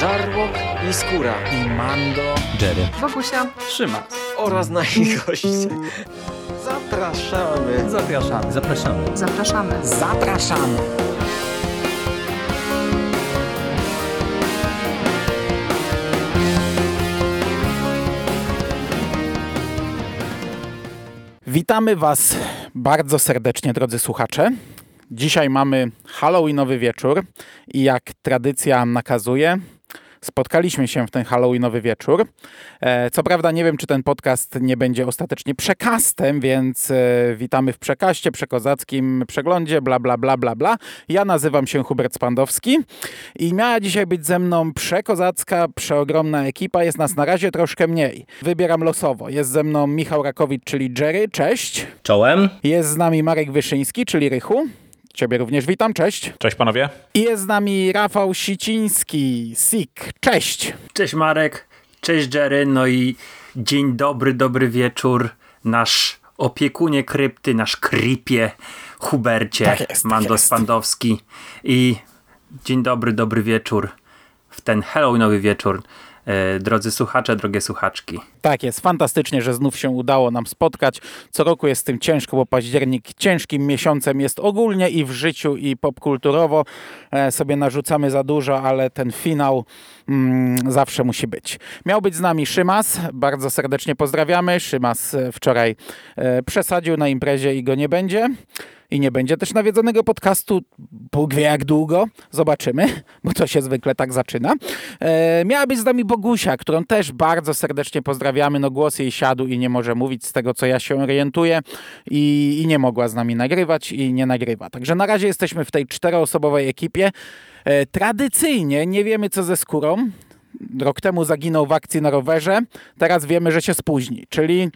Żarłok i Skóra i Mando, Jerry, Wokusia, Trzyma oraz nasi goście. Zapraszamy. Zapraszamy. zapraszamy. zapraszamy. zapraszamy. Witamy Was bardzo serdecznie, drodzy słuchacze. Dzisiaj mamy Halloweenowy wieczór i jak tradycja nakazuje, spotkaliśmy się w ten Halloweenowy wieczór. E, co prawda nie wiem, czy ten podcast nie będzie ostatecznie przekastem, więc e, witamy w przekaście, przekozackim przeglądzie, bla, bla, bla, bla, bla. Ja nazywam się Hubert Spandowski i miała dzisiaj być ze mną przekozacka, przeogromna ekipa. Jest nas na razie troszkę mniej. Wybieram losowo. Jest ze mną Michał Rakowicz, czyli Jerry. Cześć. Czołem. Jest z nami Marek Wyszyński, czyli Rychu. Ciebie również witam, cześć. Cześć panowie. I jest z nami Rafał Siciński, Sik. Cześć. Cześć Marek, cześć Jerry, no i dzień dobry, dobry wieczór, nasz opiekunie krypty, nasz krypie, Hubercie, Tak jest, tak Mando jest. Spandowski i dzień dobry, dobry wieczór w ten Halloweenowy wieczór, drodzy słuchacze, drogie słuchaczki. Tak jest, fantastycznie, że znów się udało nam spotkać. Co roku jest z tym ciężko, bo październik ciężkim miesiącem jest ogólnie i w życiu, i popkulturowo. E, sobie narzucamy za dużo, ale ten finał mm, zawsze musi być. Miał być z nami Szymas, bardzo serdecznie pozdrawiamy. Szymas e, wczoraj e, przesadził na imprezie i go nie będzie. I nie będzie też nawiedzonego podcastu. Bóg wie jak długo. Zobaczymy, bo to się zwykle tak zaczyna. E, miała być z nami Bogusia, którą też bardzo serdecznie pozdrawiamy. No głos jej siadł i nie może mówić z tego, co ja się orientuję. I, I nie mogła z nami nagrywać i nie nagrywa. Także na razie jesteśmy w tej czteroosobowej ekipie. E, tradycyjnie nie wiemy, co ze skórą. Rok temu zaginął w akcji na rowerze, teraz wiemy, że się spóźni. Czyli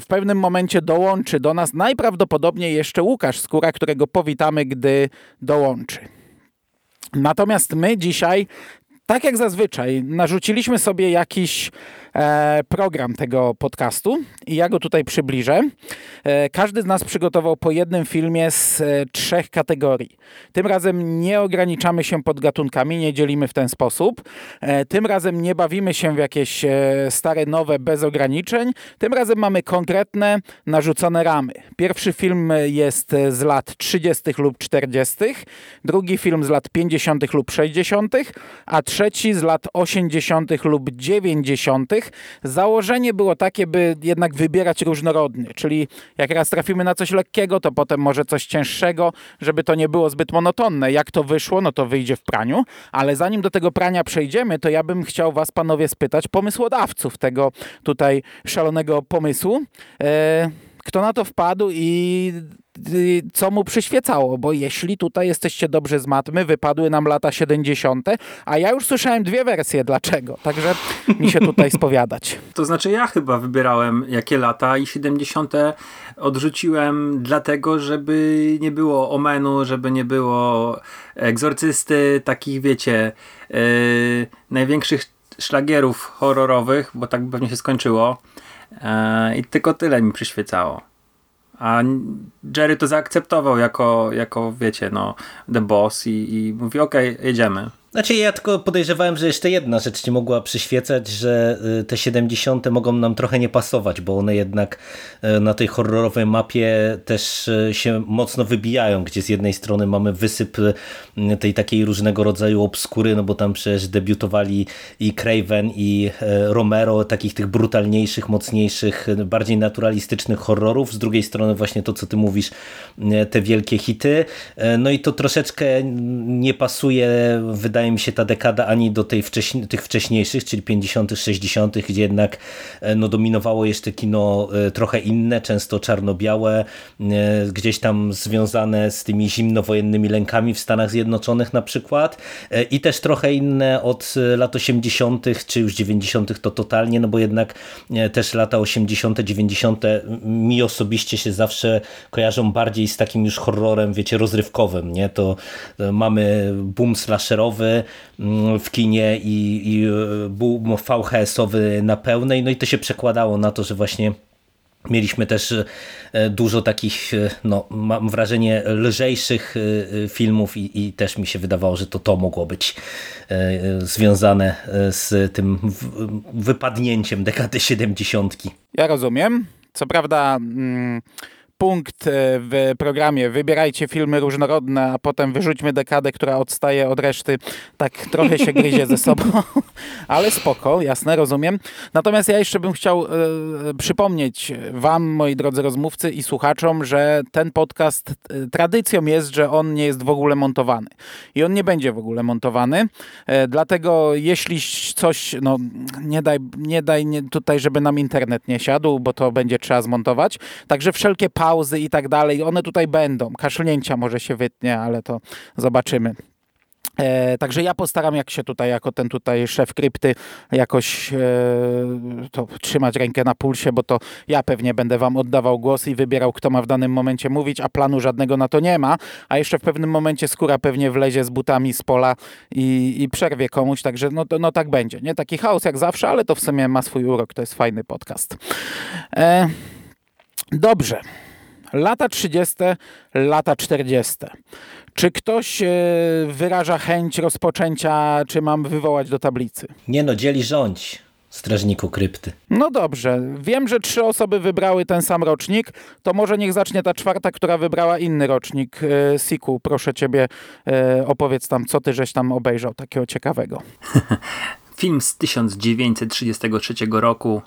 w pewnym momencie dołączy do nas najprawdopodobniej jeszcze Łukasz Skóra, którego powitamy, gdy dołączy. Natomiast my dzisiaj, tak jak zazwyczaj, narzuciliśmy sobie jakiś program tego podcastu i ja go tutaj przybliżę. E, każdy z nas przygotował po jednym filmie z e, trzech kategorii. Tym razem nie ograniczamy się pod gatunkami, nie dzielimy w ten sposób. E, tym razem nie bawimy się w jakieś e, stare, nowe, bez ograniczeń. Tym razem mamy konkretne, narzucone ramy. Pierwszy film jest z lat 30. lub 40., drugi film z lat 50. lub 60., a trzeci z lat 80. lub 90. Założenie było takie, by jednak wybierać różnorodny, czyli jak raz trafimy na coś lekkiego, to potem może coś cięższego, żeby to nie było zbyt monotonne. Jak to wyszło, no to wyjdzie w praniu, ale zanim do tego prania przejdziemy, to ja bym chciał was panowie spytać, pomysłodawców tego tutaj szalonego pomysłu, e, kto na to wpadł i co mu przyświecało, bo jeśli tutaj jesteście dobrze z matmy, wypadły nam lata 70., a ja już słyszałem dwie wersje dlaczego, także mi się tutaj spowiadać. To znaczy ja chyba wybierałem jakie lata i 70. odrzuciłem dlatego, żeby nie było Omenu, żeby nie było Egzorcysty, takich wiecie, yy, największych szlagierów horrorowych, bo tak pewnie się skończyło. Yy, I tylko tyle mi przyświecało. A Jerry to zaakceptował jako, jako wiecie, no, The Boss i, i mówi, okej, jedziemy. Znaczy ja tylko podejrzewałem, że jeszcze jedna rzecz ci mogła przyświecać, że y, te 70. mogą nam trochę nie pasować, bo one jednak y, na tej horrorowej mapie też y, się mocno wybijają, gdzie z jednej strony mamy wysyp tej takiej różnego rodzaju obskury, no bo tam przecież debiutowali i Craven i Romero, takich tych brutalniejszych, mocniejszych, bardziej naturalistycznych horrorów. Z drugiej strony właśnie to, co ty mówisz, te wielkie hity. No i to troszeczkę nie pasuje, wydaje mi się, ta dekada ani do tej wcześniej, tych wcześniejszych, czyli 50., 60., gdzie jednak no, dominowało jeszcze kino trochę inne, często czarno-białe, gdzieś tam związane z tymi zimnowojennymi lękami w Stanach Zjednoczonych na przykład i też trochę inne od lat 80., czy już 90. to totalnie, no bo jednak też lata 80., 90. mi osobiście się zawsze kojarzą bardziej z takim już horrorem, wiecie, rozrywkowym, nie? To mamy boom slasherowy mm, w kinie i, i boom VHS-owy na pełnej, no i to się przekładało na to, że właśnie Mieliśmy też e, dużo takich, e, no, mam wrażenie, lżejszych e, filmów i, i, też mi się wydawało, że to to mogło być związane z tym wypadnięciem dekady 70. Ja rozumiem. Co prawda. Mm punkt e, w programie Wybierajcie filmy różnorodne, a potem wyrzućmy dekadę, która odstaje od reszty. Tak trochę się gryzie ze sobą, ale spoko, jasne, rozumiem. Natomiast ja jeszcze bym chciał e, przypomnieć wam, moi drodzy rozmówcy i słuchaczom, że ten podcast e, tradycją jest, że on nie jest w ogóle montowany. I on nie będzie w ogóle montowany. E, dlatego jeśli coś, no nie daj, nie daj nie, tutaj, żeby nam internet nie siadł, bo to będzie trzeba zmontować. Także wszelkie pa pauzy i tak dalej, one tutaj będą. Kaszlnięcia może się wytnie, ale to zobaczymy. E, także ja postaram jak się tutaj, jako ten tutaj szef krypty, jakoś e, to trzymać rękę na pulsie, bo to ja pewnie będę wam oddawał głos i wybierał, kto ma w danym momencie mówić, a planu żadnego na to nie ma. A jeszcze w pewnym momencie skóra pewnie wlezie z butami z pola i, i przerwie komuś, także no, to, no tak będzie. Nie taki chaos jak zawsze, ale to w sumie ma swój urok, to jest fajny podcast. E, dobrze. Lata 30., lata 40. Czy ktoś e, wyraża chęć rozpoczęcia, czy mam wywołać do tablicy? Nie no, dzieli rządź. Strażniku krypty. No dobrze. Wiem, że trzy osoby wybrały ten sam rocznik. To może niech zacznie ta czwarta, która wybrała inny rocznik. E, Siku, proszę ciebie, e, opowiedz tam, co ty żeś tam obejrzał takiego ciekawego. Film z 1933 roku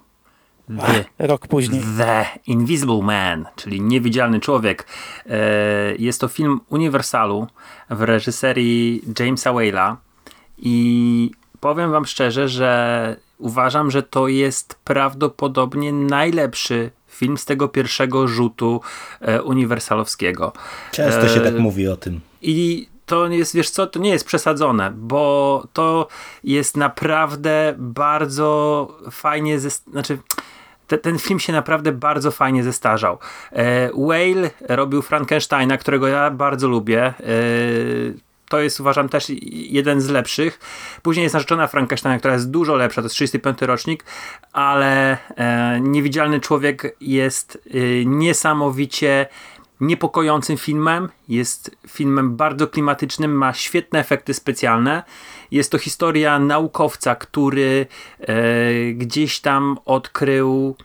The, Rok później. The Invisible Man, czyli Niewidzialny Człowiek. E, jest to film Uniwersalu w reżyserii Jamesa Whale'a i powiem wam szczerze, że uważam, że to jest prawdopodobnie najlepszy film z tego pierwszego rzutu e, uniwersalowskiego. Często się tak mówi o tym. I to jest, wiesz co, to nie jest przesadzone, bo to jest naprawdę bardzo fajnie, ze, znaczy te, ten film się naprawdę bardzo fajnie zestarzał. E, Whale robił Frankensteina, którego ja bardzo lubię. E, to jest uważam też jeden z lepszych. Później jest narzeczona Frankensteina, która jest dużo lepsza, to jest 35 rocznik, ale e, Niewidzialny Człowiek jest niesamowicie niepokojącym filmem. Jest filmem bardzo klimatycznym, ma świetne efekty specjalne. Jest to historia naukowca, który e, gdzieś tam odkrył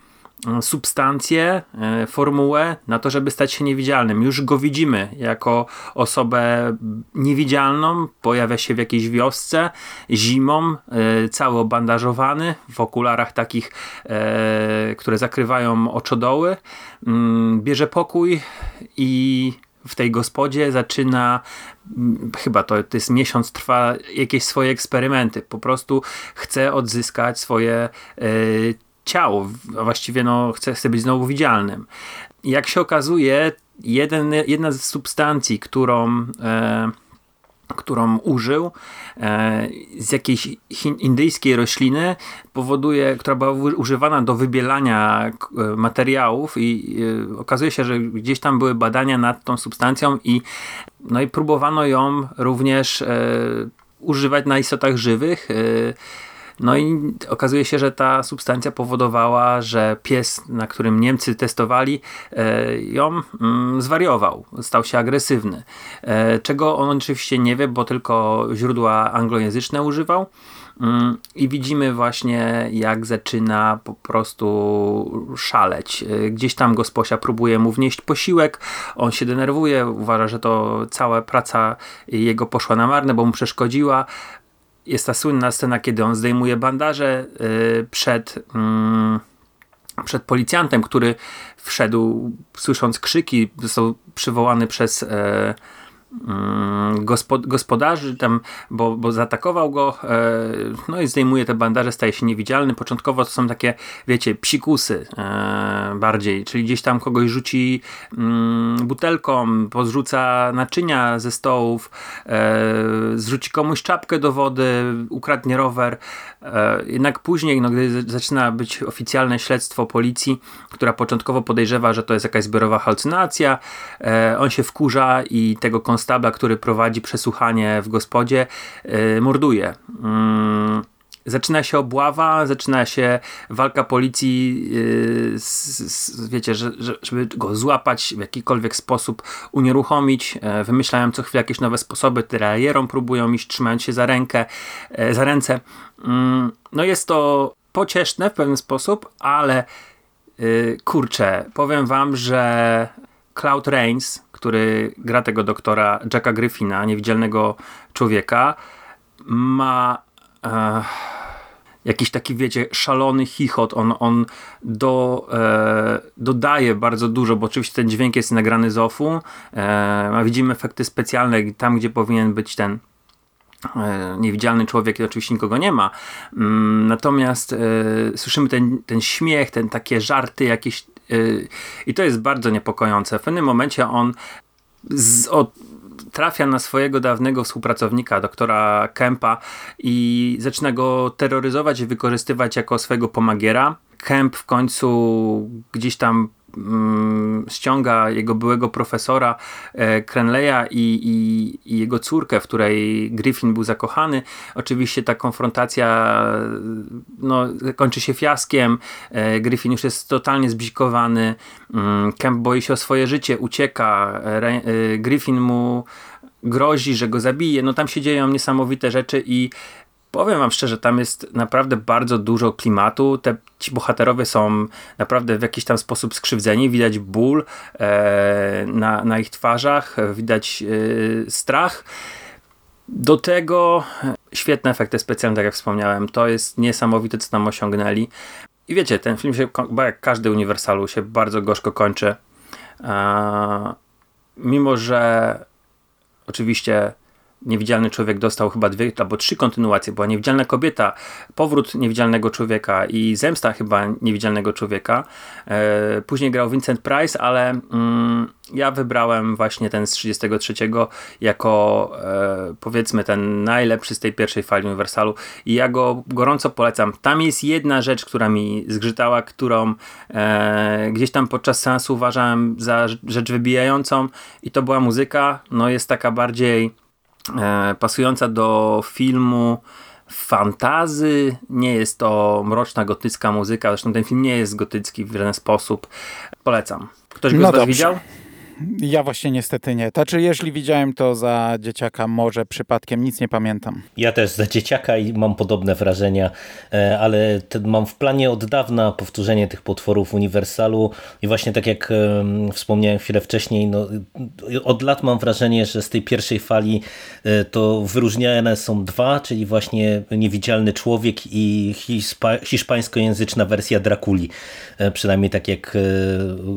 substancję, e, formułę na to, żeby stać się niewidzialnym. Już go widzimy jako osobę niewidzialną, pojawia się w jakiejś wiosce zimą, e, cały obandażowany, w okularach takich, które zakrywają oczodoły, mm, bierze pokój i w tej gospodzie zaczyna, mm, chyba to, to jest miesiąc, trwa jakieś swoje eksperymenty. Po prostu chce odzyskać swoje ciało, a właściwie no, chce, chce być znowu widzialnym. Jak się okazuje, jeden, jedna z substancji, którą y, którą użył e, z jakiejś indyjskiej rośliny, powoduje, która była używana do wybielania e, materiałów i e, okazuje się, że gdzieś tam były badania nad tą substancją i, no i próbowano ją również używać na istotach żywych. No i okazuje się, że ta substancja powodowała, że pies, na którym Niemcy testowali, e, ją mm, zwariował, stał się agresywny. E, czego on oczywiście nie wie, bo tylko źródła anglojęzyczne używał. Mm, I widzimy właśnie, jak zaczyna po prostu szaleć. E, gdzieś tam gosposia próbuje mu wnieść posiłek, on się denerwuje, uważa, że to cała praca jego poszła na marne, bo mu przeszkodziła jest ta słynna scena, kiedy on zdejmuje bandaże yy, przed, yy, przed policjantem, który wszedł słysząc krzyki, został przywołany przez yy, gospod, gospodarzy tam, bo, bo zaatakował go, e, no i zdejmuje te bandaże, staje się niewidzialny. Początkowo to są takie, wiecie, psikusy e, bardziej, czyli gdzieś tam kogoś rzuci mm, butelką, pozrzuca naczynia ze stołów, e, zrzuci komuś czapkę do wody, ukradnie rower. Jednak później, no, gdy zaczyna być oficjalne śledztwo policji, która początkowo podejrzewa, że to jest jakaś zbiorowa halucynacja, on się wkurza i tego konstabla, który prowadzi przesłuchanie w gospodzie, yy, morduje. Yy, zaczyna się obława, zaczyna się walka policji, yy, z, z, wiecie, że, że, żeby go złapać w jakikolwiek sposób, unieruchomić. Yy, wymyślają co chwilę jakieś nowe sposoby, tyralierą próbują iść, trzymając się za rękę, yy, za ręce. Mm, no jest to pocieszne w pewien sposób, ale yy, kurczę, powiem wam, że Cloud Rains, który gra tego doktora Jacka Griffina, niewidzialnego człowieka, ma e, jakiś taki, wiecie, szalony chichot. On, on do, e, dodaje bardzo dużo, bo oczywiście ten dźwięk jest nagrany z offu, e, a widzimy efekty specjalne tam, gdzie powinien być ten e, niewidzialny człowiek i oczywiście nikogo nie ma. Mm, natomiast e, słyszymy ten, ten śmiech, ten takie żarty jakieś i to jest bardzo niepokojące. W pewnym momencie on z, trafia na swojego dawnego współpracownika, doktora Kempa i zaczyna go terroryzować i wykorzystywać jako swojego pomagiera. Kemp w końcu gdzieś tam ściąga jego byłego profesora e, Crenleya i, i, i, jego córkę, w której Griffin był zakochany. Oczywiście ta konfrontacja no, kończy się fiaskiem. E, Griffin już jest totalnie zbzikowany. Mm, Kemp boi się o swoje życie, ucieka. E, Griffin mu grozi, że go zabije. No tam się dzieją niesamowite rzeczy i powiem wam szczerze, tam jest naprawdę bardzo dużo klimatu. Te, ci bohaterowie są naprawdę w jakiś tam sposób skrzywdzeni. Widać ból e, na, na ich twarzach, widać e, strach. Do tego świetne efekty specjalne, tak jak wspomniałem. To jest niesamowite, co tam osiągnęli. I wiecie, ten film się, jak każdy Uniwersalu, się bardzo gorzko kończy. E, mimo, że oczywiście Niewidzialny Człowiek dostał chyba dwie albo trzy kontynuacje. Była Niewidzialna Kobieta, Powrót Niewidzialnego Człowieka i Zemsta chyba Niewidzialnego Człowieka. E, później grał Vincent Price, ale mm, ja wybrałem właśnie ten z 33 jako e, powiedzmy ten najlepszy z tej pierwszej fali Uniwersalu i ja go gorąco polecam. Tam jest jedna rzecz, która mi zgrzytała, którą e, gdzieś tam podczas seansu uważałem za rzecz wybijającą i to była muzyka. No jest taka bardziej pasująca do filmu fantazy, nie jest to mroczna gotycka muzyka, zresztą ten film nie jest gotycki w żaden sposób. Polecam. Ktoś go no z was widział? Ja właśnie niestety nie. Znaczy, jeśli widziałem to za dzieciaka, może przypadkiem nic nie pamiętam. Ja też za dzieciaka i mam podobne wrażenia, e, ale mam w planie od dawna powtórzenie tych potworów Uniwersalu i właśnie tak jak wspomniałem chwilę wcześniej, no, od lat mam wrażenie, że z tej pierwszej fali e, to wyróżniane są dwa, czyli właśnie Niewidzialny Człowiek i hiszpańskojęzyczna wersja Drakuli. E, przynajmniej tak jak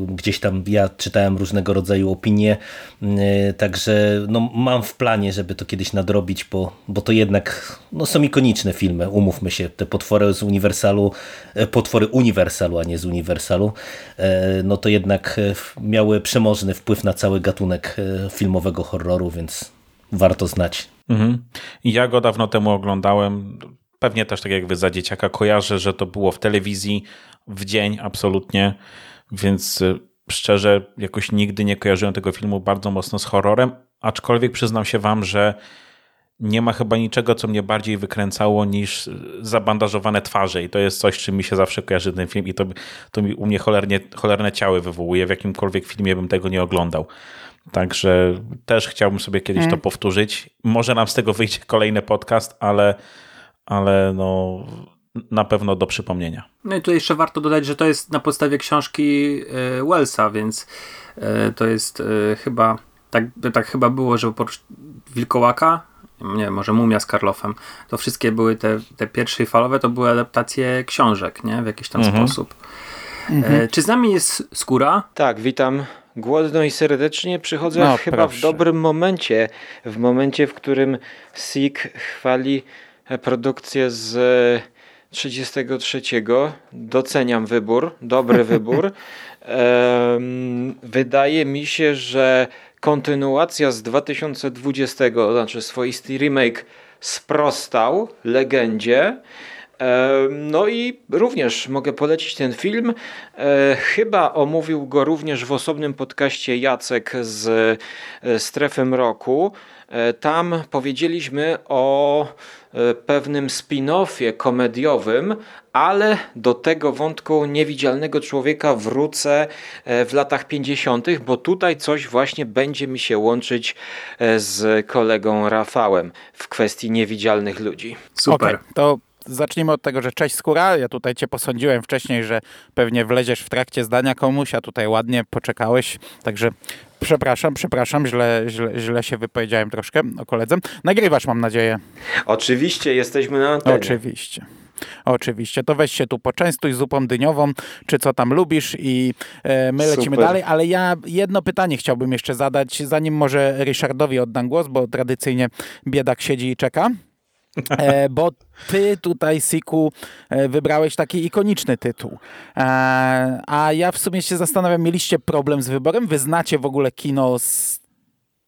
gdzieś tam ja czytałem różnego rodzaju rodzaju opinie, y, także no, mam w planie, żeby to kiedyś nadrobić, bo, bo to jednak no, są ikoniczne filmy, umówmy się, te potwory z Uniwersalu, e, potwory Uniwersalu, a nie z Uniwersalu, e, no to jednak e, miały przemożny wpływ na cały gatunek filmowego horroru, więc warto znać. Mhm. Ja go dawno temu oglądałem, pewnie też tak jak wy za dzieciaka kojarzę, że to było w telewizji w dzień absolutnie, więc szczerze jakoś nigdy nie kojarzyłem tego filmu bardzo mocno z horrorem, aczkolwiek przyznam się wam, że nie ma chyba niczego, co mnie bardziej wykręcało niż zabandażowane twarze i to jest coś, czym mi się zawsze kojarzy ten film i to, to mi u mnie cholernie, cholerne ciały wywołuje. W jakimkolwiek filmie bym tego nie oglądał. Także też chciałbym sobie kiedyś to mm. powtórzyć. Może nam z tego wyjdzie kolejny podcast, ale, ale no, na pewno do przypomnienia. No i tu jeszcze warto dodać, że to jest na podstawie książki e, Wellsa, więc e, to jest e, chyba, tak, tak chyba było, że oprócz Wilkołaka, nie może Mumia z Karlofem, to wszystkie były te, te pierwsze falowe, to były adaptacje książek, nie? W jakiś tam mhm. sposób. Mhm. Czy z nami jest Skóra? Tak, witam głodno i serdecznie. Przychodzę no, chyba proszę. w dobrym momencie, w momencie, w którym Sik chwali produkcję z 33. Doceniam wybór, dobry wybór. Wydaje mi się, że kontynuacja z 2020, znaczy swoisty remake sprostał legendzie. No i również mogę polecić ten film. Chyba omówił go również w osobnym podcaście Jacek z Strefy Mroku. Tam powiedzieliśmy o pewnym spin-offie komediowym, ale do tego wątku niewidzialnego człowieka wrócę e, w latach 50., bo tutaj coś właśnie będzie mi się łączyć e, z kolegą Rafałem w kwestii niewidzialnych ludzi. Super. Okay, to zacznijmy od tego, że cześć skóra. Ja tutaj cię posądziłem wcześniej, że pewnie wleziesz w trakcie zdania komuś, a tutaj ładnie poczekałeś. Także przepraszam, przepraszam, źle, źle, źle się wypowiedziałem troszkę o koledze. Nagrywasz, mam nadzieję. Oczywiście, jesteśmy na antenie. Oczywiście. Oczywiście, to weź się tu poczęstuj zupą dyniową, czy co tam lubisz i e, my lecimy Super. dalej, ale ja jedno pytanie chciałbym jeszcze zadać, zanim może Ryszardowi oddam głos, bo tradycyjnie biedak siedzi i czeka. E, bo ty tutaj, Siku, e, wybrałeś taki ikoniczny tytuł. E, a ja w sumie się zastanawiam, mieliście problem z wyborem? Wy znacie w ogóle kino z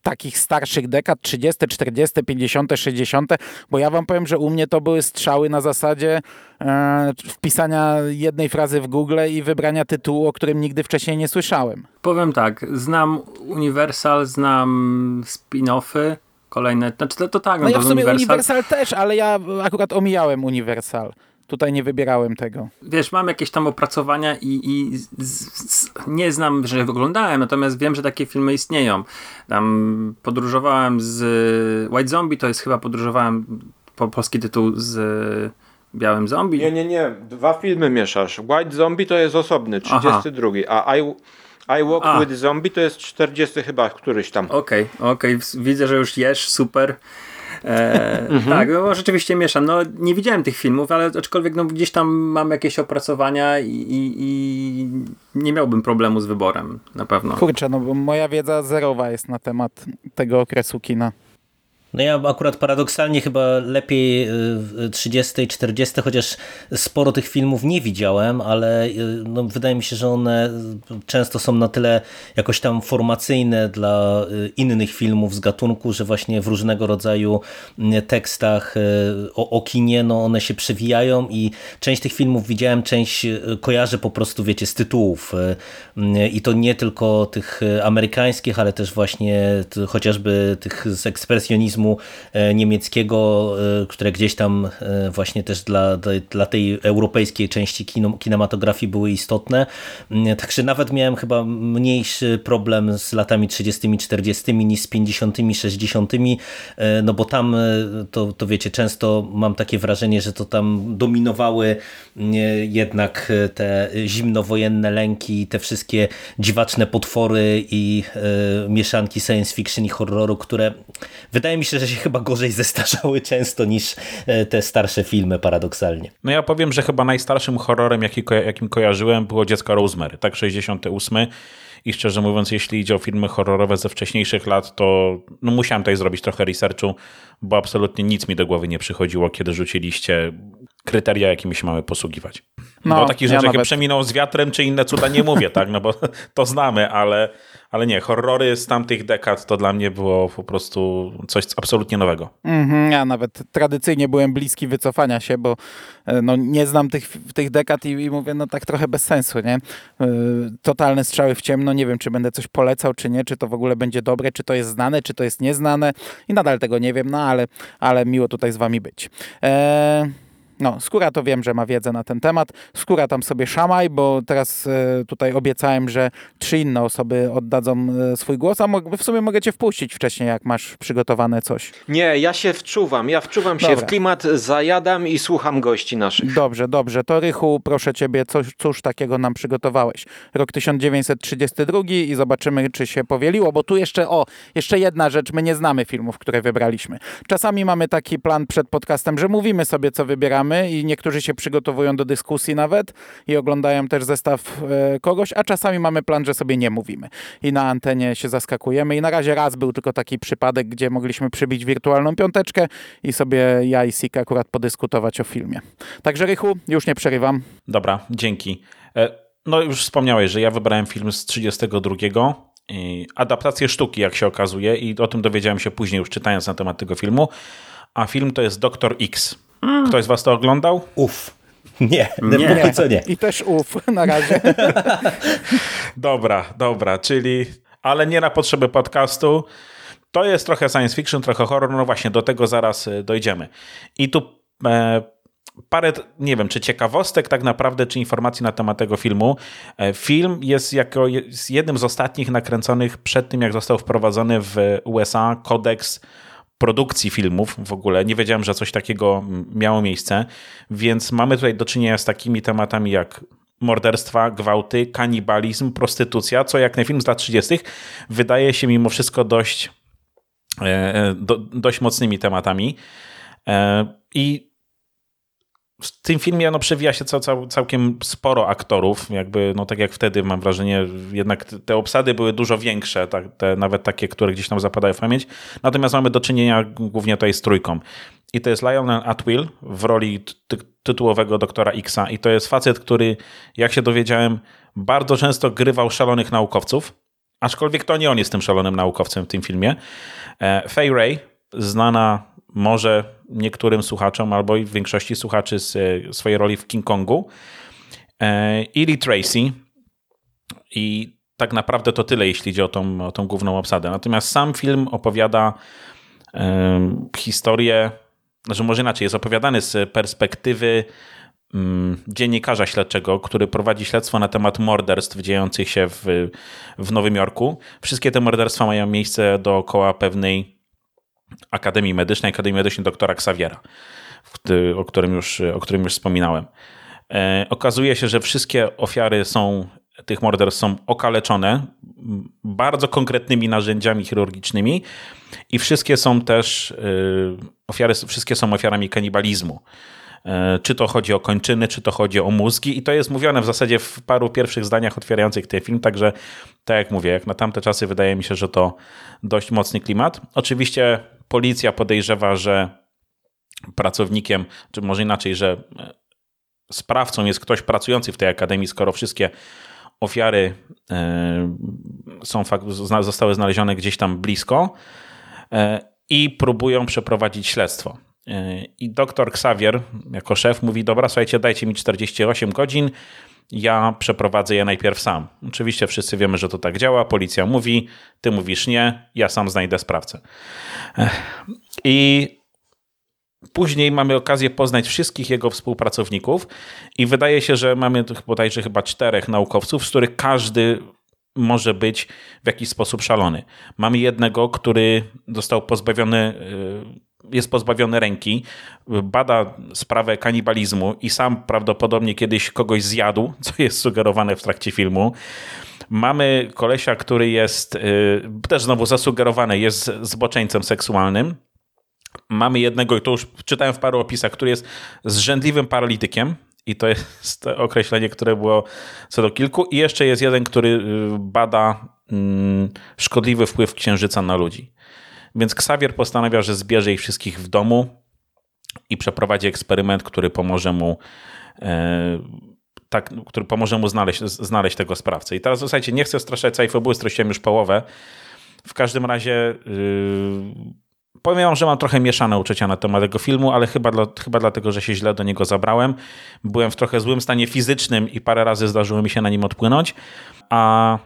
takich starszych dekad, 30, 40, 50, 60, bo ja wam powiem, że u mnie to były strzały na zasadzie e, wpisania jednej frazy w Google i wybrania tytułu, o którym nigdy wcześniej nie słyszałem. Powiem tak, znam Universal, znam spin-offy, kolejne, znaczy to, to tak. No, no ja w sumie Universal... Universal też, ale ja akurat omijałem Universal. Tutaj nie wybierałem tego. Wiesz, mam jakieś tam opracowania i, i z, z, nie znam, że wyglądałem, natomiast wiem, że takie filmy istnieją. Tam podróżowałem z White Zombie, to jest chyba podróżowałem po polski tytuł z Białym Zombie. Nie, nie, nie. Dwa filmy mieszasz. White Zombie to jest osobny, 32, Aha. a I, I Walk a. with Zombie to jest 40 chyba któryś tam. Okej, okay, okej. Okay. Widzę, że już jesz, super. E, mhm. Tak, no, rzeczywiście mieszam. No, nie widziałem tych filmów, ale aczkolwiek no, gdzieś tam mam jakieś opracowania i, i, i nie miałbym problemu z wyborem, na pewno. Kurczę, no bo moja wiedza zerowa jest na temat tego okresu kina. No ja akurat paradoksalnie chyba lepiej 30 i 40, chociaż sporo tych filmów nie widziałem, ale y, no, wydaje mi się, że one często są na tyle jakoś tam formacyjne dla y, innych filmów z gatunku, że właśnie w różnego rodzaju y, tekstach o, o kinie, no one się przewijają i część tych filmów widziałem, część kojarzę po prostu, wiecie, z tytułów i to nie tylko tych amerykańskich, ale też właśnie chociażby tych z ekspresjonizmu E, niemieckiego, e, które gdzieś tam e, właśnie też dla, dla tej europejskiej części kinematografii były istotne. Mm, także nawet miałem chyba mniejszy problem z latami 30 40 niż z 50 60 no bo tam to, to wiecie, często mam takie wrażenie, że to tam dominowały mm, jednak te zimnowojenne lęki, te wszystkie dziwaczne potwory i mieszanki science fiction i horroru, które wydaje mi się, że się chyba gorzej zestarzały często niż e, te starsze filmy paradoksalnie. No ja powiem, że chyba najstarszym horrorem, jaki, jakim kojarzyłem było Dziecko Rosemary, tak 68 i szczerze mówiąc, jeśli idzie o filmy horrorowe ze wcześniejszych lat, to no musiałem tutaj zrobić trochę researchu, bo absolutnie nic mi do głowy nie przychodziło, kiedy rzuciliście kryteria, jakimi się mamy posługiwać. No, bo o takich ja rzeczach nawet... jak przeminął z wiatrem, czy inne cuda nie mówię, tak, no bo to znamy, ale ale nie, horrory z tamtych dekad to dla mnie było po prostu coś absolutnie nowego. Mm-hmm, ja nawet tradycyjnie byłem bliski wycofania się, bo e, no, nie znam tych, tych dekad i, i mówię, no tak trochę bez sensu, nie? E, totalne strzały w ciemno, nie wiem, czy będę coś polecał, czy nie, czy to w ogóle będzie dobre, czy to jest znane, czy to jest nieznane i nadal tego nie wiem, no ale, ale miło tutaj z wami być. Eee... No, Skóra to wiem, że ma wiedzę na ten temat. Skóra tam sobie szamaj, bo teraz e, tutaj obiecałem, że trzy inne osoby oddadzą e, swój głos, a w sumie mogę cię wpuścić wcześniej, jak masz przygotowane coś. Nie, ja się wczuwam, ja wczuwam się w klimat, zajadam i słucham gości naszych. Dobrze, dobrze. To Rychu, proszę ciebie, coś, cóż takiego nam przygotowałeś. Rok 1932 i zobaczymy, czy się powieliło, bo tu jeszcze, o, jeszcze jedna rzecz, my nie znamy filmów, które wybraliśmy. Czasami mamy taki plan przed podcastem, że mówimy sobie, co wybieramy, i niektórzy się przygotowują do dyskusji nawet i oglądają też zestaw e, kogoś, a czasami mamy plan, że sobie nie mówimy i na antenie się zaskakujemy i na razie raz był tylko taki przypadek, gdzie mogliśmy przybić wirtualną piąteczkę i sobie ja i Sik akurat podyskutować o filmie. Także Rychu, już nie przerywam. Dobra, dzięki. E, no już wspomniałeś, że ja wybrałem film z 32 adaptację sztuki, jak się okazuje, i o tym dowiedziałem się później, już czytając na temat tego filmu a film to jest Doktor X. Ktoś z was to oglądał? Uff. Nie, Nie. póki co nie. I też uf na razie. Dobra, dobra, czyli, ale nie na potrzeby podcastu. To jest trochę science fiction, trochę horror, no właśnie, do tego zaraz y, dojdziemy. I tu e, parę, nie wiem, czy ciekawostek tak naprawdę, czy informacji na temat tego filmu. E, film jest jako jest jednym z ostatnich nakręconych przed tym, jak został wprowadzony w USA kodeks produkcji filmów w ogóle. Nie wiedziałem, że coś takiego miało miejsce, więc mamy tutaj do czynienia z takimi tematami jak morderstwa, gwałty, kanibalizm, prostytucja, co jak na film z lat 30. wydaje się mimo wszystko dość, e, do, dość mocnymi tematami. E, I w tym filmie no, przewija się cał, cał, całkiem sporo aktorów, jakby, no tak jak wtedy mam wrażenie, jednak te obsady były dużo większe, tak, te, nawet takie, które gdzieś tam zapadają w pamięć. Natomiast mamy do czynienia głównie tutaj z trójką. I to jest Lionel Atwill w roli ty tytułowego doktora Xa i to jest facet, który, jak się dowiedziałem, bardzo często grywał szalonych naukowców, aczkolwiek to nie on jest tym szalonym naukowcem w tym filmie. E, Fay Ray, znana może niektórym słuchaczom albo i większości słuchaczy z e, swojej roli w King Kongu. Ili Tracy i tak naprawdę to tyle, jeśli chodzi o tą, o tą główną obsadę. Natomiast sam film opowiada um, historię, znaczy może inaczej, jest opowiadany z perspektywy um, dziennikarza śledczego, który prowadzi śledztwo na temat morderstw dziejących się w, w Nowym Jorku. Wszystkie te morderstwa mają miejsce dookoła pewnej Akademii Medycznej, Akademii Medycznej doktora Xaviera, o którym już, o którym już wspominałem. E, okazuje się, że wszystkie ofiary są, tych morderstw są okaleczone bardzo konkretnymi narzędziami chirurgicznymi i wszystkie są też e, ofiary, wszystkie są ofiarami kanibalizmu. E, czy to chodzi o kończyny, czy to chodzi o mózgi, i to jest mówione w zasadzie w paru pierwszych zdaniach otwierających ten film. Także, tak jak mówię, jak na tamte czasy, wydaje mi się, że to dość mocny klimat. Oczywiście policja podejrzewa, że pracownikiem, czy może inaczej, że sprawcą jest ktoś pracujący w tej akademii, skoro wszystkie ofiary e, są, zostały znalezione gdzieś tam blisko e, i próbują przeprowadzić śledztwo. E, I doktor Xavier, jako szef, mówi: Dobra, słuchajcie, dajcie mi 48 godzin, ja przeprowadzę je najpierw sam. Oczywiście wszyscy wiemy, że to tak działa. Policja mówi, ty mówisz nie, ja sam znajdę sprawcę. I Później mamy okazję poznać wszystkich jego współpracowników i wydaje się, że mamy bodajże chyba czterech naukowców, z których każdy może być w jakiś sposób szalony. Mamy jednego, który został pozbawiony, y, jest pozbawiony ręki, bada sprawę kanibalizmu i sam prawdopodobnie kiedyś kogoś zjadł, co jest sugerowane w trakcie filmu. Mamy kolesia, który jest y, też znowu zasugerowany, jest zboczeńcem seksualnym mamy jednego, i to już czytałem w paru opisach, który jest zrzędliwym paralitykiem. I to jest określenie, które było co do kilku. I jeszcze jest jeden, który y, bada mm, szkodliwy wpływ księżyca na ludzi. Więc Xavier postanawia, że zbierze ich wszystkich w domu i przeprowadzi eksperyment, który pomoże mu e, tak, który pomoże mu znaleźć, znaleźć tego sprawcę. I teraz słuchajcie, nie chcę straszać całej fabuły, straciłem już połowę. W każdym razie yy, powiem że mam trochę mieszane uczucia na temat tego filmu, ale chyba, dla, chyba dlatego, że się źle do niego zabrałem. Byłem w trochę złym stanie fizycznym i parę razy zdarzyło mi się na nim odpłynąć, a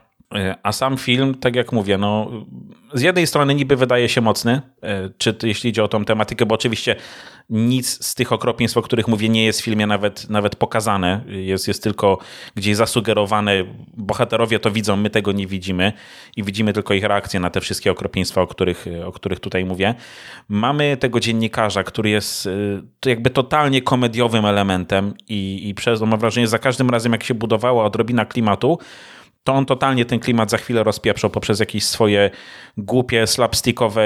a sam film, tak jak mówię, no, z jednej strony niby wydaje się mocny, e, czy jeśli idzie o tą tematykę, bo oczywiście nic z tych okropieństw, o których mówię, nie jest w filmie nawet, nawet pokazane. Jest, jest tylko gdzieś zasugerowane. Bohaterowie to widzą, my tego nie widzimy i widzimy tylko ich reakcję na te wszystkie okropieństwa, o których, o których tutaj mówię. Mamy tego dziennikarza, który jest e, jakby totalnie komediowym elementem i, i przez, mam wrażenie, za każdym razem, jak się budowała odrobina klimatu, to on totalnie ten klimat za chwilę rozpieprzał poprzez jakieś swoje głupie, slapstickowe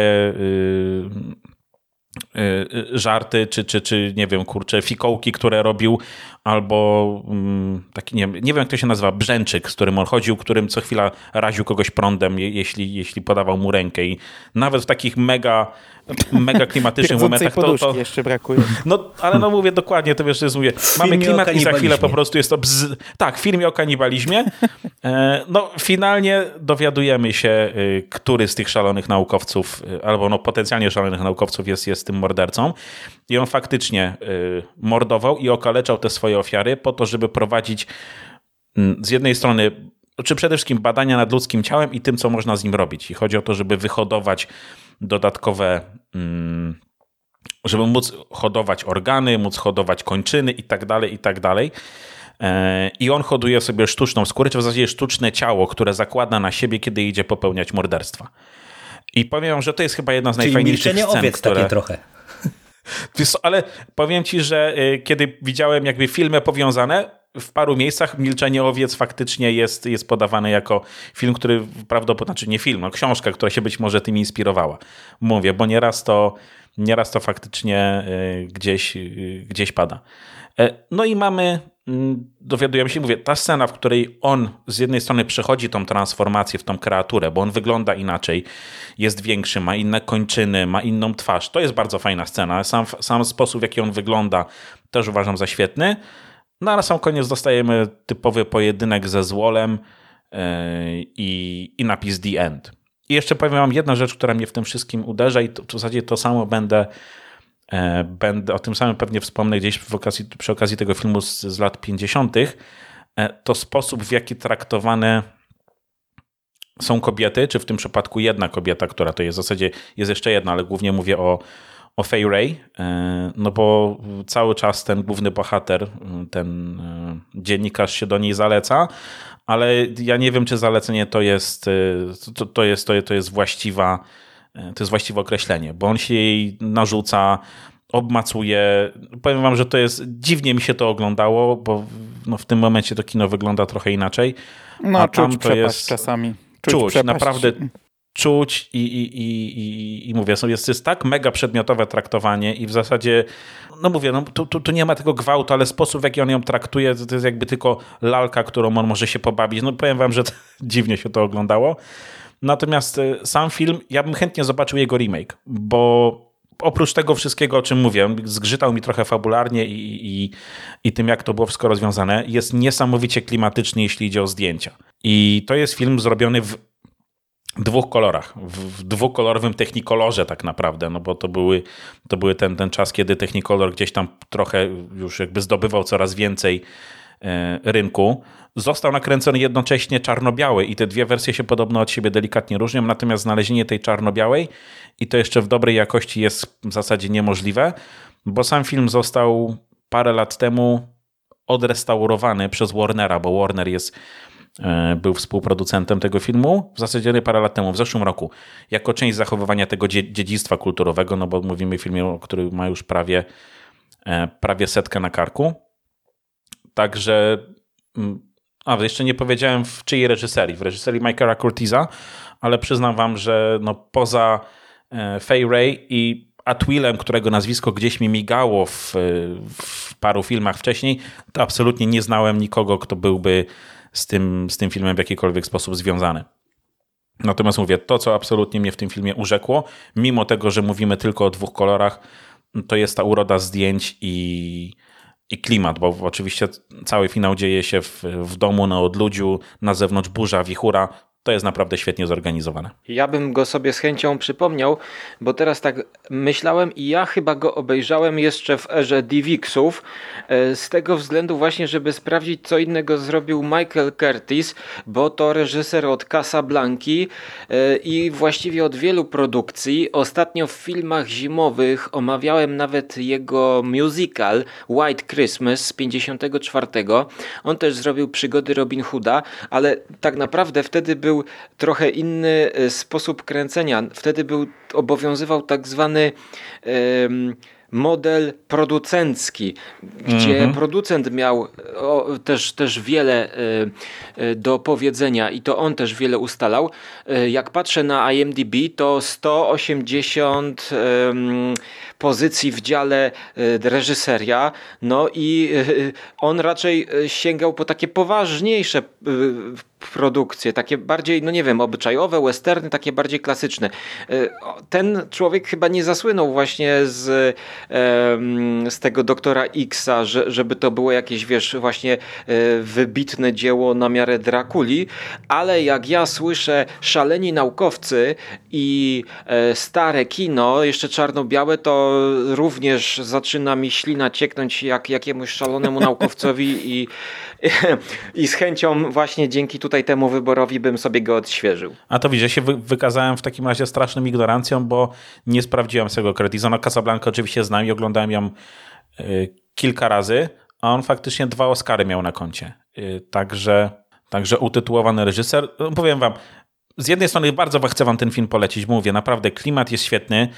yy, żarty, czy, czy, czy nie wiem, kurczę, fikołki, które robił, albo yy, taki, nie, nie wiem jak to się nazywa, brzęczyk, z którym on chodził, którym co chwila raził kogoś prądem, jeśli, jeśli podawał mu rękę i nawet w takich mega mega klimatycznych momentach. To, to jeszcze brakuje. No, ale no mówię dokładnie, to wiesz, jest, mówię, mamy klimat i za chwilę po prostu jest to bzz... Tak, w filmie o kanibalizmie. E, no, finalnie dowiadujemy się, y, który z tych szalonych naukowców, y, albo no potencjalnie szalonych naukowców jest, jest tym mordercą. I on faktycznie y, mordował i okaleczał te swoje ofiary po to, żeby prowadzić mm, z jednej strony czy przede wszystkim badania nad ludzkim ciałem i tym, co można z nim robić. I chodzi o to, żeby wyhodować dodatkowe, mm, żeby móc hodować organy, móc hodować kończyny i tak dalej, i tak dalej. E, I on hoduje sobie sztuczną skórę, czy w zasadzie sztuczne ciało, które zakłada na siebie, kiedy idzie popełniać morderstwa. I powiem, że to jest chyba jedna z Czyli najfajniejszych scen, owiec które... takie trochę. Ale powiem ci, że e, kiedy widziałem jakby filmy powiązane, w paru miejscach Milczenie Owiec faktycznie jest, jest podawane jako film, który prawdopodobnie, znaczy nie film, no książka, która się być może tym inspirowała. Mówię, bo nieraz to, nieraz to faktycznie y, gdzieś, y, gdzieś pada. E, no i mamy, dowiadujemy się, mówię, ta scena, w której on z jednej strony przechodzi tą transformację w tą kreaturę, bo on wygląda inaczej, jest większy, ma inne kończyny, ma inną twarz. To jest bardzo fajna scena. Sam, sam sposób, w jaki on wygląda, też uważam za świetny. No a na sam koniec dostajemy typowy pojedynek ze złolem yy, i, i napis The End. I jeszcze powiem wam jedną rzecz, która mnie w tym wszystkim uderza i to, w zasadzie to samo będę, e, będę o tym samym pewnie wspomnę gdzieś okazji, przy okazji tego filmu z, z lat 50. E, to sposób, w jaki traktowane są kobiety, czy w tym przypadku jedna kobieta, która to jest w zasadzie jest jeszcze jedna, ale głównie mówię o, o Fay Ray, e, no bo cały czas ten główny bohater, ten e, dziennikarz się do niej zaleca, ale ja nie wiem, czy zalecenie to jest, e, to, to jest, to, to jest właściwa, to jest właściwe określenie, bo on się jej narzuca, obmacuje. Powiem wam, że to jest, dziwnie mi się to oglądało, bo no, w tym momencie to kino wygląda trochę inaczej. No, a czuć to jest czasami. Czuć, czuć naprawdę czuć i, i, i, i, i mówię, jest, jest tak mega przedmiotowe traktowanie i w zasadzie, no mówię, no, tu, tu, tu nie ma tego gwałtu, ale sposób, w jaki on ją traktuje, to, to jest jakby tylko lalka, którą on może się pobawić. No powiem wam, że dziwnie się to oglądało. Natomiast y, sam film, ja bym chętnie zobaczył jego remake, bo oprócz tego wszystkiego, o czym mówię, zgrzytał mi trochę fabularnie i, i, i tym, jak to było wszystko rozwiązane, jest niesamowicie klimatyczny, jeśli idzie o zdjęcia. I to jest film zrobiony w dwóch kolorach, w dwukolorowym technikolorze tak naprawdę, no bo to były, to były ten, ten czas, kiedy technikolor gdzieś tam trochę już jakby zdobywał coraz więcej e, rynku. Został nakręcony jednocześnie czarno-biały i te dwie wersje się podobno od siebie delikatnie różnią, natomiast znalezienie tej czarno-białej i to jeszcze w dobrej jakości jest w zasadzie niemożliwe, bo sam film został parę lat temu odrestaurowany przez Warnera, bo Warner jest E, był współproducentem tego filmu, w zasadzie parę lat temu, w zeszłym roku, jako część zachowywania tego dziedzictwa kulturowego, no bo mówimy o filmie, który ma już prawie, e, prawie setkę na karku. Także, mm, a jeszcze nie powiedziałem w czyjej reżyserii, w reżyserii Michaela Curtiza, ale przyznam wam, że no poza e, Fay Ray i Atwillem, którego nazwisko gdzieś mi migało w, w paru filmach wcześniej, to absolutnie nie znałem nikogo, kto byłby z tym, z tym filmem w jakikolwiek sposób związany. Natomiast mówię, to co absolutnie mnie w tym filmie urzekło, mimo tego, że mówimy tylko o dwóch kolorach, to jest ta uroda zdjęć i, i klimat, bo oczywiście cały finał dzieje się w, w domu na odludziu, na zewnątrz burza, wichura, to jest naprawdę świetnie zorganizowane. Ja bym go sobie z chęcią przypomniał, bo teraz tak myślałem i ja chyba go obejrzałem jeszcze w erze DivXów, e, z tego względu właśnie, żeby sprawdzić co innego zrobił Michael Curtis, bo to reżyser od Casablanki e, i właściwie od wielu produkcji. Ostatnio w filmach zimowych omawiałem nawet jego musical White Christmas z 54. On też zrobił przygody Robin Hooda, ale tak naprawdę wtedy był był trochę inny e, sposób kręcenia. Wtedy był, obowiązywał tak zwany model producencki, gdzie mhm. producent miał o, też, też wiele y, do powiedzenia i to on też wiele ustalał. Y, jak patrzę na IMDb, to 180 y, pozycji w dziale reżyseria, no i on raczej sięgał po takie poważniejsze produkcje, takie bardziej, no nie wiem, obyczajowe, westerny, takie bardziej klasyczne. Ten człowiek chyba nie zasłynął właśnie z, z tego doktora Xa, że, żeby to było jakieś, wiesz, właśnie wybitne dzieło na miarę Drakuli, ale jak ja słyszę szaleni naukowcy i stare kino, jeszcze czarno-białe, to również zaczyna mi ślina cieknąć jak jakiemuś szalonemu naukowcowi i, i z chęcią właśnie dzięki tutaj temu wyborowi bym sobie go odświeżył. A to widzę, się wy wykazałem w takim razie straszną ignorancją, bo nie sprawdziłem tego Credizona. Casablanca oczywiście znam i oglądałem ją y, kilka razy, a on faktycznie dwa Oscary miał na koncie. Y, także, także utytułowany reżyser. Powiem wam, z jednej strony bardzo chcę wam ten film polecić, mówię, naprawdę klimat jest świetny,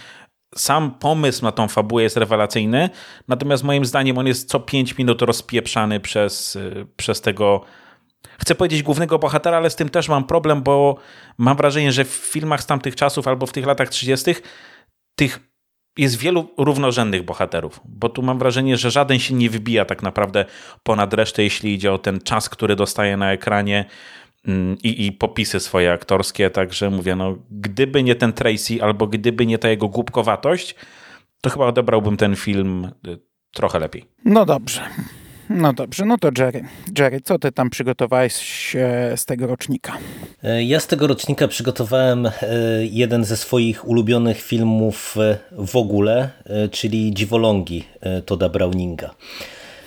sam pomysł na tą fabułę jest rewelacyjny, natomiast moim zdaniem on jest co 5 minut rozpieprzany przez, y, przez tego chcę powiedzieć głównego bohatera, ale z tym też mam problem, bo mam wrażenie, że w filmach z tamtych czasów albo w tych latach 30. tych jest wielu równorzędnych bohaterów, bo tu mam wrażenie, że żaden się nie wybija tak naprawdę ponad resztę, jeśli idzie o ten czas, który dostaje na ekranie i, i popisy swoje aktorskie, także mówię, no gdyby nie ten Tracy albo gdyby nie ta jego głupkowatość, to chyba odebrałbym ten film y, trochę lepiej. No dobrze. No dobrze, no to Jerry. Jerry, co ty tam przygotowałeś z tego rocznika? E, ja z tego rocznika przygotowałem e, jeden ze swoich ulubionych filmów e, w ogóle, czyli Dziwolągi Toda Browninga.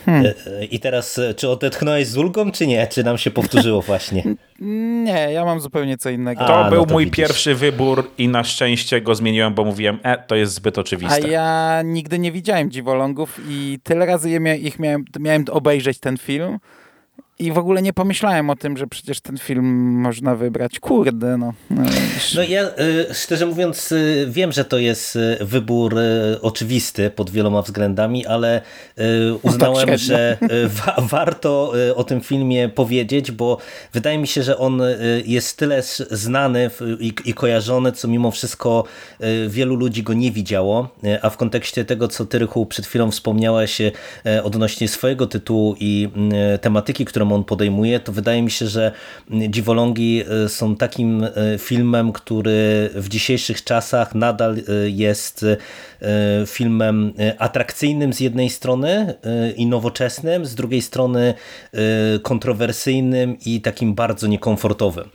Hmm. I teraz, czy odetchnąłeś z ulgą, czy nie? Czy nam się powtórzyło właśnie? Nie, ja mam zupełnie co innego. A, to no był no to mój widzisz. pierwszy wybór i na szczęście go zmieniłem, bo mówiłem, e, to jest zbyt oczywiste. A ja nigdy nie widziałem dziwolągów i tyle razy ich miałem, miałem obejrzeć ten film, i w ogóle nie pomyślałem o tym, że przecież ten film można wybrać. Kurde, no. No, no ja y, szczerze mówiąc y, wiem, że to jest y, wybór oczywisty pod wieloma względami, ale uznałem, no tak że wa warto o tym filmie powiedzieć, bo wydaje mi się, że on jest tyle znany i, i kojarzony, co mimo wszystko wielu ludzi go nie widziało, a w kontekście tego, co ty Rychu przed chwilą wspomniałeś odnośnie swojego tytułu i tematyki, którą on podejmuje, to wydaje mi się, że Dziwolągi e, są takim e, filmem, który w dzisiejszych czasach nadal e, jest filmem atrakcyjnym z jednej strony i nowoczesnym, z drugiej strony kontrowersyjnym i takim bardzo niekomfortowym.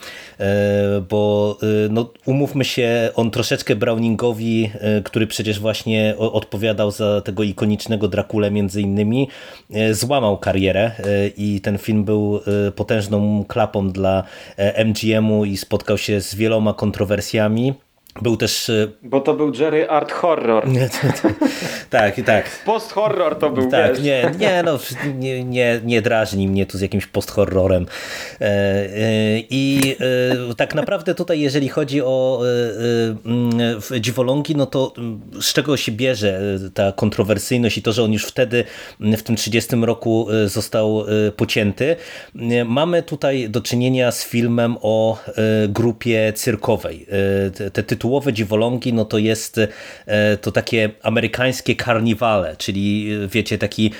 Bo no, umówmy się, on troszeczkę Browningowi, który przecież właśnie odpowiadał za tego ikonicznego Drakule między innymi, złamał karierę i ten film był y, potężną klapą dla e, MGM-u i spotkał się z wieloma kontrowersjami. Był też... Y, Bo to był Jerry Art Horror. tak, tak. Post-horror to był, Tak, wiesz. nie, nie, no, nie, nie, nie drażni mnie tu z jakimś post-horrorem. E, e, I tak naprawdę tutaj, jeżeli chodzi o dziwolągi, no to z czego się bierze ta kontrowersyjność i to, że on już wtedy w tym 30 roku został pocięty. Mamy tutaj do czynienia z filmem o grupie cyrkowej. Te tytułowe dziwolągi, no to jest e, to takie amerykańskie karniwale, czyli e, wiecie, taki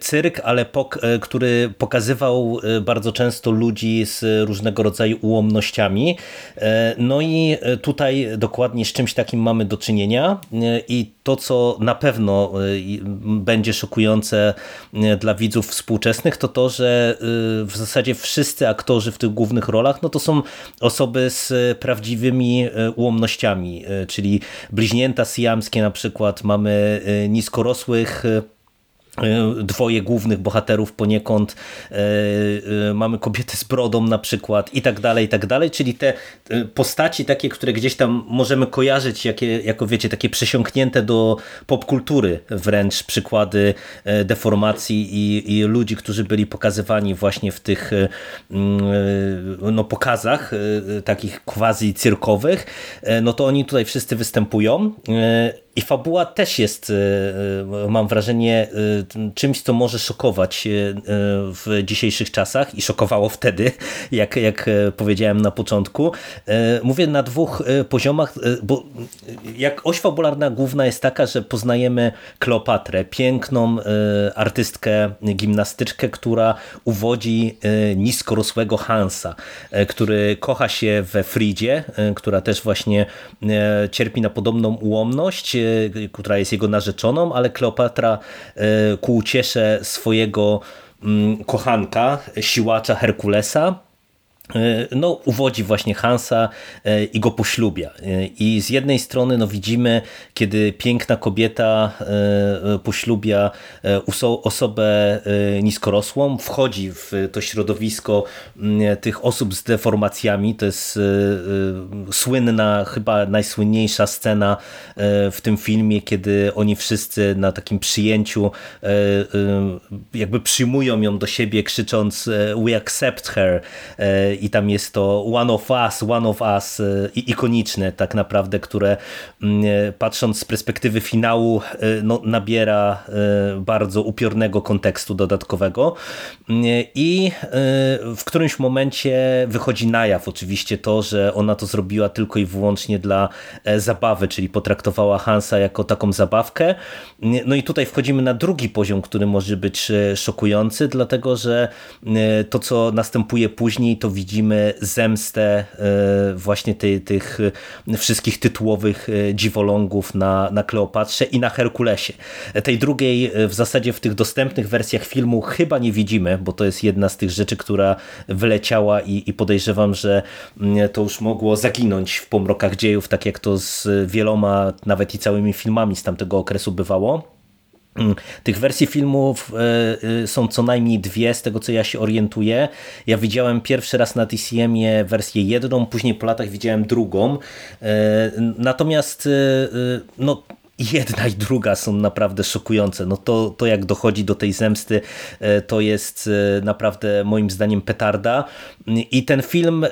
cyrk, ale pok e, który pokazywał bardzo często ludzi z różnego rodzaju ułomnościami. No i tutaj dokładnie z czymś takim mamy do czynienia i to, co na pewno będzie szokujące dla widzów współczesnych, to to, że w zasadzie wszyscy aktorzy w tych głównych rolach, no to są osoby z prawdziwymi ułomnościami E, czyli bliźnięta siamskie na przykład, mamy e, niskorosłych e, dwoje głównych bohaterów poniekąd, mamy kobiety z brodą na przykład i tak dalej, i tak dalej, czyli te postaci takie, które gdzieś tam możemy kojarzyć jakie, jako wiecie, takie przesiąknięte do popkultury wręcz przykłady deformacji i, i ludzi, którzy byli pokazywani właśnie w tych no, pokazach takich quasi cyrkowych, no to oni tutaj wszyscy występują I fabuła też jest, mam wrażenie, czymś, co może szokować w dzisiejszych czasach i szokowało wtedy, jak, jak powiedziałem na początku. Mówię na dwóch poziomach, bo jak oś fabularna główna jest taka, że poznajemy Kleopatrę, piękną artystkę, gimnastyczkę, która uwodzi niskorosłego Hansa, który kocha się we Fridzie, która też właśnie cierpi na podobną ułomność, która jest jego narzeczoną, ale Kleopatra ku uciesze swojego mm, kochanka, siłacza Herkulesa, E, no, uwodzi właśnie Hansa e, i go poślubia. E, I z jednej strony no, widzimy, kiedy piękna kobieta poślubia osobę niskorosłą, wchodzi w to środowisko tych osób z deformacjami. To jest słynna, chyba najsłynniejsza scena w tym filmie, kiedy oni wszyscy na takim przyjęciu jakby przyjmują ją do siebie, krzycząc we accept her i tam jest to One of Us, One of Us y, ikoniczne tak naprawdę, które mm, y, patrząc z perspektywy finału y, no, nabiera bardzo upiornego kontekstu dodatkowego i w którymś momencie wychodzi na jaw oczywiście to, że ona to zrobiła tylko i wyłącznie dla e, zabawy, czyli potraktowała Hansa jako taką zabawkę. No i tutaj wchodzimy na drugi poziom, który może być e, szokujący, dlatego że to, co następuje później, to widzimy widzimy zemstę e, właśnie tej, tych wszystkich tytułowych e, dziwolągów na, na Kleopatrze i na Herkulesie. Tej drugiej e, w zasadzie w tych dostępnych wersjach filmu chyba nie widzimy, bo to jest jedna z tych rzeczy, która wyleciała i, i podejrzewam, że mm, to już mogło zaginąć w pomrokach dziejów, tak jak to z wieloma, nawet i całymi filmami z tamtego okresu bywało. Mm, tych wersji filmów e, e, są co najmniej dwie, z tego co ja się orientuję. Ja widziałem pierwszy raz na TCM-ie wersję jedną, później po latach widziałem drugą. E, natomiast no, jedna i druga są naprawdę szokujące. No to, to jak dochodzi do tej zemsty, to jest naprawdę moim zdaniem petarda. I ten film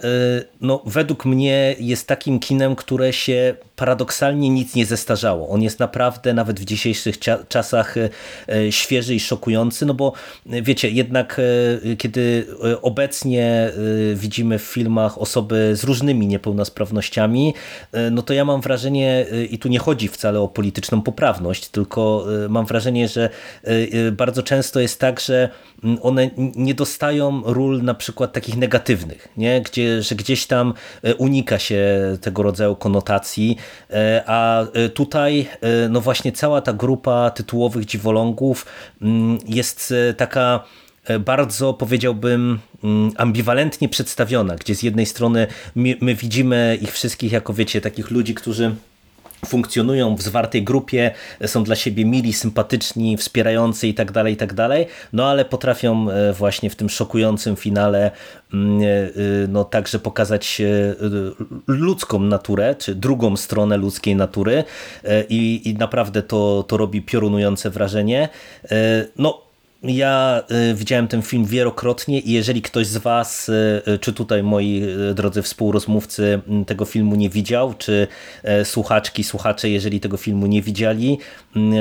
no, według mnie jest takim kinem, które się paradoksalnie nic nie zestarzało. On jest naprawdę nawet w dzisiejszych czasach e, e, świeży i szokujący, no bo e, wiecie, jednak kiedy obecnie widzimy w filmach osoby z różnymi niepełnosprawnościami, no to ja mam wrażenie, i tu nie chodzi wcale o polityczną poprawność, tylko mam wrażenie, że bardzo często jest tak, że one nie dostają ról na przykład takich negatywnych, nie? Gdzie, że gdzieś tam unika się tego rodzaju konotacji, a tutaj no właśnie cała ta grupa tytułowych dziwolągów mm, jest taka bardzo powiedziałbym mm, ambiwalentnie przedstawiona, gdzie z jednej strony my, my widzimy ich wszystkich jako wiecie takich ludzi, którzy funkcjonują w zwartej grupie, są dla siebie mili, sympatyczni, wspierający i tak dalej, i tak dalej, no ale potrafią e, właśnie w tym szokującym finale mm, e, e, no także pokazać ludzką naturę, czy drugą stronę ludzkiej natury i, i naprawdę to, to robi piorunujące wrażenie. No ja y, widziałem ten film wielokrotnie i jeżeli ktoś z Was, y, y, czy tutaj moi drodzy współrozmówcy tego filmu nie widział, czy słuchaczki, słuchacze, jeżeli tego filmu nie widzieli,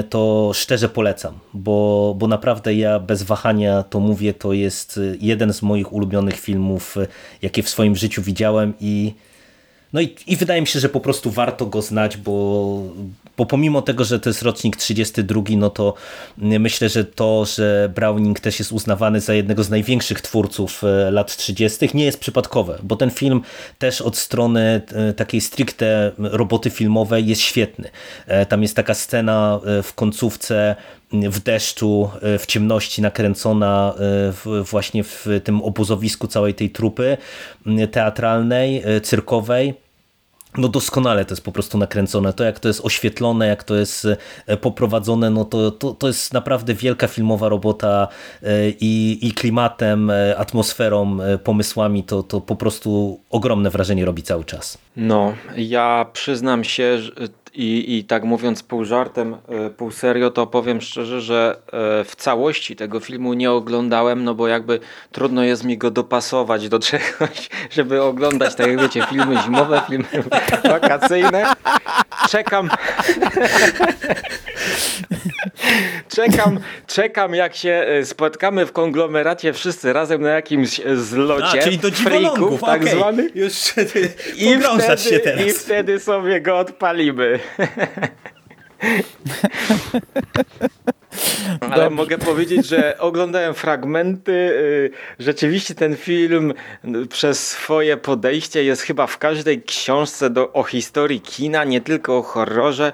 to szczerze polecam, bo, bo naprawdę ja bez wahania to mówię, to jest jeden z moich ulubionych filmów, jakie w swoim życiu widziałem i no i, i wydaje mi się, że po prostu warto go znać, bo, bo pomimo tego, że to jest rocznik 32, no to myślę, że to, że Browning też jest uznawany za jednego z największych twórców e, lat 30. nie jest przypadkowe, bo ten film też od strony e, takiej stricte roboty filmowej jest świetny. E, tam jest taka scena w końcówce w deszczu, w ciemności nakręcona właśnie w tym obozowisku całej tej trupy teatralnej, cyrkowej no doskonale to jest po prostu nakręcone. To jak to jest oświetlone, jak to jest e, poprowadzone, no to, to, to jest naprawdę wielka filmowa robota e, i, i klimatem, e, atmosferą, pomysłami, to, to po prostu ogromne wrażenie robi cały czas. No, ja przyznam się, że I, I tak mówiąc pół żartem, e, pół serio, to powiem szczerze, że e, w całości tego filmu nie oglądałem, no bo jakby trudno jest mi go dopasować do czegoś, żeby oglądać, tak jak wiecie, filmy zimowe, filmy wakacyjne. Czekam. czekam, czekam jak się e, spotkamy w konglomeracie wszyscy razem na jakimś zlocie. A, czyli do dziwolągów, tak okay. zwany. Już I wtedy, się teraz. I wtedy sobie go odpalimy. Ale Dobrze. mogę powiedzieć, że oglądałem fragmenty. Y, rzeczywiście ten film y, przez swoje podejście jest chyba w każdej książce do, o historii kina, nie tylko o horrorze.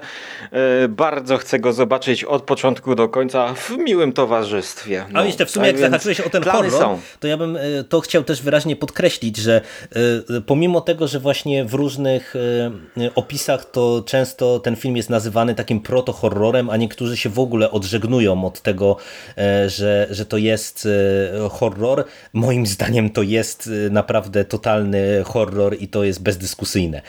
Y, bardzo chcę go zobaczyć od początku do końca w miłym towarzystwie. No, A jeszcze w sumie tak jak zahaczyłeś o ten horror, są. to ja bym to chciał też wyraźnie podkreślić, że pomimo tego, że właśnie w różnych opisach to często ten film jest nazywany takim proto-horrorem, a niektórzy się w ogóle odżegnują od tego, e, że, że to jest e, horror. Moim zdaniem to jest e, naprawdę totalny horror i to jest bezdyskusyjne.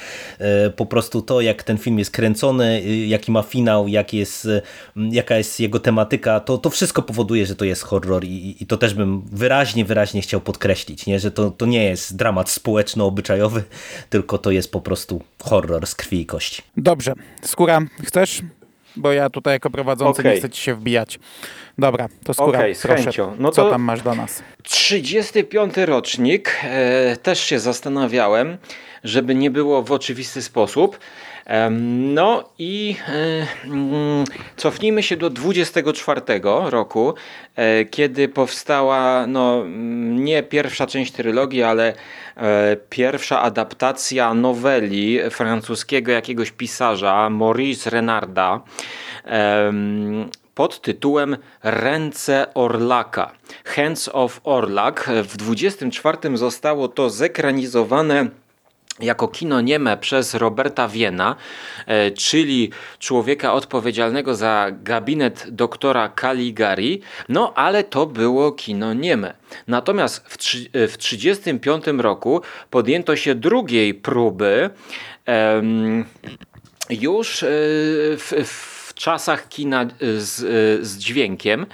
Po prostu to, jak ten film jest kręcony, jaki ma finał, jak jest, jaka jest jego tematyka, to, to wszystko powoduje, że to jest horror i, i to też bym wyraźnie, wyraźnie chciał podkreślić, nie? że to, to nie jest dramat społeczno-obyczajowy, tylko to jest po prostu horror z krwi i kości. Dobrze. Skóra, chcesz bo ja tutaj jako prowadzący okay. nie chcę ci się wbijać. Dobra, to skóra, okay, z proszę, chęcią. No co tam masz do nas? 35. rocznik, e, też się zastanawiałem, żeby nie było w oczywisty sposób. No i e, mm, cofnijmy się do 24 roku, e, kiedy powstała no, mm, nie pierwsza część trylogii, ale e, pierwsza adaptacja noweli francuskiego jakiegoś pisarza Maurice Renarda pod tytułem Ręce Orlaka. Hands of Orlak. W 24 zostało to zekranizowane jako kino nieme przez Roberta Wiena, e, czyli człowieka odpowiedzialnego za gabinet doktora Caligari, no ale to było kino nieme. Natomiast w 1935 roku podjęto się drugiej próby już e, w, w czasach kina z, z dźwiękiem.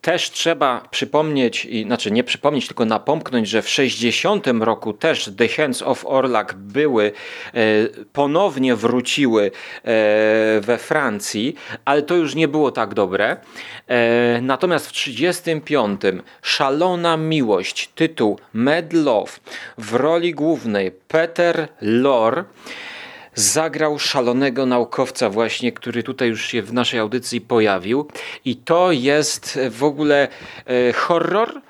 E, też trzeba przypomnieć, znaczy nie przypomnieć, tylko napomknąć, że w 60 roku też The Hands of Orlak były, e, ponownie wróciły e, we Francji, ale to już nie było tak dobre. Natomiast w 35 Szalona Miłość, tytuł Mad Love, w roli głównej Peter Lorre, zagrał szalonego naukowca właśnie, który tutaj już się w naszej audycji pojawił i to jest w ogóle e, horror e,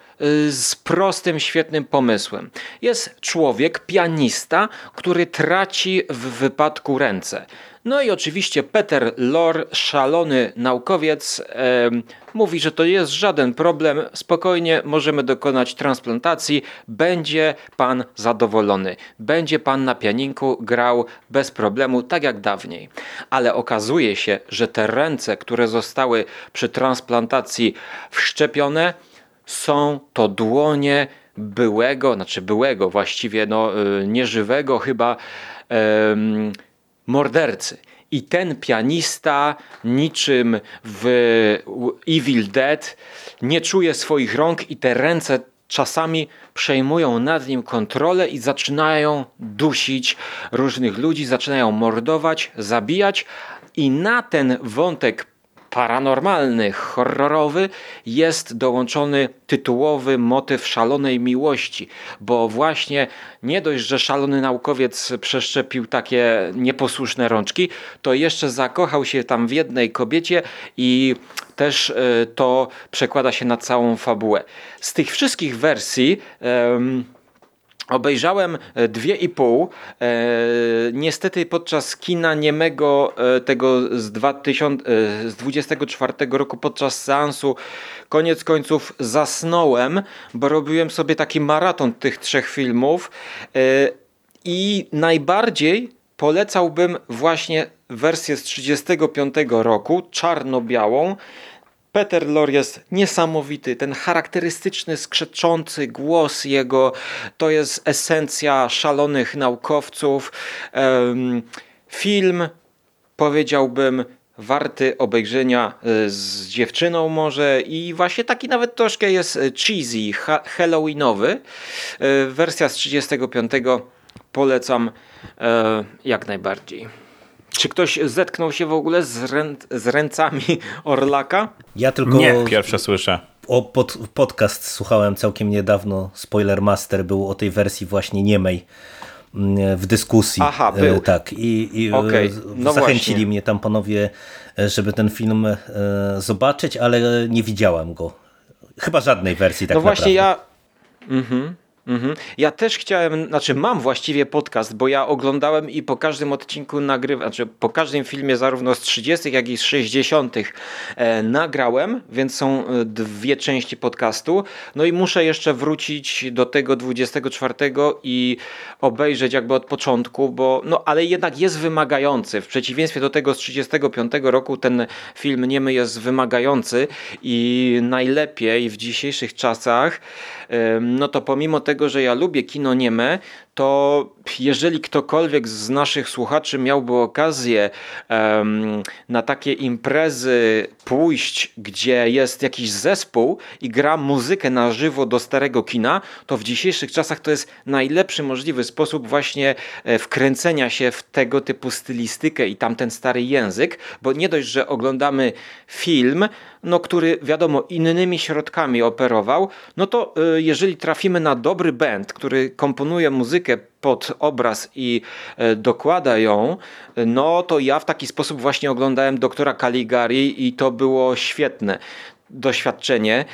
z prostym, świetnym pomysłem. Jest człowiek, pianista, który traci w wypadku ręce. No i oczywiście Peter Lor, szalony naukowiec, e, mówi, że to jest żaden problem, spokojnie możemy dokonać transplantacji, będzie pan zadowolony. Będzie pan na pianinku grał bez problemu, tak jak dawniej. Ale okazuje się, że te ręce, które zostały przy transplantacji wszczepione, są to dłonie byłego, znaczy byłego właściwie, no, y, nieżywego chyba mordercy. I ten pianista, niczym w Evil Dead, nie czuje swoich rąk i te ręce czasami przejmują nad nim kontrolę i zaczynają dusić różnych ludzi, zaczynają mordować, zabijać. I na ten wątek paranormalny, horrorowy jest dołączony tytułowy motyw szalonej miłości, bo właśnie nie dość, że szalony naukowiec przeszczepił takie nieposłuszne rączki, to jeszcze zakochał się tam w jednej kobiecie i też e, to przekłada się na całą fabułę. Z tych wszystkich wersji Obejrzałem e, dwie i pół. E, niestety podczas kina niemego e, tego z, 2000, z 24 roku podczas seansu koniec końców zasnąłem, bo robiłem sobie taki maraton tych trzech filmów i najbardziej polecałbym właśnie wersję z 35 roku, czarno-białą, Peter Lor jest niesamowity. Ten charakterystyczny, skrzeczący głos jego to jest esencja szalonych naukowców. Film powiedziałbym warty obejrzenia e, z dziewczyną może i właśnie taki nawet troszkę jest cheesy, halloweenowy. Wersja z 35 polecam jak najbardziej. Czy ktoś zetknął się w ogóle z, rę z ręcami Orlaka? Ja tylko Nie. pierwsze słyszę. O pod, podcast słuchałem całkiem niedawno. Spoiler Master był o tej wersji właśnie niemej mm, w dyskusji. Aha, był. E, tak, i, i okay. no zachęcili właśnie. mnie tam panowie, e, żeby ten film e, zobaczyć, ale nie widziałem go. Chyba żadnej wersji tak No właśnie naprawdę. ja... Mhm. Mhm. Ja też chciałem, znaczy mam właściwie podcast, bo ja oglądałem i po każdym odcinku nagrywam, znaczy po każdym filmie zarówno z 30 jak i z 60 e, nagrałem, więc są e, dwie części podcastu. No i muszę jeszcze wrócić do tego 24 i obejrzeć jakby od początku, bo no ale jednak jest wymagający. W przeciwieństwie do tego z 35 roku ten film niemy jest wymagający i najlepiej w dzisiejszych czasach, no to pomimo tego, że ja lubię kino nieme, to jeżeli ktokolwiek z naszych słuchaczy miałby okazję um, na takie imprezy pójść, gdzie jest jakiś zespół i gra muzykę na żywo do starego kina, to w dzisiejszych czasach to jest najlepszy możliwy sposób właśnie e, wkręcenia się w tego typu stylistykę i tamten stary język, bo nie dość, że oglądamy film, no, który wiadomo innymi środkami operował, no to e, jeżeli trafimy na dobry band, który komponuje muzykę pod obraz i e, dokłada ją, no to ja w taki sposób właśnie oglądałem doktora Caligari i to było świetne doświadczenie.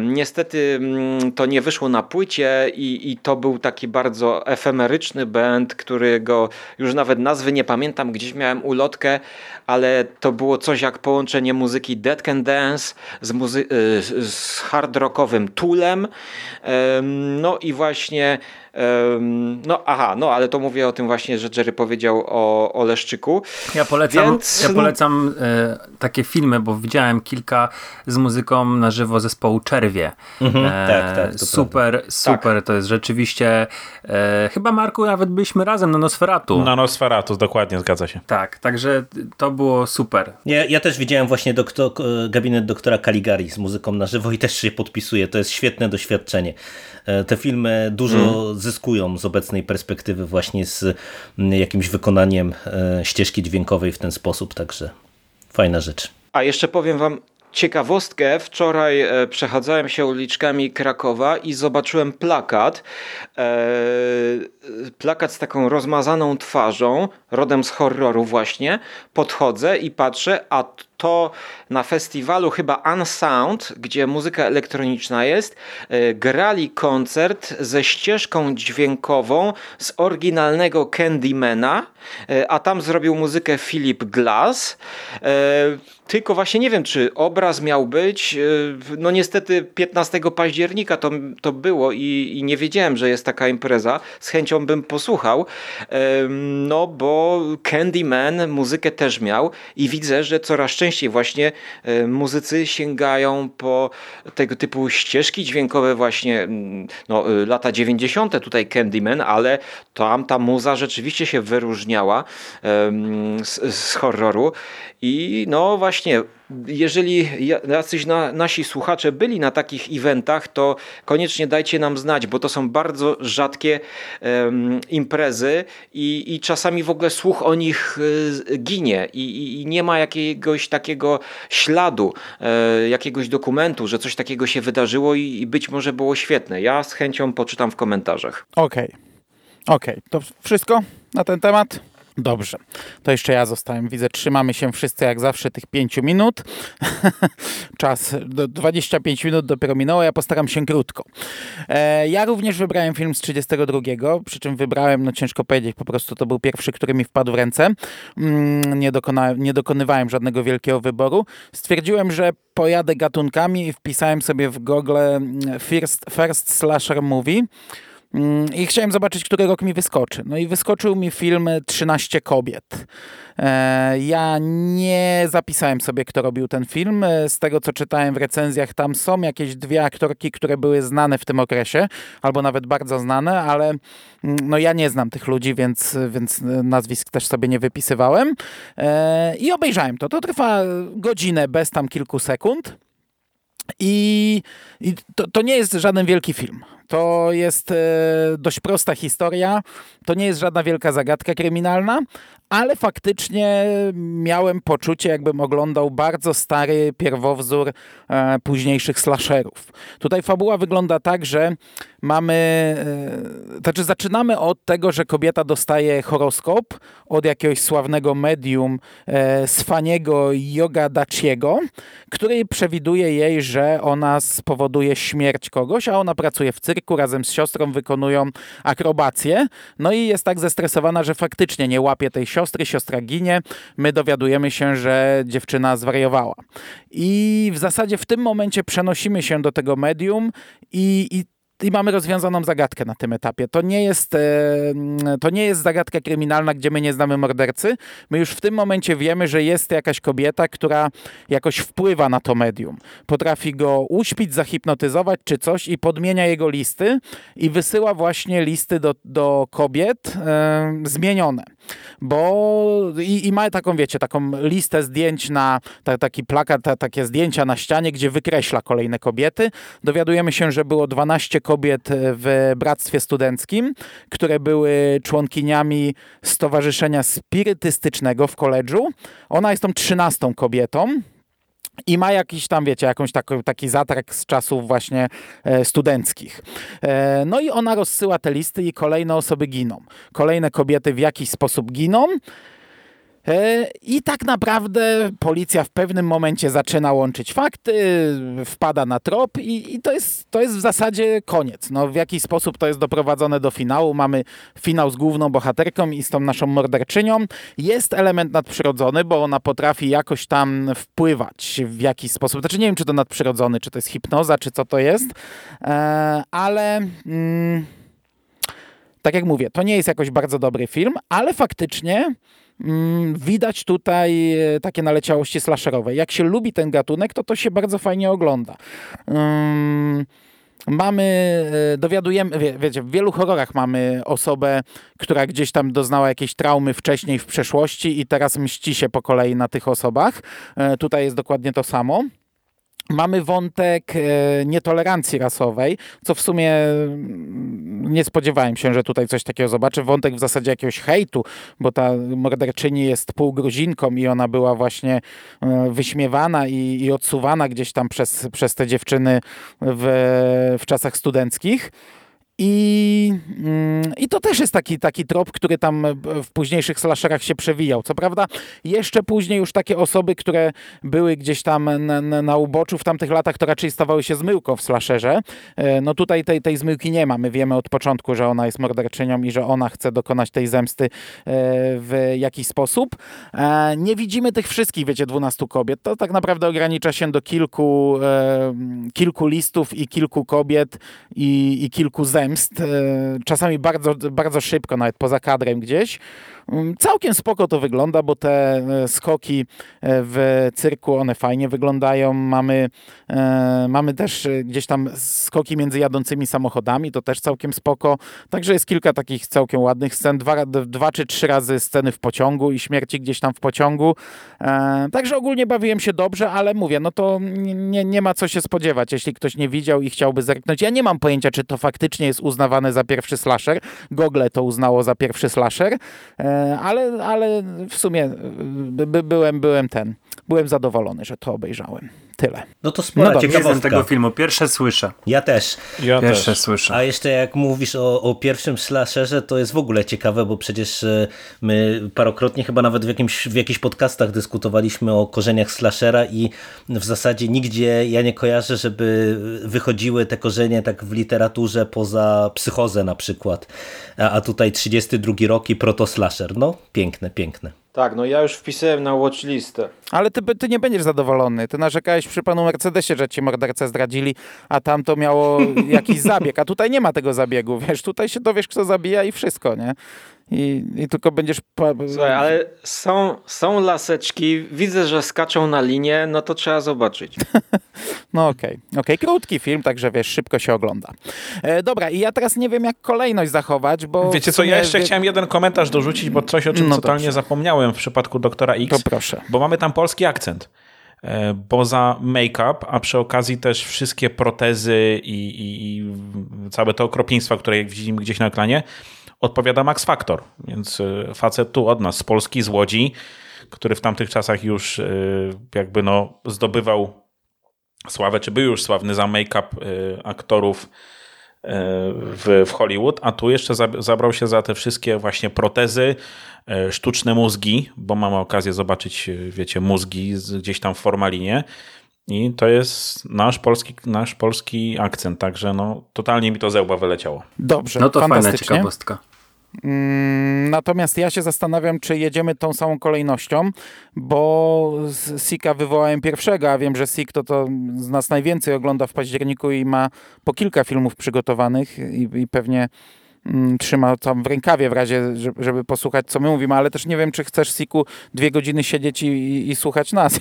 Niestety mm, to nie wyszło na płycie i, i to był taki bardzo efemeryczny band, którego już nawet nazwy nie pamiętam, gdzieś miałem ulotkę, ale to było coś jak połączenie muzyki Dead Can Dance z, muzy- y, z hard rockowym Toolem. No i właśnie no aha, no ale to mówię o tym właśnie, że Jerry powiedział o, o Leszczyku. Ja polecam, Więc... ja polecam e, takie filmy, bo widziałem kilka z muzyką na żywo zespołu Czerwie. Mhm, e, tak, tak. super, prawda. super, tak. to jest rzeczywiście e, chyba Marku nawet byliśmy razem na Nosferatu. Na Nosferatu, dokładnie, zgadza się. Tak, także to było super. Ja, ja też widziałem właśnie doktor, gabinet doktora Caligari z muzyką na żywo i też się podpisuję, to jest świetne doświadczenie. E, te filmy dużo mm. zyskują z obecnej perspektywy właśnie z jakimś wykonaniem e, ścieżki dźwiękowej w ten sposób, także fajna rzecz. A jeszcze powiem wam ciekawostkę. Wczoraj e, przechadzałem się uliczkami Krakowa i zobaczyłem plakat. plakat z taką rozmazaną twarzą, rodem z horroru właśnie. Podchodzę i patrzę, a to na festiwalu chyba Unsound, gdzie muzyka elektroniczna jest, e, grali koncert ze ścieżką dźwiękową z oryginalnego Candymana, e, a tam zrobił muzykę Philip Glass. E, tylko właśnie nie wiem, czy obraz miał być. No niestety 15 października to, to było i, i nie wiedziałem, że jest taka impreza. Z chęcią bym posłuchał. No bo Candyman muzykę też miał i widzę, że coraz częściej częściej właśnie e, muzycy sięgają po tego typu ścieżki dźwiękowe właśnie mm, no, e, lata 90. tutaj Candyman, ale tam ta muza rzeczywiście się wyróżniała z, z horroru i no właśnie jeżeli jacyś na, nasi słuchacze byli na takich eventach, to koniecznie dajcie nam znać, bo to są bardzo rzadkie um, imprezy i, i czasami w ogóle słuch o nich y, ginie i, i, nie ma jakiegoś takiego śladu, y, jakiegoś dokumentu, że coś takiego się wydarzyło i, i, być może było świetne. Ja z chęcią poczytam w komentarzach. Okej, okay. okej, okay. to wszystko na ten temat? Dobrze, to jeszcze ja zostałem. Widzę, trzymamy się wszyscy jak zawsze tych 5 minut. Czas, 25 minut dopiero minęło, ja postaram się krótko. E, ja również wybrałem film z 32, przy czym wybrałem, no ciężko powiedzieć, po prostu to był pierwszy, który mi wpadł w ręce. Mm, nie, dokona, nie dokonywałem żadnego wielkiego wyboru. Stwierdziłem, że pojadę gatunkami i wpisałem sobie w Google mm, First, first Slasher Movie. Mm, I chciałem zobaczyć, który rok mi wyskoczy. No i wyskoczył mi film 13 kobiet. E, ja nie zapisałem sobie, kto robił ten film. E, z tego, co czytałem w recenzjach, tam są jakieś dwie aktorki, które były znane w tym okresie, albo nawet bardzo znane, ale mm, no ja nie znam tych ludzi, więc, więc nazwisk też sobie nie wypisywałem. E, I obejrzałem to. To trwa godzinę bez tam kilku sekund. I, i to, to, nie jest żaden wielki film. To jest e, dość prosta historia. To nie jest żadna wielka zagadka kryminalna, ale faktycznie miałem poczucie, jakbym oglądał bardzo stary pierwowzór e, późniejszych slasherów. Tutaj fabuła wygląda tak, że mamy, e, znaczy zaczynamy od tego, że kobieta dostaje horoskop od jakiegoś sławnego medium e, Sfaniego Daciego, który przewiduje jej, że ona spowoduje śmierć kogoś, a ona pracuje w cyrku, razem z siostrą wykonują akrobację, no i jest tak zestresowana, że faktycznie nie łapie tej siostry, siostra ginie, my dowiadujemy się, że dziewczyna zwariowała. I w zasadzie w tym momencie przenosimy się do tego medium i, i i mamy rozwiązaną zagadkę na tym etapie. To nie, jest, e, to nie jest zagadka kryminalna, gdzie my nie znamy mordercy. My już w tym momencie wiemy, że jest jakaś kobieta, która jakoś wpływa na to medium. Potrafi go uśpić, zahipnotyzować czy coś i podmienia jego listy i wysyła właśnie listy do, do kobiet e, zmienione. Bo i, i ma taką, wiecie, taką listę zdjęć na ta, taki plakat, ta, takie zdjęcia na ścianie, gdzie wykreśla kolejne kobiety. Dowiadujemy się, że było 12 kobiet w bractwie studenckim, które były członkiniami Stowarzyszenia Spirytystycznego w koledżu. Ona jest tą 13 kobietą. I ma jakiś tam, wiecie, jakąś taki, taki zatrek z czasów właśnie e, studenckich. E, no i ona rozsyła te listy i kolejne osoby giną. Kolejne kobiety w jakiś sposób giną. E, I tak naprawdę policja w pewnym momencie zaczyna łączyć fakty, wpada na trop i, i, to, jest, to jest w zasadzie koniec. No, w jakiś sposób to jest doprowadzone do finału. Mamy finał z główną bohaterką i z tą naszą morderczynią. Jest element nadprzyrodzony, bo ona potrafi jakoś tam wpływać w jakiś sposób. Znaczy nie wiem, czy to nadprzyrodzony, czy to jest hipnoza, czy co to jest, e, ale... Mm, tak jak mówię, to nie jest jakoś bardzo dobry film, ale faktycznie widać tutaj e, takie naleciałości slasherowe. Jak się lubi ten gatunek, to to się bardzo fajnie ogląda. Um, mamy, e, dowiadujemy, wie, wiecie, w wielu horrorach mamy osobę, która gdzieś tam doznała jakiejś traumy wcześniej w przeszłości i teraz mści się po kolei na tych osobach. E, tutaj jest dokładnie to samo. Mamy wątek e, nietolerancji rasowej, co w sumie mm, nie spodziewałem się, że tutaj coś takiego zobaczę. Wątek w zasadzie jakiegoś hejtu, bo ta morderczyni jest półgruzinką i ona była właśnie e, wyśmiewana i, i odsuwana gdzieś tam przez, przez te dziewczyny w, w czasach studenckich. I, mm, I to też jest taki, taki trop, który tam w późniejszych slasherach się przewijał. Co prawda, jeszcze później już takie osoby, które były gdzieś tam na, na, uboczu w tamtych latach, to raczej stawały się zmyłką w slasherze. E, no tutaj tej, tej zmyłki nie ma. My wiemy od początku, że ona jest morderczynią i że ona chce dokonać tej zemsty e, w jakiś sposób. E, nie widzimy tych wszystkich, wiecie, 12 kobiet. To tak naprawdę ogranicza się do kilku, kilku listów i kilku kobiet i, i kilku zemst zemst, e, czasami bardzo, bardzo szybko, nawet poza kadrem gdzieś. Mm, całkiem spoko to wygląda, bo te e, skoki e, w cyrku, one fajnie wyglądają. Mamy, mamy też gdzieś tam skoki między jadącymi samochodami, to też całkiem spoko. Także jest kilka takich całkiem ładnych scen. Dwa, dwa czy trzy razy sceny w pociągu i śmierci gdzieś tam w pociągu. Także ogólnie bawiłem się dobrze, ale mówię, no to nie, nie ma co się spodziewać, jeśli ktoś nie widział i chciałby zerknąć. Ja nie mam pojęcia, czy to faktycznie jest uznawane za pierwszy slasher. Google to uznało za pierwszy slasher, e, ale, ale w sumie by, byłem, byłem ten, byłem zadowolony, że to obejrzałem. Tyle. No to sporo no ciekawostka. Tego filmu, pierwsze słyszę. Ja też. Ja pierwsze też. słyszę. A jeszcze jak mówisz o, o pierwszym slasherze, to jest w ogóle ciekawe, bo przecież e, my parokrotnie chyba nawet w, jakimś, w jakichś podcastach dyskutowaliśmy o korzeniach slashera i w zasadzie nigdzie ja nie kojarzę, żeby wychodziły te korzenie tak w literaturze poza psychozę na przykład. A, a tutaj 32 rok i proto-slasher. No, piękne, piękne. Tak, no ja już wpisałem na watchlistę. Ale ty, ty nie będziesz zadowolony. Ty narzekałeś przy panu Mercedesie, że ci mordercę zdradzili, a tam to miało jakiś zabieg. A tutaj nie ma tego zabiegu, wiesz, tutaj się dowiesz, kto zabija i wszystko, nie? I, i tylko będziesz... Słuchaj, ale są, są laseczki, widzę, że skaczą na linię, no to trzeba zobaczyć. no okej, okay. okej, okay. krótki film, także wiesz, szybko się ogląda. E, dobra, i ja teraz nie wiem, jak kolejność zachować, bo... Wiecie co, ja jeszcze wie... chciałem jeden komentarz dorzucić, bo coś, o czym no totalnie dobrze. zapomniałem w przypadku Doktora X. To proszę. Bo mamy tam polski akcent e, poza make-up, a przy okazji też wszystkie protezy i, i, i, całe te okropieństwa, które jak widzimy gdzieś na ekranie, odpowiada Max Factor. Więc e, facet tu od nas, z Polski, z Łodzi, który w tamtych czasach już e, jakby no zdobywał sławę, czy był już sławny za make-up aktorów w, w Hollywood, a tu jeszcze zabrał się za te wszystkie właśnie protezy, sztuczne mózgi, bo mamy okazję zobaczyć, wiecie, mózgi gdzieś tam w formalinie. I to jest nasz polski, nasz polski akcent, także no, totalnie mi to ze łba wyleciało. Dobrze, No to fajna ciekawostka. Mm, natomiast ja się zastanawiam, czy jedziemy tą samą kolejnością, bo Sika wywołałem pierwszego, a wiem, że Sik to, to z nas najwięcej ogląda w październiku i ma po kilka filmów przygotowanych i, i pewnie Mm, trzyma tam w rękawie w razie, żeby posłuchać, co my mówimy, ale też nie wiem, czy chcesz, Siku, dwie godziny siedzieć i, i, i słuchać nas.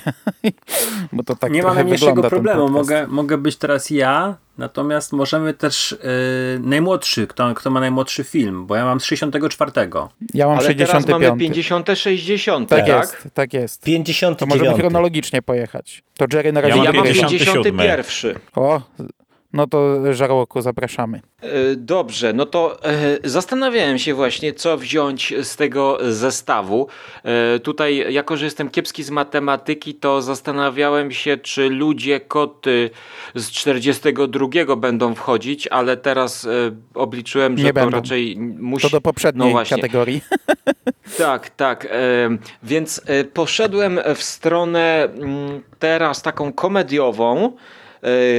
Bo to tak Nie ma najmniejszego problemu. Mogę, mogę być teraz ja, natomiast możemy też yy, najmłodszy, kto, kto ma najmłodszy film, bo ja mam z 64. Ja mam ale 65. teraz mamy 50, 60, tak? Tak jest, tak jest. 59. To możemy chronologicznie pojechać. To Jerry na razie... Ja mam 51. O, no to żarłoku zapraszamy. E, dobrze, no to e, zastanawiałem się właśnie, co wziąć z tego zestawu. E, tutaj, jako że jestem kiepski z matematyki, to zastanawiałem się, czy ludzie koty z 42 będą wchodzić, ale teraz obliczyłem, że Nie to będą. raczej musi... To do poprzedniej no kategorii. Tak, tak. Więc poszedłem w stronę mm, teraz taką komediową,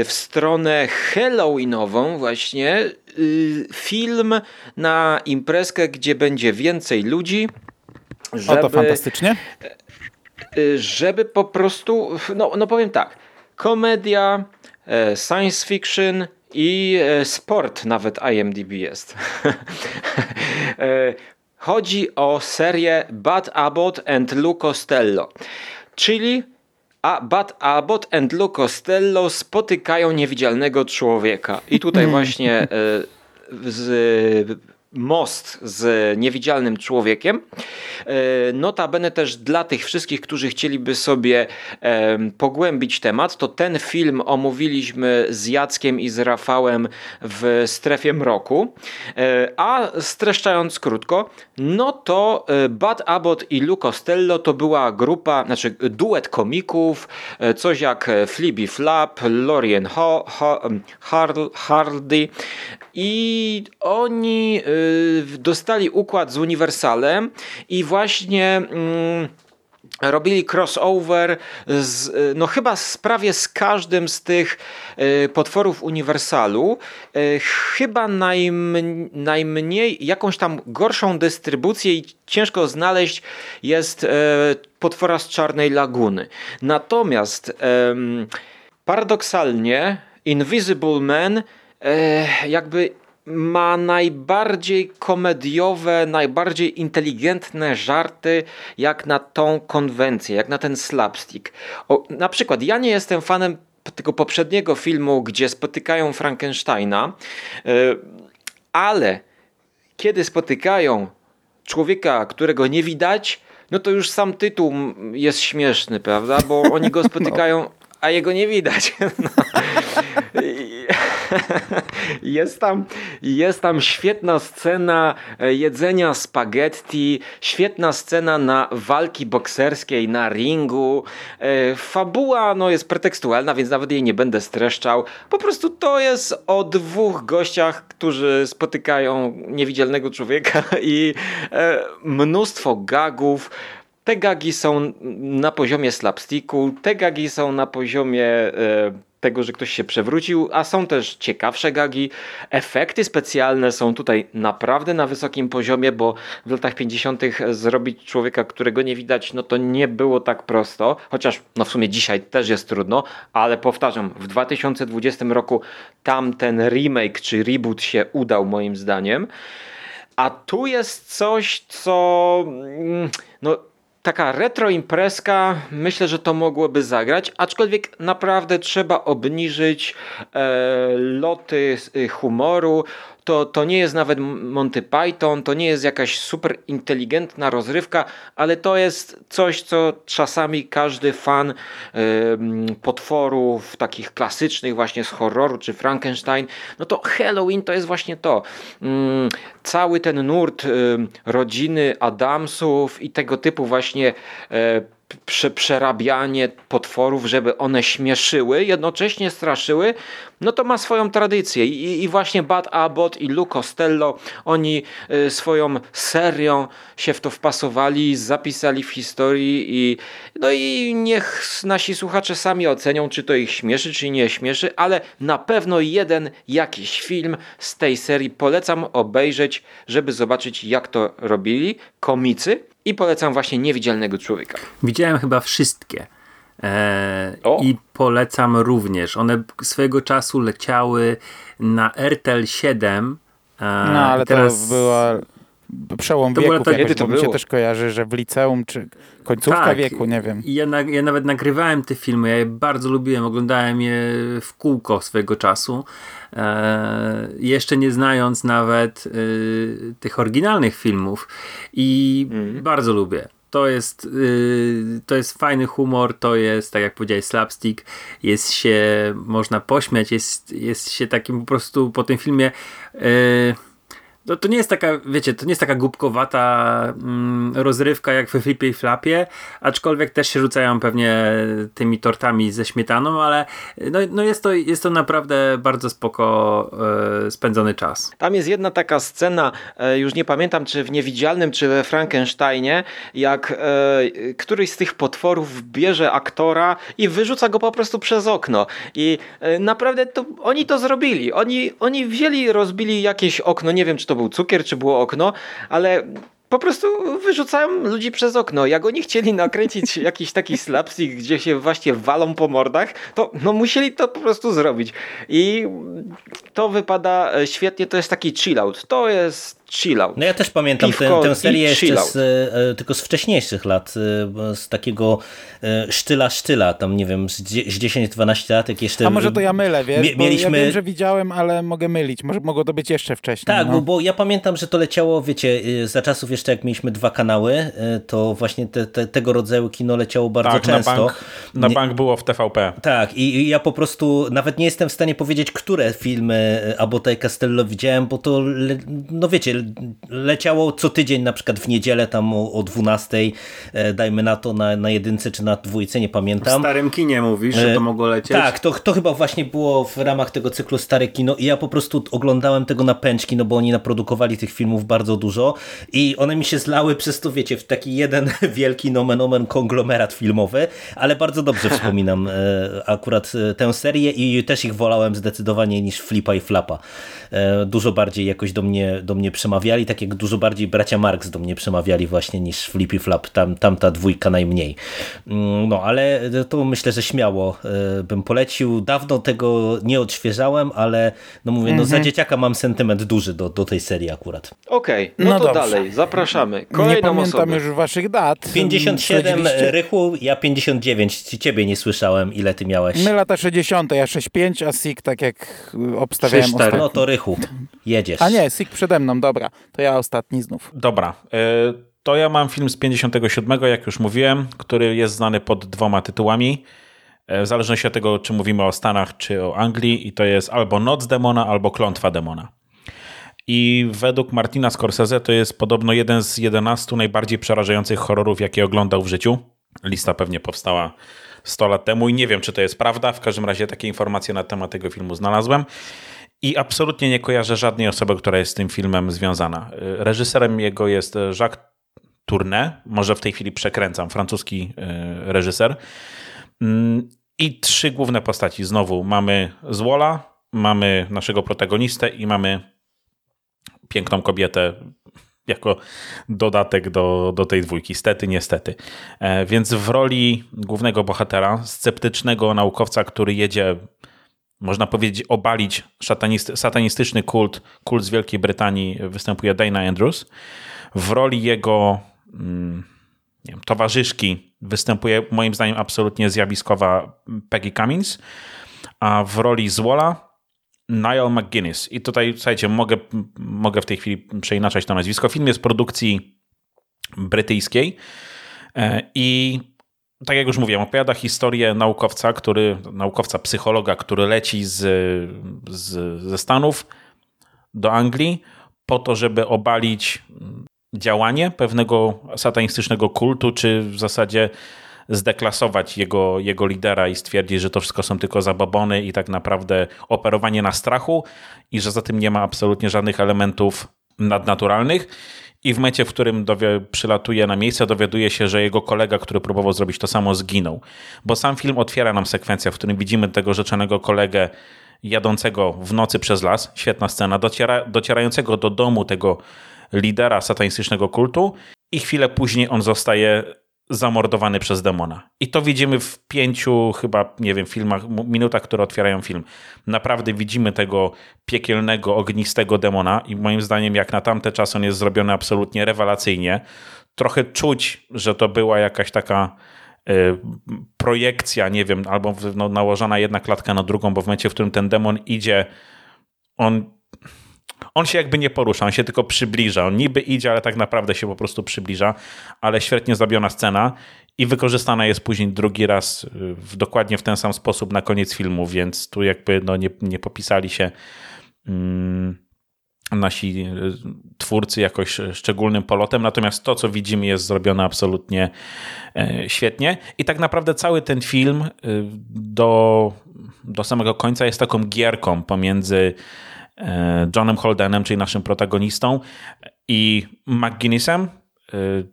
w stronę Halloweenową właśnie y, film na imprezkę, gdzie będzie więcej ludzi. Żeby, o to fantastycznie. Y, żeby po prostu, no, no powiem tak, komedia, e, science fiction i e, sport nawet IMDb jest. E, chodzi o serię Bad Abbott and Lou Costello, czyli a Bud Abbott and Lou Costello spotykają niewidzialnego człowieka. I tutaj hmm. właśnie e, z most z niewidzialnym człowiekiem. E, notabene też dla tych wszystkich, którzy chcieliby sobie pogłębić temat, to ten film omówiliśmy z Jackiem i z Rafałem w strefie mroku. E, a streszczając krótko, no to e, Bud Abbott i Lou Costello to była grupa, znaczy duet komików, coś jak Flibby Flap, Lorien Ho, Ho, Hardy i oni dostali układ z Uniwersalem i właśnie mm, robili crossover z, y, no chyba z, prawie z każdym z tych y, potworów Uniwersalu. chyba najm, najmniej, jakąś tam gorszą dystrybucję i ciężko znaleźć jest potwora z Czarnej Laguny. Natomiast paradoksalnie Invisible Man jakby ma najbardziej komediowe, najbardziej inteligentne żarty, jak na tą konwencję, jak na ten slapstick. O, na przykład, ja nie jestem fanem tego poprzedniego filmu, gdzie spotykają Frankensteina, yy, ale kiedy spotykają człowieka, którego nie widać, no to już sam tytuł jest śmieszny, prawda? Bo oni go spotykają, a jego nie widać. No. Jest tam, jest tam świetna scena e, jedzenia spaghetti, świetna scena na walki bokserskiej na ringu. E, fabuła no, jest pretekstualna, więc nawet jej nie będę streszczał. Po prostu to jest o dwóch gościach, którzy spotykają niewidzialnego człowieka i e, mnóstwo gagów. Te gagi są na poziomie slapsticku, te gagi są na poziomie tego, że ktoś się przewrócił, a są też ciekawsze gagi. Efekty specjalne są tutaj naprawdę na wysokim poziomie, bo w latach 50. zrobić człowieka, którego nie widać, no to nie było tak prosto, chociaż no w sumie dzisiaj też jest trudno, ale powtarzam, w 2020 roku tamten remake czy reboot się udał moim zdaniem. A tu jest coś, co mm, no taka retro imprezka, myślę, że to mogłoby zagrać, aczkolwiek naprawdę trzeba obniżyć e, loty y, humoru, to, to nie jest nawet Monty Python, to nie jest jakaś super inteligentna rozrywka, ale to jest coś, co czasami każdy fan potworów takich klasycznych właśnie z horroru czy Frankenstein, no to Halloween to jest właśnie to. Y, cały ten nurt rodziny Adamsów i tego typu właśnie e, prze, przerabianie potworów, żeby one śmieszyły, jednocześnie straszyły, no to ma swoją tradycję. I, i właśnie Bad Abbott i Lou Costello, oni y, swoją serią się w to wpasowali, zapisali w historii i no i niech nasi słuchacze sami ocenią, czy to ich śmieszy, czy nie śmieszy, ale na pewno jeden jakiś film z tej serii polecam obejrzeć, żeby zobaczyć jak to robili komicy i polecam właśnie Niewidzialnego Człowieka. Widziałem chyba wszystkie. Eee, I polecam również. One swojego czasu leciały na RTL 7. Eee, no, ale teraz... to była przełom to wieków, to, jakoś, to mi się też kojarzy, że w liceum, czy końcówka tak, wieku, nie wiem. Ja, na, ja nawet nagrywałem te filmy, ja je bardzo lubiłem, oglądałem je w kółko swojego czasu, e, jeszcze nie znając nawet e, tych oryginalnych filmów i mm. bardzo lubię. To jest, yy, to jest fajny humor, to jest, tak jak powiedziałeś, slapstick. Jest się, można pośmiać, jest, jest się takim po prostu po tym filmie. Yy, no to nie jest taka, wiecie, to nie jest taka głupkowata mm, rozrywka jak we Flipie i Flapie, aczkolwiek też się rzucają pewnie tymi tortami ze śmietaną, ale no, no jest, to, jest to naprawdę bardzo spoko e, spędzony czas. Tam jest jedna taka scena, e, już nie pamiętam czy w Niewidzialnym, czy we Frankensteinie, jak e, któryś z tych potworów bierze aktora i wyrzuca go po prostu przez okno. I naprawdę to, oni to zrobili. Oni, oni wzięli, rozbili jakieś okno, nie wiem czy to to był cukier, czy było okno, ale po prostu wyrzucają ludzi przez okno. Jak oni chcieli nakręcić jakiś taki slapstick, gdzie się właśnie walą po mordach, to no musieli to po prostu zrobić. I to wypada e, świetnie, to jest taki chill out. To jest chillout. No ja też pamiętam Piwko tę, serię jeszcze z, e, tylko z wcześniejszych lat, e, z takiego e, sztyla sztyla, tam nie wiem, z, z 10-12 lat, jak jeszcze... A może to ja mylę, wiesz, mieliśmy... ja wiem, że widziałem, ale mogę mylić, może mogło to być jeszcze wcześniej. Tak, no. bo, bo ja pamiętam, że to leciało, wiecie, za czasów jeszcze jak mieliśmy dwa kanały, to właśnie te, te, tego rodzaju kino leciało bardzo tak, często. Na bank, na bank było w TVP. Tak, i, i, ja po prostu nawet nie jestem w stanie powiedzieć, które filmy Abota i Castello widziałem, bo to, no wiecie, leciało co tydzień, na przykład w niedzielę tam o, o 12, e, dajmy na to na, na jedynce czy na dwójce, nie pamiętam. W starym kinie mówisz, że to e, mogło lecieć? Tak, to, to chyba właśnie było w ramach tego cyklu Stare Kino i ja po prostu oglądałem tego na pęczki, no bo oni naprodukowali tych filmów bardzo dużo i one mi się zlały przez to, wiecie, w taki jeden wielki nomen omen konglomerat filmowy, ale bardzo dobrze wspominam e, akurat tę serię i też ich wolałem zdecydowanie niż Flipa i Flapa. Dużo bardziej jakoś do mnie, do mnie przemawiali tak jak dużo bardziej bracia Marx do mnie przemawiali właśnie niż Flippy Flap, tam, tamta dwójka najmniej. Mm, no, ale to myślę, że śmiało e, bym polecił. Dawno tego nie odświeżałem, ale no mówię, no za mhm. dzieciaka mam sentyment duży do, do tej serii akurat. Okej, okay, no, no, to dobrze. dalej, zapraszamy. Kolejną nie pamiętam osobę. już waszych dat. 57 Rychu, ja 59. Ciebie nie słyszałem, ile ty miałeś? My lata 60, ja 65, a Sik tak jak obstawiałem ostatnio. No to Rychu, jedziesz. A nie, Sik przede mną, dobra. To ja ostatni znów. Dobra. E, to ja mam film z 57, jak już mówiłem, który jest znany pod dwoma tytułami. E, w zależności od tego, czy mówimy o Stanach, czy o Anglii, i to jest albo Noc Demona, albo Klątwa Demona. I według Martina Scorsese to jest podobno jeden z 11 najbardziej przerażających horrorów, jakie oglądał w życiu. Lista pewnie powstała 100 lat temu i nie wiem, czy to jest prawda. W każdym razie takie informacje na temat tego filmu znalazłem. I absolutnie nie kojarzę żadnej osoby, która jest z tym filmem związana. Reżyserem jego jest Jacques Tourneur, może w tej chwili przekręcam, francuski e, reżyser. Mm, I trzy główne postaci. Znowu mamy Zwola, mamy naszego protagonistę i mamy piękną kobietę jako dodatek do, do tej dwójki. Stety, niestety. E, więc w roli głównego bohatera, sceptycznego naukowca, który jedzie, można powiedzieć, obalić satanistyczny kult, kult z Wielkiej Brytanii, występuje Dana Andrews. W roli jego mm, wiem, towarzyszki występuje moim zdaniem absolutnie zjawiskowa Peggy Cummins, a w roli Zwola Niall McGuinness. I tutaj, słuchajcie, mogę, mogę w tej chwili przeinaczać to nazwisko. Film jest produkcji brytyjskiej e, i tak jak już mówiłem, opowiada historię naukowca, który, naukowca, psychologa, który leci z, z, ze Stanów do Anglii po to, żeby obalić działanie pewnego satanistycznego kultu, czy w zasadzie zdeklasować jego, jego lidera i stwierdzić, że to wszystko są tylko zababony i tak naprawdę operowanie na strachu i że za tym nie ma absolutnie żadnych elementów nadnaturalnych. I w momencie, w którym dowie, przylatuje na miejsce, dowiaduje się, że jego kolega, który próbował zrobić to samo, zginął. Bo sam film otwiera nam sekwencję, w którym widzimy tego rzeczonego kolegę jadącego w nocy przez las, świetna scena, dociera, docierającego do domu tego lidera satanistycznego kultu. I chwilę później on zostaje zamordowany przez demona. I to widzimy w pięciu chyba, nie wiem, filmach, minutach, które otwierają film. Naprawdę widzimy tego piekielnego, ognistego demona i moim zdaniem jak na tamte czasy on jest zrobiony absolutnie rewelacyjnie. Trochę czuć, że to była jakaś taka y, projekcja, nie wiem, albo no, nałożona jedna klatka na drugą, bo w momencie, w którym ten demon idzie, on on się jakby nie porusza, on się tylko przybliża. On niby idzie, ale tak naprawdę się po prostu przybliża, ale świetnie zrobiona scena i wykorzystana jest później drugi raz y, w, dokładnie w ten sam sposób na koniec filmu, więc tu jakby no nie, nie popisali się mm, nasi y, twórcy jakoś szczególnym polotem, natomiast to, co widzimy, jest zrobione absolutnie e, świetnie. I tak naprawdę cały ten film y, do, do samego końca jest taką gierką pomiędzy Johnem Holdenem, czyli naszym protagonistą, i McGuinnessem, e,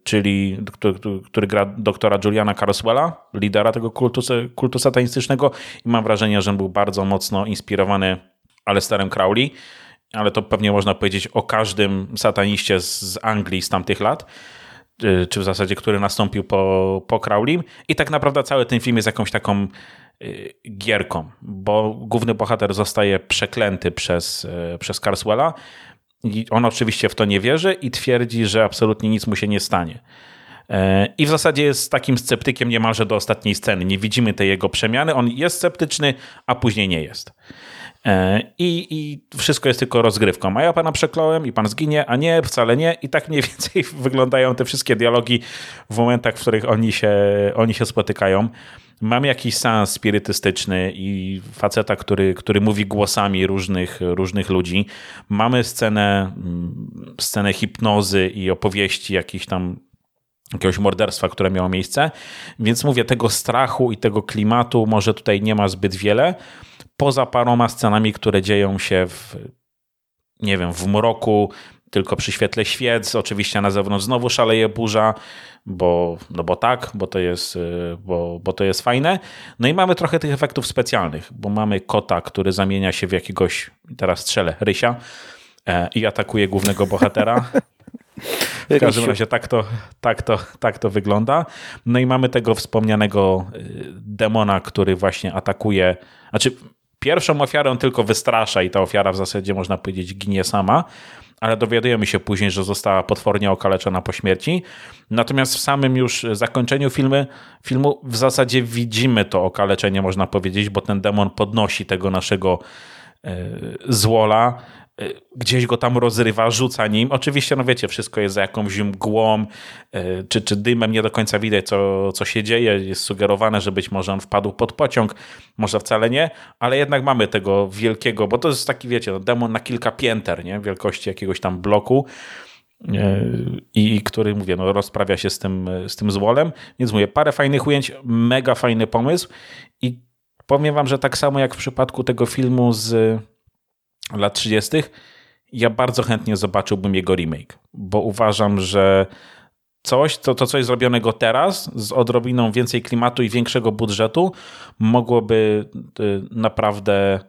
czyli który, który gra doktora Juliana Carswella, lidera tego kultu, kultu satanistycznego i mam wrażenie, że był bardzo mocno inspirowany Alesterem Crowley, ale to pewnie można powiedzieć o każdym sataniście z Anglii z tamtych lat e, czy w zasadzie, który nastąpił po, po Crowley. I tak naprawdę cały ten film jest jakąś taką gierką, bo główny bohater zostaje przeklęty przez, y, przez Carswella i on oczywiście w to nie wierzy i twierdzi, że absolutnie nic mu się nie stanie. Y, I w zasadzie jest takim sceptykiem niemalże do ostatniej sceny. Nie widzimy tej jego przemiany. On jest sceptyczny, a później nie jest. I, I wszystko jest tylko rozgrywką. A ja pana przekląłem i pan zginie, a nie, wcale nie. I tak mniej więcej wyglądają te wszystkie dialogi w momentach, w których oni się, oni się spotykają. Mam jakiś sens spirytystyczny i faceta, który, który mówi głosami różnych, różnych ludzi. Mamy scenę, mm, scenę hipnozy i opowieści jakichś tam jakiegoś morderstwa, które miało miejsce. Więc mówię, tego strachu i tego klimatu może tutaj nie ma zbyt wiele, poza paroma scenami, które dzieją się w, nie wiem, w mroku, tylko przy świetle świec. Oczywiście na zewnątrz znowu szaleje burza, bo, no bo tak, bo to, jest, y, bo, bo to jest fajne. No i mamy trochę tych efektów specjalnych, bo mamy kota, który zamienia się w jakiegoś, teraz strzelę, rysia e, i atakuje głównego bohatera. W każdym razie tak to, tak, to, tak to wygląda. No i mamy tego wspomnianego y, demona, który właśnie atakuje. Znaczy, pierwszą ofiarę on tylko wystrasza i ta ofiara w zasadzie można powiedzieć ginie sama ale dowiadujemy się później, że została potwornie okaleczona po śmierci. Natomiast w samym już zakończeniu filmu, filmu w zasadzie widzimy to okaleczenie, można powiedzieć, bo ten demon podnosi tego naszego e, złola gdzieś go tam rozrywa, rzuca nim. Oczywiście, no wiecie, wszystko jest za jakąś mgłą, y, czy, czy dymem, nie do końca widać, co, co się dzieje. Jest sugerowane, że być może on wpadł pod pociąg, może wcale nie, ale jednak mamy tego wielkiego, bo to jest taki, wiecie, no, demon na kilka pięter, nie? Wielkości jakiegoś tam bloku y, i który, mówię, no, rozprawia się z tym, z tym złolem. Więc mówię, parę fajnych ujęć, mega fajny pomysł i powiem wam, że tak samo jak w przypadku tego filmu z lat 30., ja bardzo chętnie zobaczyłbym jego remake, bo uważam, że coś, to, to coś zrobionego teraz z odrobiną więcej klimatu i większego budżetu mogłoby y, naprawdę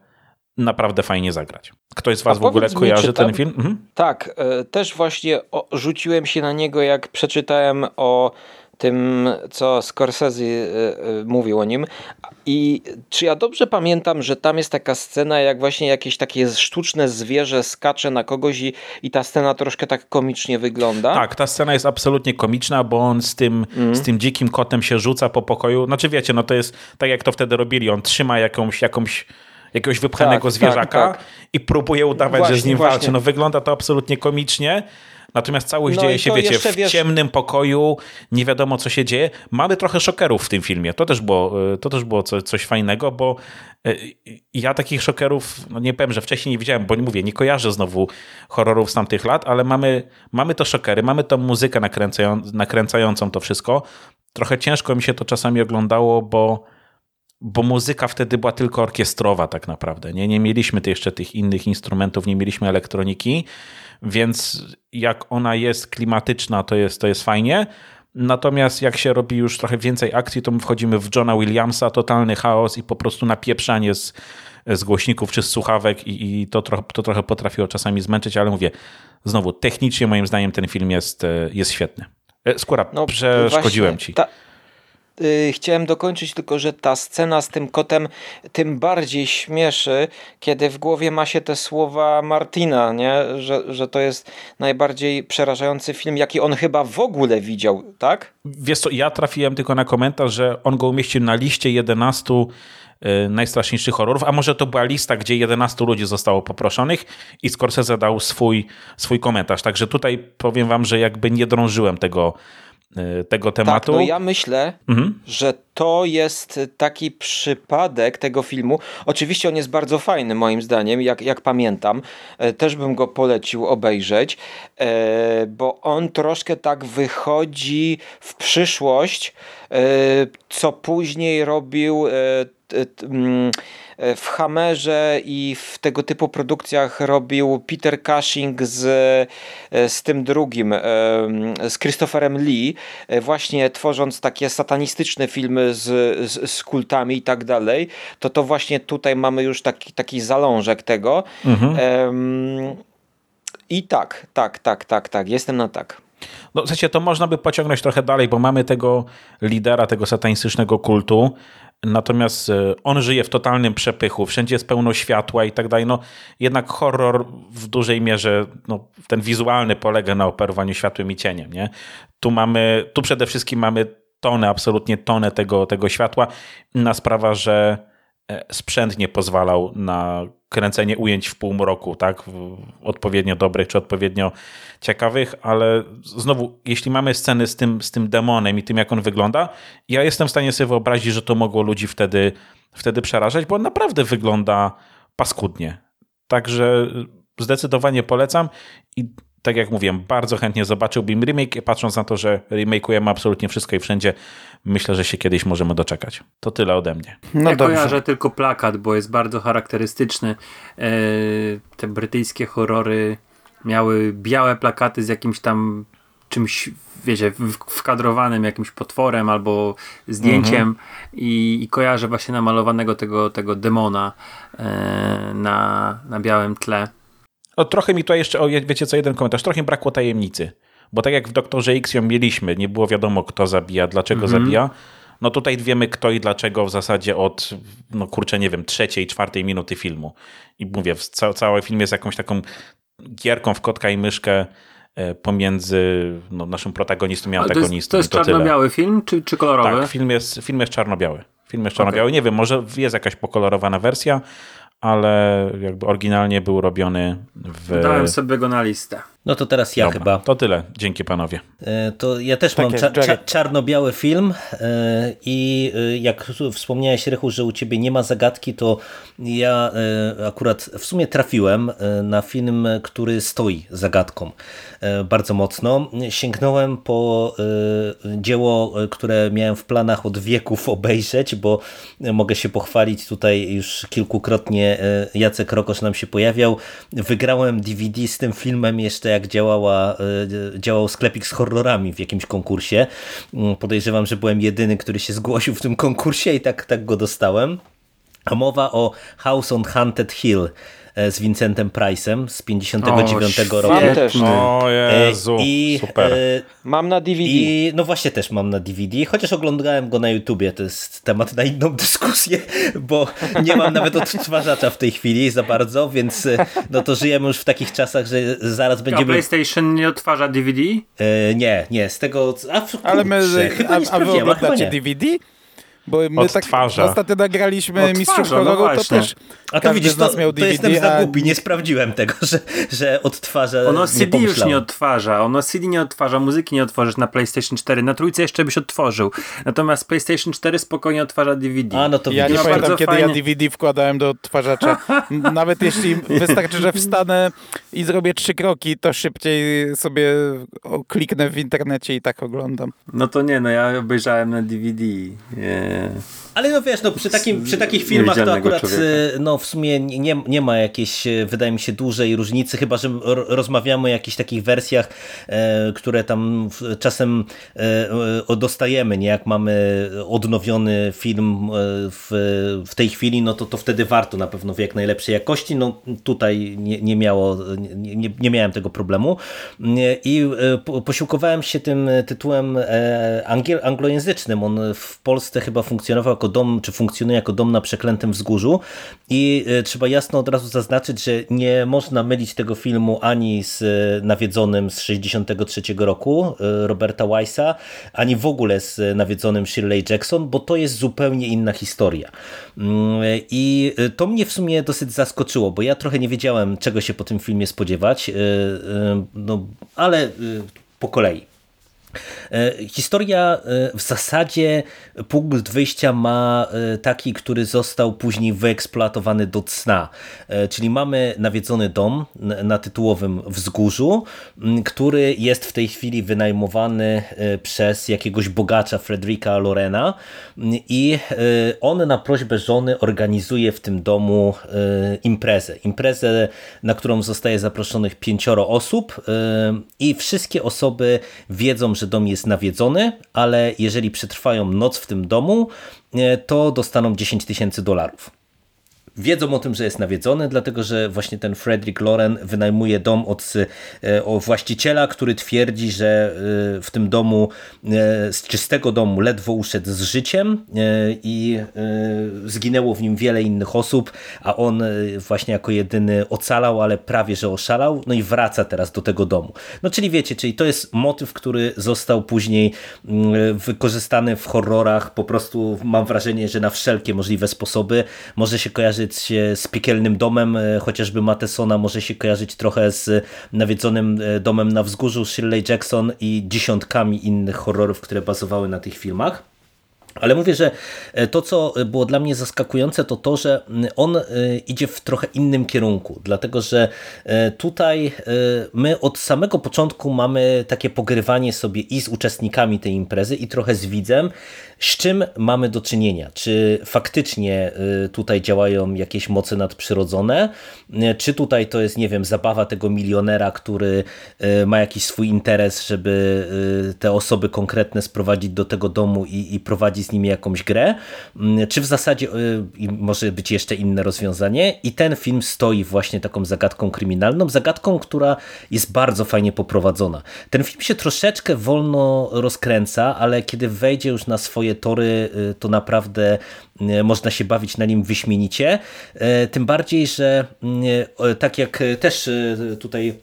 naprawdę fajnie zagrać. Ktoś z was w ogóle kojarzy mi, ten tam, film? Mhm. Tak, y, też właśnie rzuciłem się na niego, jak przeczytałem o tym, co Scorsese y, mówił o nim. I czy ja dobrze pamiętam, że tam jest taka scena, jak właśnie jakieś takie sztuczne zwierzę skacze na kogoś i, i ta scena troszkę tak komicznie wygląda? Tak, ta scena jest absolutnie komiczna, bo on z tym, mm. z tym dzikim kotem się rzuca po pokoju. Znaczy wiecie, no to jest tak jak to wtedy robili. On trzyma jakąś, jakąś jakiegoś wypchanego tak, zwierzaka tak, tak. i próbuje udawać, właśnie, że z nim właśnie. walczy. No wygląda to absolutnie komicznie. Natomiast całość no dzieje się, wiecie, w wiesz... ciemnym pokoju, nie wiadomo co się dzieje. Mamy trochę szokerów w tym filmie. To też było, e, to też było coś, coś fajnego, bo e, ja takich szokerów, no nie powiem, że wcześniej nie widziałem, bo nie mówię, nie kojarzę znowu horrorów z tamtych lat, ale mamy, mamy to szokery, mamy tą muzykę nakręcają, nakręcającą to wszystko. Trochę ciężko mi się to czasami oglądało, bo bo muzyka wtedy była tylko orkiestrowa tak naprawdę. Nie, nie mieliśmy jeszcze tych innych instrumentów, nie mieliśmy elektroniki, więc jak ona jest klimatyczna, to jest, to jest fajnie. Natomiast jak się robi już trochę więcej akcji, to my wchodzimy w Johna Williamsa, totalny chaos i po prostu napieprzanie z, z głośników czy z słuchawek i, i to, trochę, to trochę potrafiło czasami zmęczyć, ale mówię, znowu, technicznie moim zdaniem ten film jest, jest świetny. E, Skóra, no, przeszkodziłem ci. Ta, chciałem dokończyć tylko, że ta scena z tym kotem tym bardziej śmieszy, kiedy w głowie ma się te słowa Martina, nie? Że, że to jest najbardziej przerażający film, jaki on chyba w ogóle widział, tak? Wiesz co, ja trafiłem tylko na komentarz, że on go umieścił na liście 11 y, najstraszniejszych horrorów, a może to była lista, gdzie 11 ludzi zostało poproszonych i Scorsese dał swój, swój komentarz. Także tutaj powiem wam, że jakby nie drążyłem tego Y, tego tematu. Tak, no ja myślę, mhm. że to jest taki przypadek tego filmu. Oczywiście on jest bardzo fajny moim zdaniem, jak, jak pamiętam. E, też bym go polecił obejrzeć, e, bo on troszkę tak wychodzi w przyszłość, e, co później robił w Hammerze i w tego typu produkcjach robił Peter Cushing z, z tym drugim, z Christopherem Lee, właśnie tworząc takie satanistyczne filmy z, z, z kultami i tak dalej, to to właśnie tutaj mamy już taki, taki zalążek tego. Mhm. I tak, tak, tak, tak, tak, jestem na tak. No, w sensie to można by pociągnąć trochę dalej, bo mamy tego lidera, tego satanistycznego kultu, Natomiast e, on żyje w totalnym przepychu, wszędzie jest pełno światła i tak dalej. No, jednak horror w dużej mierze, no, ten wizualny polega na operowaniu światłem i cieniem. Nie? Tu mamy, tu przede wszystkim mamy tonę, absolutnie tonę tego, tego światła. Inna sprawa, że sprzęt nie pozwalał na kręcenie ujęć w półmroku, tak? Odpowiednio dobrych czy odpowiednio ciekawych, ale znowu, jeśli mamy sceny z tym, z tym demonem i tym, jak on wygląda, ja jestem w stanie sobie wyobrazić, że to mogło ludzi wtedy, wtedy przerażać, bo on naprawdę wygląda paskudnie. Także zdecydowanie polecam i tak jak mówiłem, bardzo chętnie zobaczyłbym remake, patrząc na to, że remakeujemy absolutnie wszystko i wszędzie, myślę, że się kiedyś możemy doczekać. To tyle ode mnie. No ja dobrze. kojarzę tylko plakat, bo jest bardzo charakterystyczny. E, te brytyjskie horrory miały białe plakaty z jakimś tam czymś, wiecie, wkadrowanym jakimś potworem albo zdjęciem mhm. i, i kojarzę właśnie namalowanego tego, tego demona e, na, na białym tle. No, trochę mi tutaj jeszcze, o, wiecie co, jeden komentarz, trochę brakło tajemnicy. Bo tak jak w Doktorze X ją mieliśmy, nie było wiadomo kto zabija, dlaczego mhm. zabija, no tutaj wiemy kto i dlaczego w zasadzie od, no kurczę, nie wiem, trzeciej, czwartej minuty filmu. I mówię, ca cały film jest jakąś taką gierką w kotka i myszkę e, pomiędzy no, naszym protagonistą i antagonistą. To jest, to jest czarno-biały film, czy, czy kolorowy? Tak, film jest, film jest czarno-biały. Film jest czarno-biały. Okay. Nie wiem, może jest jakaś pokolorowana wersja, ale jakby oryginalnie był robiony w... Dałem sobie go na listę. No to teraz ja Dobra, chyba. To tyle. Dzięki panowie. E, to ja też tak mam cza cza czarno-biały film e, i e, jak wspomniałeś Rychu, że u ciebie nie ma zagadki, to ja akurat w sumie trafiłem na film, który stoi zagadką bardzo mocno. Sięgnąłem po dzieło, które miałem w planach od wieków obejrzeć, bo mogę się pochwalić tutaj już kilkukrotnie Jacek Rokosz nam się pojawiał. Wygrałem DVD z tym filmem jeszcze jak działała, działał sklepik z horrorami w jakimś konkursie. Mm, podejrzewam, że byłem jedyny, który się zgłosił w tym konkursie i tak, tak go dostałem. A mowa o House on Haunted Hill E, z Vincentem Price'em z 59 o, roku. Ja też. O Jezu, I, super. E, mam na DVD. I, no właśnie też mam na DVD, chociaż oglądałem go na YouTubie, to jest temat na inną dyskusję, bo nie mam nawet odtwarzacza w tej chwili za bardzo, więc e, no to żyjemy już w takich czasach, że zaraz będziemy... A PlayStation nie odtwarza DVD? E, nie, nie, z tego... A, kurczę, Ale my, a, a wy oglądacie DVD? Bo my Odtwarza. tak ostatnio nagraliśmy Odtwarza, Mistrzów Horroru, no to też a to widzisz, to, miał DVD, to jestem za głupi, nie sprawdziłem tego, że, że odtwarza. Ono CD nie już nie odtwarza, ono CD nie odtwarza, muzyki nie otworzysz na PlayStation 4, na trójce jeszcze byś odtworzył. Natomiast PlayStation 4 spokojnie odtwarza DVD. A, no to ja nie pamiętam, kiedy fajnie. ja DVD wkładałem do odtwarzacza. Nawet jeśli wystarczy, że wstanę i zrobię trzy kroki, to szybciej sobie kliknę w internecie i tak oglądam. No to nie, no ja obejrzałem na DVD. Yeah. uh, Ale no wiesz, no przy, takim, przy takich filmach to akurat człowieka. no w sumie nie, nie ma jakiejś, wydaje mi się, dużej różnicy, chyba że rozmawiamy o jakichś takich wersjach, e, które tam czasem e, dostajemy, nie? Jak mamy odnowiony film e, w, w tej chwili, no to, to wtedy warto na pewno w jak najlepszej jakości. No tutaj nie, nie miało, nie, nie miałem tego problemu. I e, posiłkowałem się tym tytułem e, angiel, anglojęzycznym. On w Polsce chyba funkcjonował jako dom, czy funkcjonuje jako dom na przeklętym wzgórzu i e, trzeba jasno od razu zaznaczyć, że nie można mylić tego filmu ani z e, nawiedzonym z 63 roku e, Roberta Weissa, ani w ogóle z nawiedzonym Shirley Jackson, bo to jest zupełnie inna historia. Mm, I to mnie w sumie dosyć zaskoczyło, bo ja trochę nie wiedziałem, czego się po tym filmie spodziewać, no, ale po kolei. E, historia e, w zasadzie punkt wyjścia ma e, taki, który został później wyeksploatowany do cna. Czyli mamy nawiedzony dom na tytułowym wzgórzu, który jest w tej chwili wynajmowany przez jakiegoś bogacza Fredrika Lorena i on na prośbę żony organizuje w tym domu imprezę. Imprezę, na którą zostaje zaproszonych pięcioro osób i wszystkie osoby wiedzą, że dom jest nawiedzony, ale jeżeli przetrwają noc w tym domu, e, to dostaną 10 tysięcy dolarów wiedzą o tym, że jest nawiedzony, dlatego że właśnie ten Frederick Loren wynajmuje dom od e, właściciela, który twierdzi, że e, w tym domu, e, z czystego domu ledwo uszedł z życiem i zginęło w nim wiele innych osób, a on właśnie jako jedyny ocalał, ale prawie że oszalał, no i wraca teraz do tego domu. No czyli wiecie, czyli to jest motyw, który został później mm, wykorzystany w horrorach, po prostu mam wrażenie, że na wszelkie możliwe sposoby może się kojarzyć kojarzyć z piekielnym domem, e, chociażby Matesona może się kojarzyć trochę z nawiedzonym e, domem na wzgórzu Shirley Jackson i dziesiątkami innych horrorów, które bazowały na tych filmach. Ale mówię, że e, to, co było dla mnie zaskakujące, to to, że on idzie w trochę innym kierunku, dlatego że tutaj my od samego początku mamy takie pogrywanie sobie i z uczestnikami tej imprezy, i trochę z widzem, z czym mamy do czynienia? Czy faktycznie tutaj działają jakieś moce nadprzyrodzone? Czy tutaj to jest, nie wiem, zabawa tego milionera, który ma jakiś swój interes, żeby te osoby konkretne sprowadzić do tego domu i, i prowadzi z nimi jakąś grę? Czy w zasadzie może być jeszcze inne rozwiązanie? I ten film stoi właśnie taką zagadką kryminalną, zagadką, która jest bardzo fajnie poprowadzona. Ten film się troszeczkę wolno rozkręca, ale kiedy wejdzie już na swoje tory, y, to naprawdę y, można się bawić na nim wyśmienicie. Y, tym bardziej, że tak jak też tutaj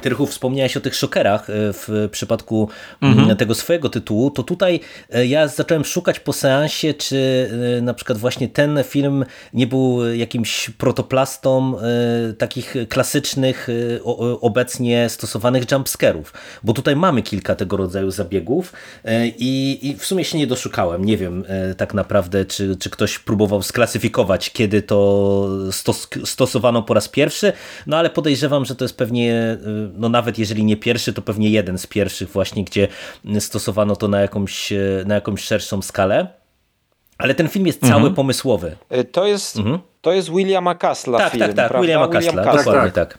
Tyrchu, wspomniałeś o tych szokerach e, w przypadku mhm. tego swojego tytułu, to tutaj e, ja zacząłem szukać po seansie, czy e, na przykład właśnie ten film nie był jakimś protoplastą takich klasycznych, obecnie stosowanych jumpscarów, bo tutaj mamy kilka tego rodzaju zabiegów i, i w sumie się nie doszukałem. Nie wiem tak naprawdę, czy, czy ktoś próbował sklasyfikować, kiedy to stos stosowano po raz pierwszy, no ale podejrzewam, że to jest pewnie no nawet jeżeli nie pierwszy, to pewnie jeden z pierwszych właśnie, gdzie stosowano to na jakąś, na jakąś szerszą skalę. Ale ten film jest cały mhm. pomysłowy. E, to jest, mhm. To jest Williama Casla tak, film, Tak, tak, prawda? Williama Casla, William dokładnie tak.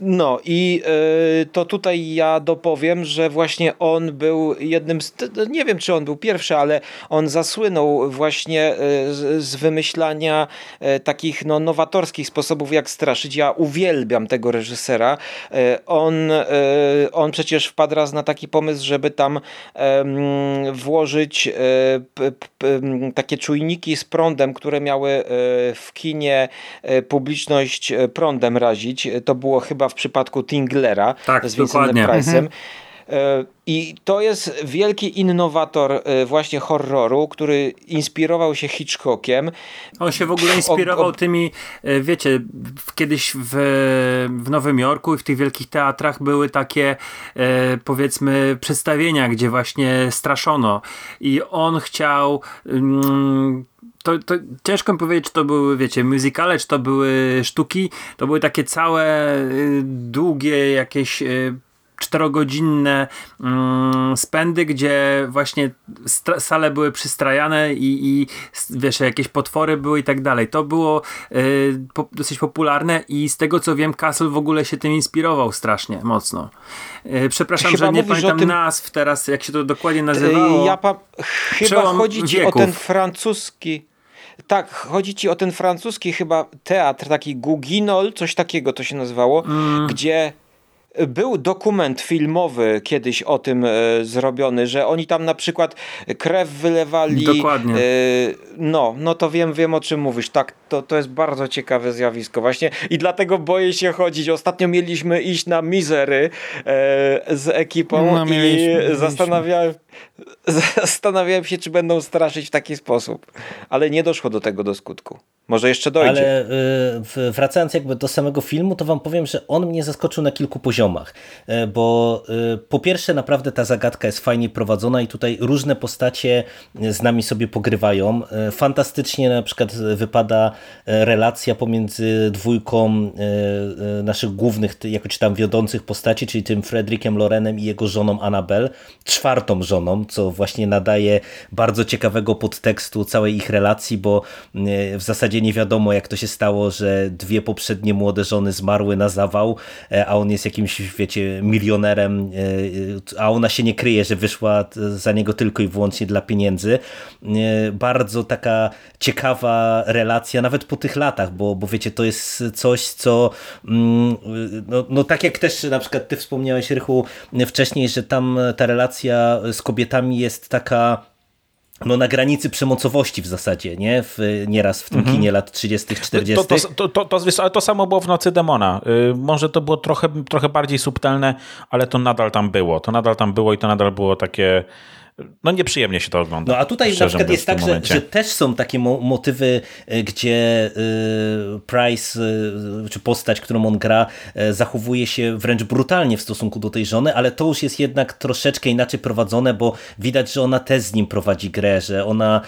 No i y, to tutaj ja dopowiem, że właśnie on był jednym z, nie wiem czy on był pierwszy, ale on zasłynął właśnie y, z, z, wymyślania y, takich no, nowatorskich sposobów jak straszyć. Ja uwielbiam tego reżysera. on, on przecież wpadł raz na taki pomysł, żeby tam włożyć takie czujniki z prądem, które miały w kinie publiczność prądem razić. To było chyba w przypadku Tinglera tak, z Vincentem Price'em. Mhm. I to jest wielki innowator e, właśnie horroru, który inspirował się Hitchcockiem. On się w ogóle inspirował o, o... tymi, e, wiecie, kiedyś w, w Nowym Jorku i w tych wielkich teatrach były takie e, powiedzmy przedstawienia, gdzie właśnie straszono i on chciał mm, to, to ciężko mi powiedzieć, czy to były, wiecie, muzykale, czy to były sztuki. To były takie całe y, długie jakieś y, czterogodzinne mm, spędy, gdzie właśnie sale były przystrajane i, i wiesz, jakieś potwory były i tak dalej. To było y, po, dosyć popularne i z tego co wiem, Castle w ogóle się tym inspirował strasznie mocno. Y, przepraszam, że nie pamiętam tym... nazw teraz, jak się to dokładnie nazywało. Ja pa... Chyba chodzi ci wieków. o ten francuski tak, chodzi ci o ten francuski chyba teatr, taki Guginol, coś takiego to się nazywało, mm. gdzie był dokument filmowy kiedyś o tym e, zrobiony, że oni tam na przykład krew wylewali. Dokładnie. E, no, no to wiem, wiem o czym mówisz. Tak, to, to jest bardzo ciekawe zjawisko właśnie i dlatego boję się chodzić. Ostatnio mieliśmy iść na Mizery e, z ekipą no, i zastanawiałem, zastanawiałem się, czy będą straszyć w taki sposób. Ale nie doszło do tego do skutku. Może jeszcze dojdzie. Ale y, wracając jakby do samego filmu, to wam powiem, że on mnie zaskoczył na kilku poziomach. Y, bo y, po pierwsze naprawdę ta zagadka jest fajnie prowadzona i tutaj różne postacie z nami sobie pogrywają. Fantastycznie na przykład wypada relacja pomiędzy dwójką naszych głównych, jako czy tam wiodących postaci, czyli tym Fredrickiem Lorenem i jego żoną Annabel, czwartą żoną, co właśnie nadaje bardzo ciekawego podtekstu całej ich relacji, bo w zasadzie nie wiadomo jak to się stało, że dwie poprzednie młode żony zmarły na zawał, e, a on jest jakimś, wiecie, milionerem, e, a ona się nie kryje, że wyszła za niego tylko i wyłącznie dla pieniędzy. E, bardzo taka ciekawa relacja, nawet po tych latach, bo, bo wiecie, to jest coś, co mm, no, no tak jak też na przykład ty wspomniałeś, Rychu, wcześniej, że tam ta relacja z kobietami jest taka no na granicy przemocowości w zasadzie, nie? W, nieraz w tym -hmm. kinie lat 30 40 to, to, to, to, ale to samo było w Nocy Demona. Yy, może to było trochę, trochę bardziej subtelne, ale to nadal tam było. To nadal tam było i to nadal było takie no nieprzyjemnie się to ogląda. No a tutaj na przykład jest tak, że, że, też są takie mo motywy, e, gdzie y, Price, y, czy postać, którą on gra, y, zachowuje się wręcz brutalnie w stosunku do tej żony, ale to już jest jednak troszeczkę inaczej prowadzone, bo widać, że ona też z nim prowadzi grę, że ona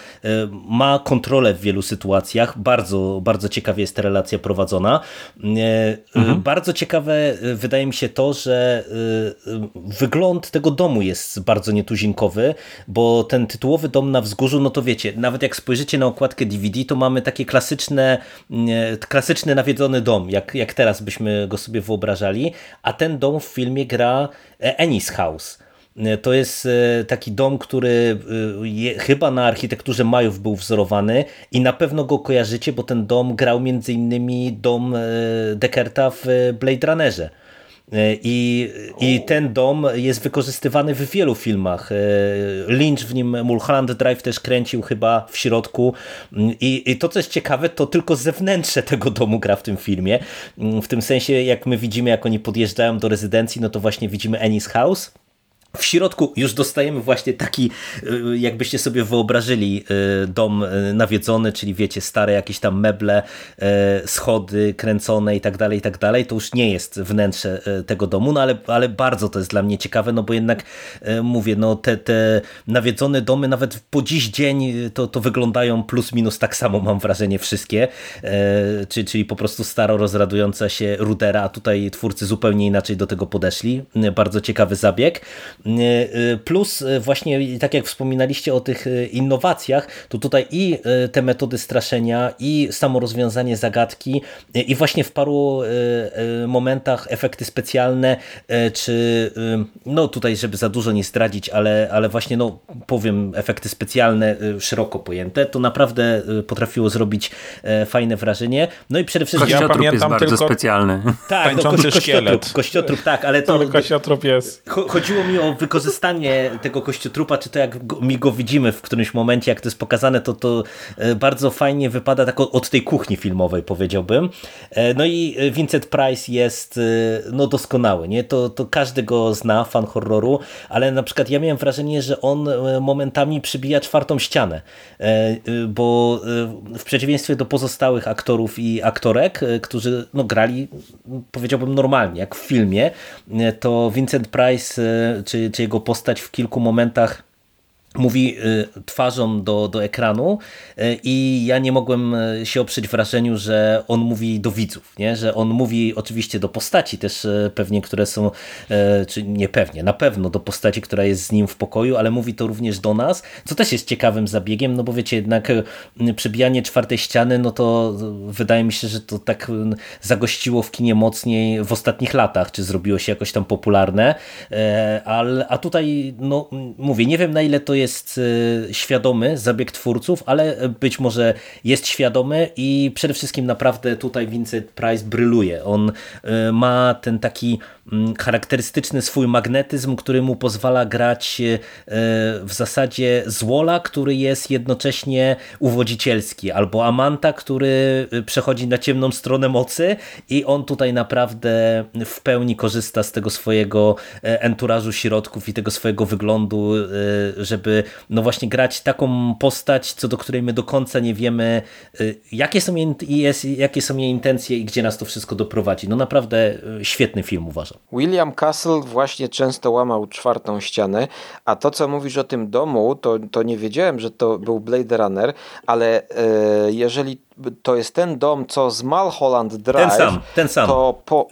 ma kontrolę w wielu sytuacjach. Bardzo, bardzo ciekawie jest ta relacja prowadzona. Mhm. Bardzo ciekawe wydaje mi się to, że wygląd tego domu jest bardzo nietuzinkowy bo ten tytułowy dom na wzgórzu, no to wiecie, nawet jak spojrzycie na okładkę DVD, to mamy takie klasyczne, klasyczny nawiedzony dom, jak, jak teraz byśmy go sobie wyobrażali, a ten dom w filmie gra e, Ennis House. E, to jest e, taki dom, który chyba na architekturze Majów był wzorowany i na pewno go kojarzycie, bo ten dom grał między innymi dom Deckerta w Blade Runnerze. E, I, I ten dom jest wykorzystywany w wielu filmach. E, Lynch w nim Mulholland Drive też kręcił chyba w środku. I, I to, co jest ciekawe, to tylko zewnętrzne tego domu gra w tym filmie. W tym sensie, jak my widzimy, jak oni podjeżdżają do rezydencji, no to właśnie widzimy Ennis House w środku już dostajemy właśnie taki, y, jakbyście sobie wyobrażyli, y, dom y, nawiedzony, czyli wiecie, stare jakieś tam meble, schody kręcone i tak dalej, i tak dalej. To już nie jest wnętrze tego domu, no ale, ale bardzo to jest dla mnie ciekawe, no bo jednak mówię, no te, te nawiedzone domy nawet po dziś dzień to, to wyglądają plus minus tak samo, mam wrażenie, wszystkie, czyli, czyli po prostu staro rozradująca się rudera, a tutaj twórcy zupełnie inaczej do tego podeszli. Bardzo ciekawy zabieg. Plus właśnie tak jak wspominaliście o tych innowacjach, to tutaj i te metody straszenia i samo rozwiązanie zagadki i właśnie w paru momentach efekty specjalne, czy no tutaj, żeby za dużo nie zdradzić, ale, ale właśnie no powiem efekty specjalne szeroko pojęte, to naprawdę potrafiło zrobić fajne wrażenie. No i przede wszystkim... Kościotrup ja jest bardzo tylko... specjalny. Tak, no, kości, kościotrup, kościotrup, tak, ale to... kościotrup jest. Chodziło mi o wykorzystanie tego kościotrupa, czy to jak mi go widzimy w którymś momencie, jak to jest pokazane, to to e, bardzo fajnie wypada tak od tej kuchni filmowej, powiedziałbym. E, no i Vincent Price jest e, no doskonały, nie? To, to każdy go zna, fan horroru, ale na przykład ja miałem wrażenie, że on momentami przybija czwartą ścianę, bo w przeciwieństwie do pozostałych aktorów i aktorek, którzy no, grali, powiedziałbym, normalnie, jak w filmie, to Vincent Price, czy, czy jego postać w kilku momentach mówi y, twarzą do, do ekranu y, i ja nie mogłem y, się oprzeć wrażeniu, że on mówi do widzów, nie? że on mówi oczywiście do postaci też pewnie, które są, czy nie pewnie, na pewno do postaci, która jest z nim w pokoju, ale mówi to również do nas, co też jest ciekawym zabiegiem, no bo wiecie, jednak przebijanie czwartej ściany, no to wydaje mi się, że to tak zagościło w kinie mocniej w ostatnich latach, czy zrobiło się jakoś tam popularne, a tutaj, no mówię, nie wiem na ile to jest jest e, świadomy zabieg twórców, ale być może jest świadomy i przede wszystkim naprawdę tutaj Vincent Price bryluje. On e, ma ten taki mm, charakterystyczny swój magnetyzm, który mu pozwala grać e, w zasadzie złola, który jest jednocześnie uwodzicielski, albo amanta, który przechodzi na ciemną stronę mocy i on tutaj naprawdę w pełni korzysta z tego swojego enturażu środków i tego swojego wyglądu, żeby no właśnie grać taką postać, co do której my do końca nie wiemy, y, jakie są, jej, jakie są jej intencje i gdzie nas to wszystko doprowadzi. No naprawdę y, świetny film uważam. William Castle właśnie często łamał czwartą ścianę, a to co mówisz o tym domu, to, to nie wiedziałem, że to był Blade Runner, ale e, jeżeli to jest ten dom, co z Mulholland Drive, ten sam, ten sam. to po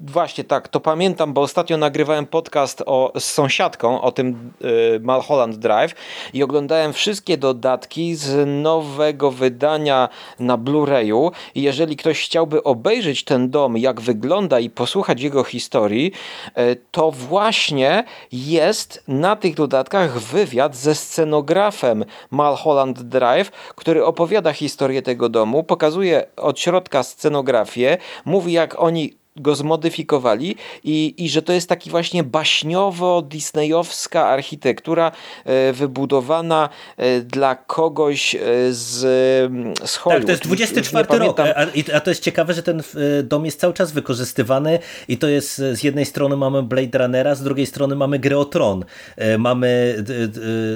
Właśnie tak, to pamiętam, bo ostatnio nagrywałem podcast o, z sąsiadką o tym y, Malholland Drive i oglądałem wszystkie dodatki z nowego wydania na Blu-rayu. I jeżeli ktoś chciałby obejrzeć ten dom, jak wygląda i posłuchać jego historii, y, to właśnie jest na tych dodatkach wywiad ze scenografem Malholland Drive, który opowiada historię tego domu, pokazuje od środka scenografię, mówi jak oni go zmodyfikowali i, i że to jest taki właśnie baśniowo-disneyowska architektura e, wybudowana e, dla kogoś e, z, z Hollywood. Tak, to jest 24 rok, a, a, to jest ciekawe, że ten dom jest cały czas wykorzystywany i to jest z jednej strony mamy Blade Runnera, z drugiej strony mamy grę o Tron. Mamy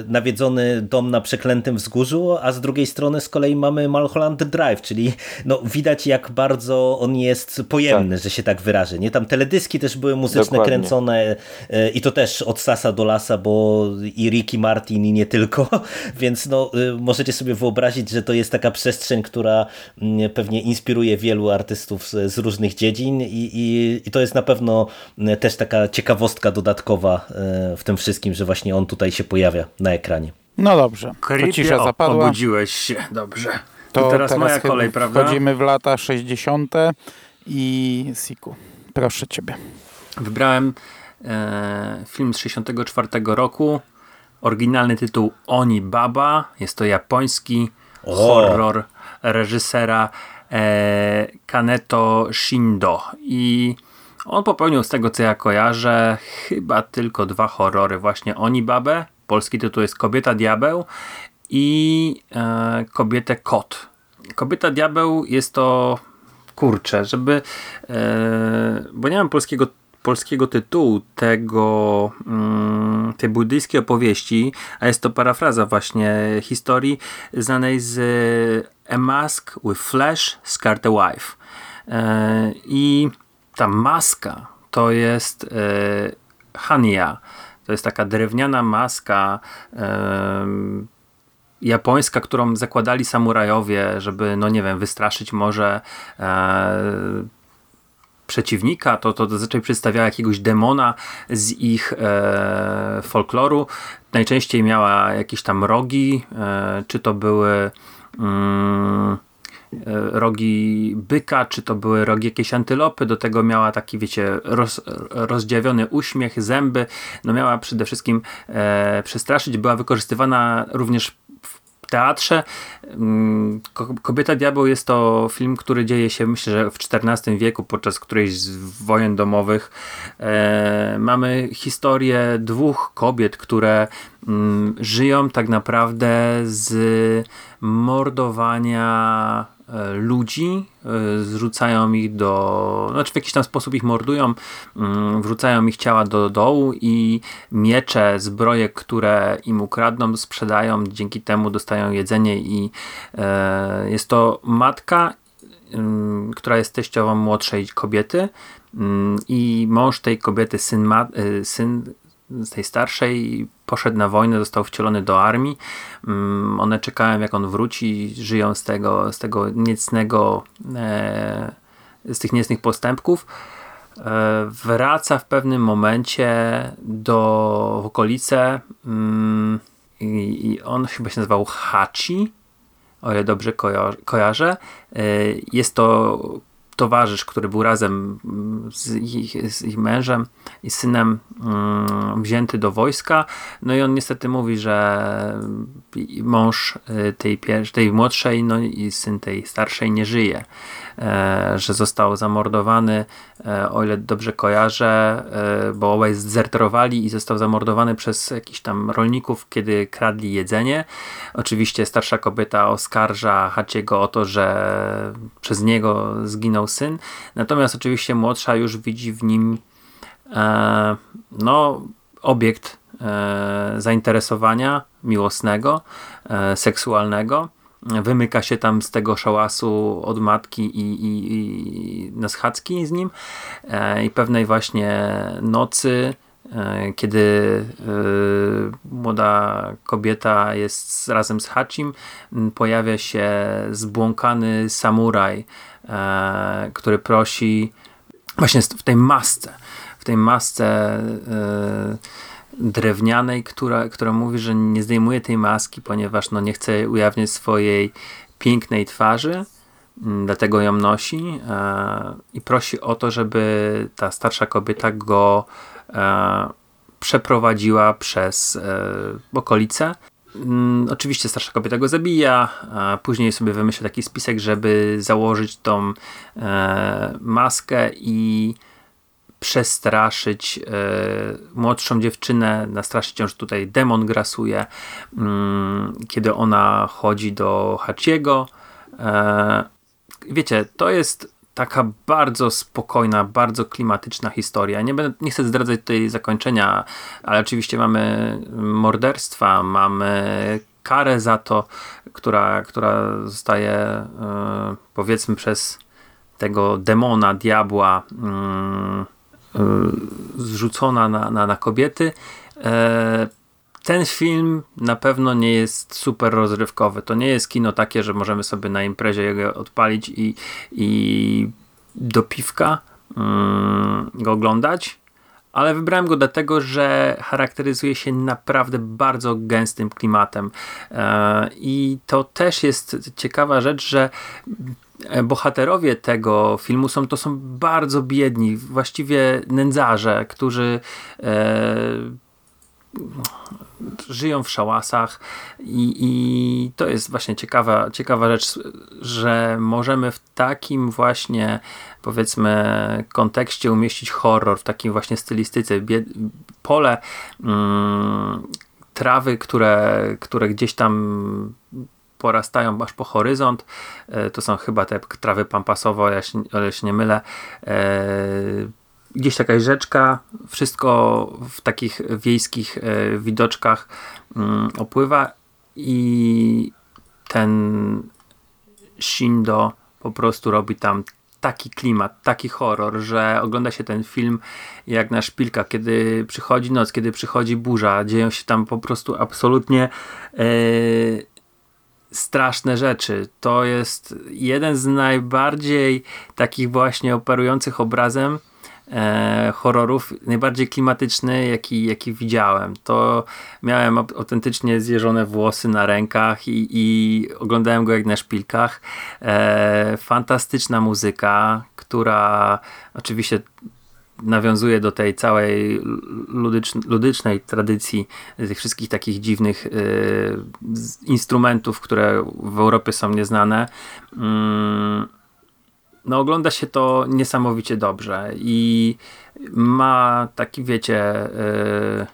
nawiedzony dom na przeklętym wzgórzu, a z drugiej strony z kolei mamy Mulholland Drive, czyli no, widać jak bardzo on jest pojemny, tak. że się tak wyrażę. Nie? Tam teledyski też były muzyczne Dokładnie. kręcone e, i to też od sasa do lasa, bo i Ricky Martin i nie tylko, więc no, e, możecie sobie wyobrazić, że to jest taka przestrzeń, która mm, pewnie inspiruje wielu artystów z, z różnych dziedzin i, i, i, to jest na pewno mm, też taka ciekawostka dodatkowa e, w tym wszystkim, że właśnie on tutaj się pojawia na ekranie. No dobrze, to cisza zapadła. Obudziłeś się, dobrze. To, to teraz, teraz moja kolej, prawda? Wchodzimy w lata 60 i Siku. Proszę ciebie. Wybrałem e, film z 64 roku. Oryginalny tytuł Oni Baba. Jest to japoński o. horror reżysera e, Kaneto Shindo. I on popełnił z tego co ja kojarzę chyba tylko dwa horrory. Właśnie Oni Babę. Polski tytuł jest Kobieta Diabeł i e, Kobietę Kot. Kobieta Diabeł jest to kurczę, żeby, e, bo nie mam polskiego polskiego tytułu tego, mm, tej buddyjskiej opowieści, a jest to parafraza właśnie historii znanej z A Mask with Flesh, Scarred a Wife. E, I ta maska to jest e, Hania. To jest taka drewniana maska japońska, którą zakładali samurajowie, żeby, no nie wiem, wystraszyć może e, przeciwnika, to, to zazwyczaj przedstawiała jakiegoś demona z ich e, folkloru. Najczęściej miała jakieś tam rogi, e, czy to były mm, e, rogi byka, czy to były rogi jakiejś antylopy, do tego miała taki, wiecie, roz, rozdziawiony uśmiech, zęby, no miała przede wszystkim e, przestraszyć, była wykorzystywana również teatrze. Mm, Kobieta Diabeł jest to film, który dzieje się myślę, że w XIV wieku podczas którejś z wojen domowych. E, mamy historię dwóch kobiet, które mm, żyją tak naprawdę z mordowania ludzi, e, zrzucają ich do, znaczy w jakiś tam sposób ich mordują, mm, wrzucają ich ciała do dołu i miecze, zbroje, które im ukradną, sprzedają, dzięki temu dostają jedzenie i e, jest to matka, mm, która jest teściową młodszej kobiety mm, i mąż tej kobiety, syn, syn z tej starszej poszedł na wojnę, został wcielony do armii. Mm, one czekają jak on wróci, żyją z tego, z tego niecnego, e, z tych niecnych postępków. E, wraca w pewnym momencie do okolice mm, i, on chyba się nazywał Hachi, o ile dobrze kojarzę. E, jest to towarzysz, który był razem mm, z ich, z ich mężem i synem um, wzięty do wojska. No i on niestety mówi, że mąż y, tej, tej młodszej no i syn tej starszej nie żyje. E, że został zamordowany, e, o ile dobrze kojarzę, e, bo obaj zdezerterowali i został zamordowany przez jakichś tam rolników, kiedy kradli jedzenie. Oczywiście starsza kobieta oskarża Haciego o to, że przez niego zginął syn, natomiast oczywiście młodsza już widzi w nim no, obiekt zainteresowania miłosnego, seksualnego wymyka się tam z tego szałasu od matki i, i, i na schadzki z nim. E, i pewnej właśnie nocy e, kiedy e, młoda kobieta jest razem z Hachim, pojawia się zbłąkany samuraj, który prosi właśnie w tej masce, w tej masce drewnianej, która, która mówi, że nie zdejmuje tej maski, ponieważ no, nie chce ujawniać swojej pięknej twarzy, mm, dlatego ją nosi e, i prosi o to, żeby ta starsza kobieta go e, przeprowadziła przez e, okolice. Mm, oczywiście starsza kobieta go zabija, a później sobie wymyśla taki spisek, żeby założyć tą e, maskę i przestraszyć e, młodszą dziewczynę, nastraszyć ją, że tutaj demon grasuje, mm, kiedy ona chodzi do Hachiego. E, wiecie, to jest taka bardzo spokojna, bardzo klimatyczna historia. Nie, będę, nie chcę zdradzać tutaj zakończenia, ale oczywiście mamy morderstwa, mamy karę za to, która, która zostaje e, powiedzmy przez tego demona, diabła, mm, zrzucona na, na, na kobiety. E, ten film na pewno nie jest super rozrywkowy. To nie jest kino takie, że możemy sobie na imprezie jego odpalić i, i do piwka mm, go oglądać. Ale wybrałem go dlatego, że charakteryzuje się naprawdę bardzo gęstym klimatem. E, I to też jest ciekawa rzecz, że E, bohaterowie tego filmu są, to są bardzo biedni, właściwie nędzarze, którzy e, żyją w szałasach i, i to jest właśnie ciekawa, ciekawa rzecz, że możemy w takim właśnie powiedzmy kontekście umieścić horror, w takim właśnie stylistyce. Bied pole mm, trawy, które, które gdzieś tam porastają aż po horyzont. E, to są chyba te trawy pampasowe, o ile się nie mylę. Gdzieś jakaś rzeczka, wszystko w takich wiejskich e, widoczkach mm, opływa i ten Shindo po prostu robi tam taki klimat, taki horror, że ogląda się ten film jak na szpilka, kiedy przychodzi noc, kiedy przychodzi burza, dzieją się tam po prostu absolutnie straszne rzeczy. To jest jeden z najbardziej takich właśnie operujących obrazem e, horrorów, najbardziej klimatyczny, jaki, jaki widziałem. To miałem autentycznie zjeżone włosy na rękach i, i oglądałem go jak na szpilkach. E, fantastyczna muzyka, która oczywiście nawiązuje do tej całej ludycznej tradycji tych wszystkich takich dziwnych y, instrumentów, które w Europie są nieznane. Mm, no ogląda się to niesamowicie dobrze i ma taki, wiecie, y,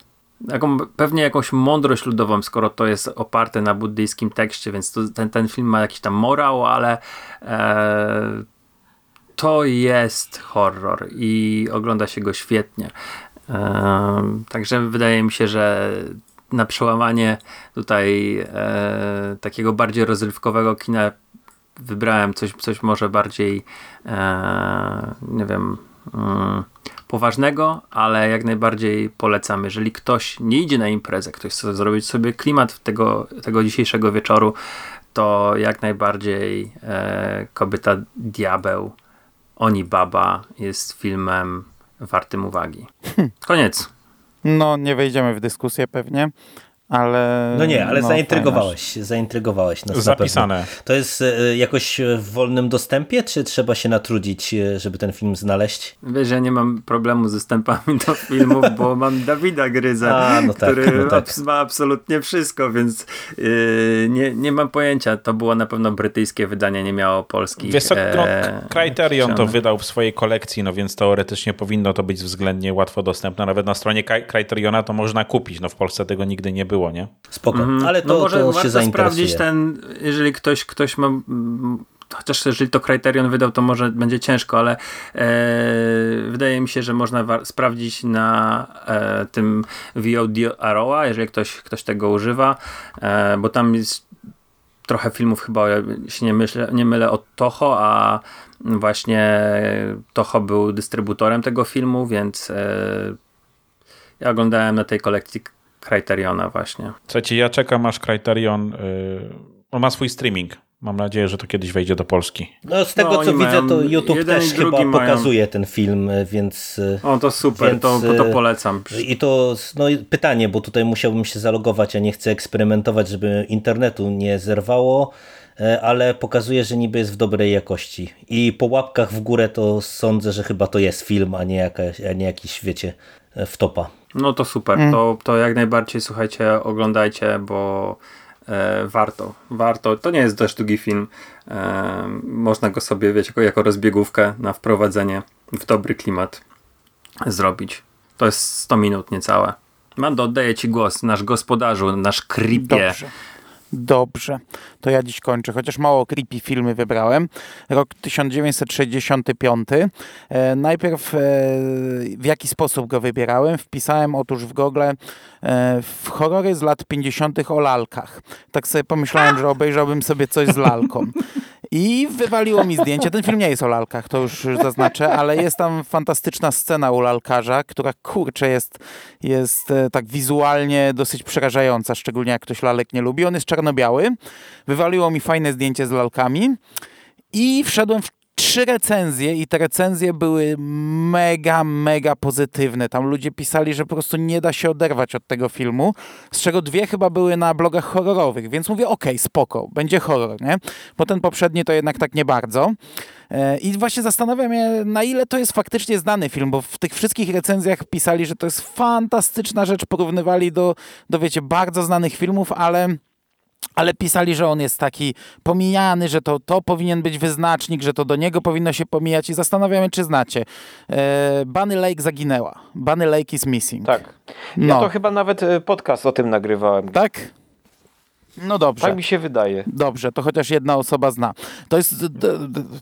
jaką, pewnie jakąś mądrość ludową, skoro to jest oparte na buddyjskim tekście, więc to, ten, ten film ma jakiś tam morał, ale e, to jest horror i ogląda się go świetnie. Także wydaje mi się, że na przełamanie tutaj takiego bardziej rozrywkowego kina wybrałem coś, coś może bardziej e, nie wiem mm, poważnego, ale jak najbardziej polecam. Jeżeli ktoś nie idzie na imprezę, ktoś chce zrobić sobie klimat tego, tego dzisiejszego wieczoru, to jak najbardziej e, Kobieta Diabeł oni Baba jest filmem wartym uwagi. Koniec. No, nie wejdziemy w dyskusję pewnie, ale... No nie, ale no, zaintrygowałeś, zaintrygowałeś nas Zapisane. To jest e, jakoś w wolnym dostępie, czy trzeba się natrudzić, e, żeby ten film znaleźć? Wiesz, ja nie mam problemu z dostępami do filmów, bo mam Dawida Gryza, A, no tak, który no tak. ma absolutnie wszystko, więc yy, nie, nie mam pojęcia. To było na pewno brytyjskie wydanie, nie miało polskich. Wiesz co, no, Criterion to wydał w swojej kolekcji, no więc teoretycznie powinno to być względnie łatwo dostępne. Nawet na stronie Criteriona to można kupić. No w Polsce tego nigdy nie było było, nie? Spoko, mm, ale to, no może to warto się sprawdzić ten, jeżeli ktoś, ktoś ma chociaż jeżeli to Criterion wydał, to może będzie ciężko, ale e, wydaje mi się, że można sprawdzić na e, tym VOD Arrowa, jeżeli ktoś, ktoś tego używa, e, bo tam jest trochę filmów chyba, się nie, myślę, nie mylę, od Toho, a właśnie Toho był dystrybutorem tego filmu, więc e, ja oglądałem na tej kolekcji Criteriona właśnie. Słuchajcie, ja czekam aż Criterion, yy, on ma swój streaming. Mam nadzieję, że to kiedyś wejdzie do Polski. No z tego no, co widzę, to YouTube też chyba mają... pokazuje ten film, więc... O, to super, więc, to, to polecam. I to no, pytanie, bo tutaj musiałbym się zalogować, a nie chcę eksperymentować, żeby internetu nie zerwało, e, ale pokazuje, że niby jest w dobrej jakości. I po łapkach w górę to sądzę, że chyba to jest film, a nie, jakaś, a nie jakiś, wiecie, wtopa. No to super, mm. to, to jak najbardziej słuchajcie, oglądajcie, bo e, warto, warto. To nie jest dość długi film. E, można go sobie, wiecie, jako, jako rozbiegówkę na wprowadzenie w dobry klimat zrobić. To jest 100 minut niecałe. Mando, oddaję Ci głos, nasz gospodarzu, nasz creepie. Dobrze. Dobrze, to ja dziś kończę, chociaż mało creepy filmy wybrałem. Rok 1965. E, najpierw e, w jaki sposób go wybierałem? Wpisałem otóż w Google e, w horrory z lat 50. o lalkach. Tak sobie pomyślałem, że obejrzałbym sobie coś z lalką. I wywaliło mi zdjęcie. Ten film nie jest o lalkach, to już zaznaczę, ale jest tam fantastyczna scena u lalkarza, która kurczę jest, jest e, tak wizualnie dosyć przerażająca, szczególnie jak ktoś lalek nie lubi. On jest czarno-biały. Wywaliło mi fajne zdjęcie z lalkami. I wszedłem w trzy recenzje i te recenzje były mega, mega pozytywne. Tam ludzie pisali, że po prostu nie da się oderwać od tego filmu, z czego dwie chyba były na blogach horrorowych, więc mówię, okej, okay, spoko, będzie horror, nie? Bo ten poprzedni to jednak tak nie bardzo. E, I właśnie zastanawiam się, na ile to jest faktycznie znany film, bo w tych wszystkich recenzjach pisali, że to jest fantastyczna rzecz, porównywali do, do wiecie, bardzo znanych filmów, ale ale pisali, że on jest taki pomijany, że to, to powinien być wyznacznik, że to do niego powinno się pomijać i zastanawiamy, czy znacie. E, Bunny Lake zaginęła. Bunny Lake is missing. Tak. Ja no. to chyba nawet e, podcast o tym nagrywałem. Tak? No dobrze. Tak mi się wydaje. Dobrze, to chociaż jedna osoba zna. To jest,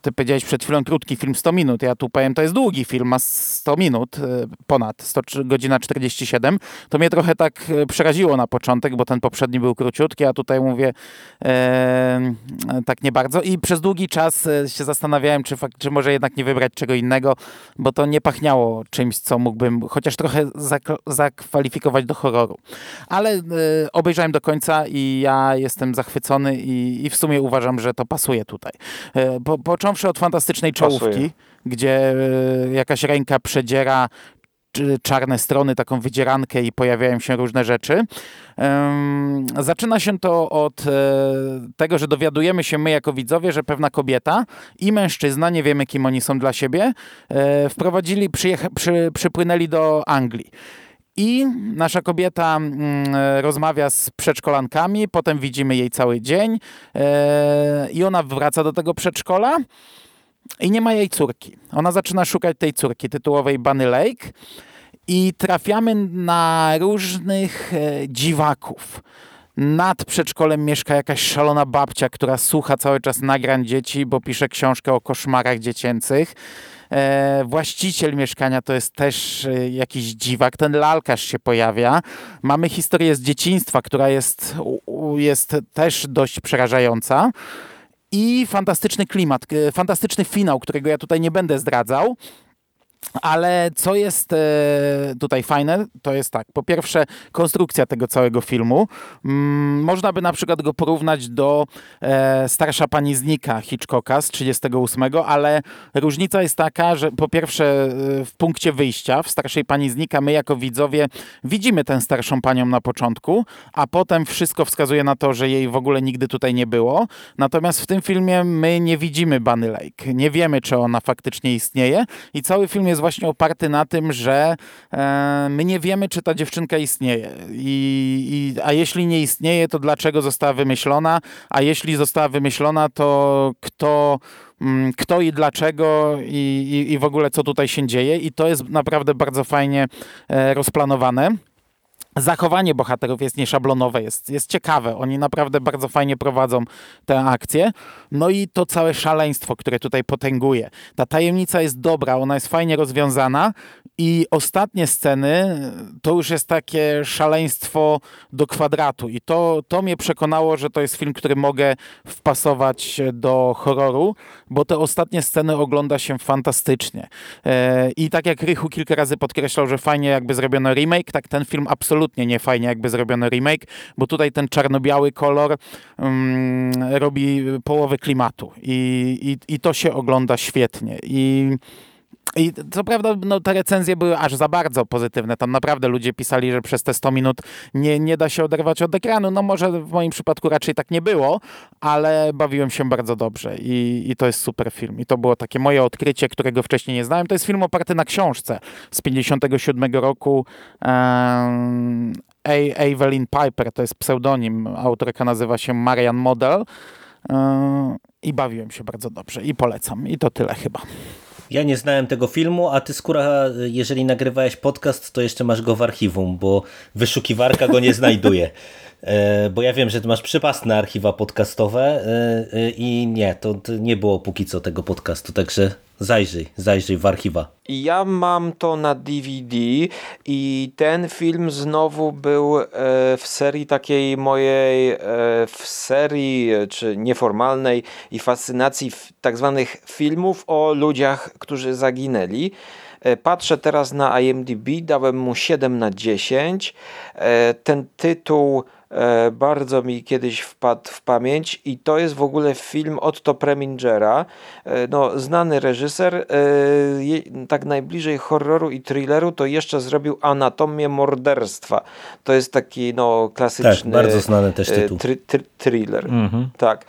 ty powiedziałeś przed chwilą krótki film 100 minut, ja tu powiem, to jest długi film, ma 100 minut, e, ponad 100, godzina 47. To mnie trochę tak e, przeraziło na początek, bo ten poprzedni był króciutki, a tutaj mówię e, tak nie bardzo. I przez długi czas e, się zastanawiałem, czy, czy może jednak nie wybrać czego innego, bo to nie pachniało czymś, co mógłbym chociaż trochę zak zakwalifikować do horroru. Ale e, obejrzałem do końca i ja ja jestem zachwycony i, i w sumie uważam, że to pasuje tutaj. E, po, począwszy od fantastycznej czołówki, pasuje. gdzie e, jakaś ręka przedziera czarne strony, taką wydzierankę i pojawiają się różne rzeczy. Zaczyna się to od e, tego, że dowiadujemy się my jako widzowie, że pewna kobieta i mężczyzna, nie wiemy kim oni są dla siebie, e, wprowadzili, przy, przypłynęli do Anglii. I nasza kobieta mm, rozmawia z przedszkolankami, potem widzimy jej cały dzień e, i ona wraca do tego przedszkola i nie ma jej córki. Ona zaczyna szukać tej córki tytułowej Bunny Lake i trafiamy na różnych e, dziwaków. Nad przedszkolem mieszka jakaś szalona babcia, która słucha cały czas nagrań dzieci, bo pisze książkę o koszmarach dziecięcych. E, właściciel mieszkania to jest też e, jakiś dziwak, ten lalkarz się pojawia. Mamy historię z dzieciństwa, która jest, jest też dość przerażająca. I fantastyczny klimat, e, fantastyczny finał, którego ja tutaj nie będę zdradzał. Ale co jest e, tutaj fajne, to jest tak. Po pierwsze, konstrukcja tego całego filmu. Mm, można by na przykład go porównać do e, Starsza Pani Znika Hitchcocka z 38, ale różnica jest taka, że po pierwsze e, w punkcie wyjścia w Starszej Pani Znika my jako widzowie widzimy tę starszą panią na początku, a potem wszystko wskazuje na to, że jej w ogóle nigdy tutaj nie było. Natomiast w tym filmie my nie widzimy Bunny Lake. Nie wiemy, czy ona faktycznie istnieje i cały film jest właśnie oparty na tym, że e, my nie wiemy, czy ta dziewczynka istnieje. I, i, a jeśli nie istnieje, to dlaczego została wymyślona? A jeśli została wymyślona, to kto mm, kto i dlaczego i, i, i w ogóle co tutaj się dzieje i to jest naprawdę bardzo fajnie e, rozplanowane. Zachowanie bohaterów jest nieszablonowe, jest, jest ciekawe. Oni naprawdę bardzo fajnie prowadzą tę akcję. No i to całe szaleństwo, które tutaj potęguje. Ta tajemnica jest dobra, ona jest fajnie rozwiązana i ostatnie sceny to już jest takie szaleństwo do kwadratu. I to, to mnie przekonało, że to jest film, który mogę wpasować do horroru, bo te ostatnie sceny ogląda się fantastycznie. E, I tak jak Rychu kilka razy podkreślał, że fajnie jakby zrobiono remake, tak ten film absolutnie nie fajnie jakby zrobiono remake, bo tutaj ten czarno-biały kolor um, robi połowę klimatu i, i, i to się ogląda świetnie. I i co prawda no, te recenzje były aż za bardzo pozytywne. Tam naprawdę ludzie pisali, że przez te 100 minut nie, nie da się oderwać od ekranu. No może w moim przypadku raczej tak nie było, ale bawiłem się bardzo dobrze i, i to jest super film. I to było takie moje odkrycie, którego wcześniej nie znałem. To jest film oparty na książce z 57 roku. Um, Evelyn Piper, to jest pseudonim. Autorka nazywa się Marian Model. Um, I bawiłem się bardzo dobrze i polecam. I to tyle chyba. Ja nie znałem tego filmu, a ty skóra, jeżeli nagrywałeś podcast, to jeszcze masz go w archiwum, bo wyszukiwarka go nie znajduje. E, bo ja wiem, że ty masz przypasne archiwa podcastowe e, e, i nie, to nie było póki co tego podcastu, także zajrzyj, zajrzyj w archiwa. Ja mam to na DVD i ten film znowu był w serii takiej mojej, w serii czy nieformalnej i fascynacji tak zwanych filmów o ludziach, którzy zaginęli. Patrzę teraz na IMDb, dałem mu 7 na 10. Ten tytuł bardzo mi kiedyś wpadł w pamięć i to jest w ogóle film Otto Premingera, e, no, znany reżyser, e, tak najbliżej horroru i thrilleru to jeszcze zrobił Anatomię morderstwa. To jest taki no, klasyczny tak, bardzo znany też tytuł. thriller. Mhm. Tak.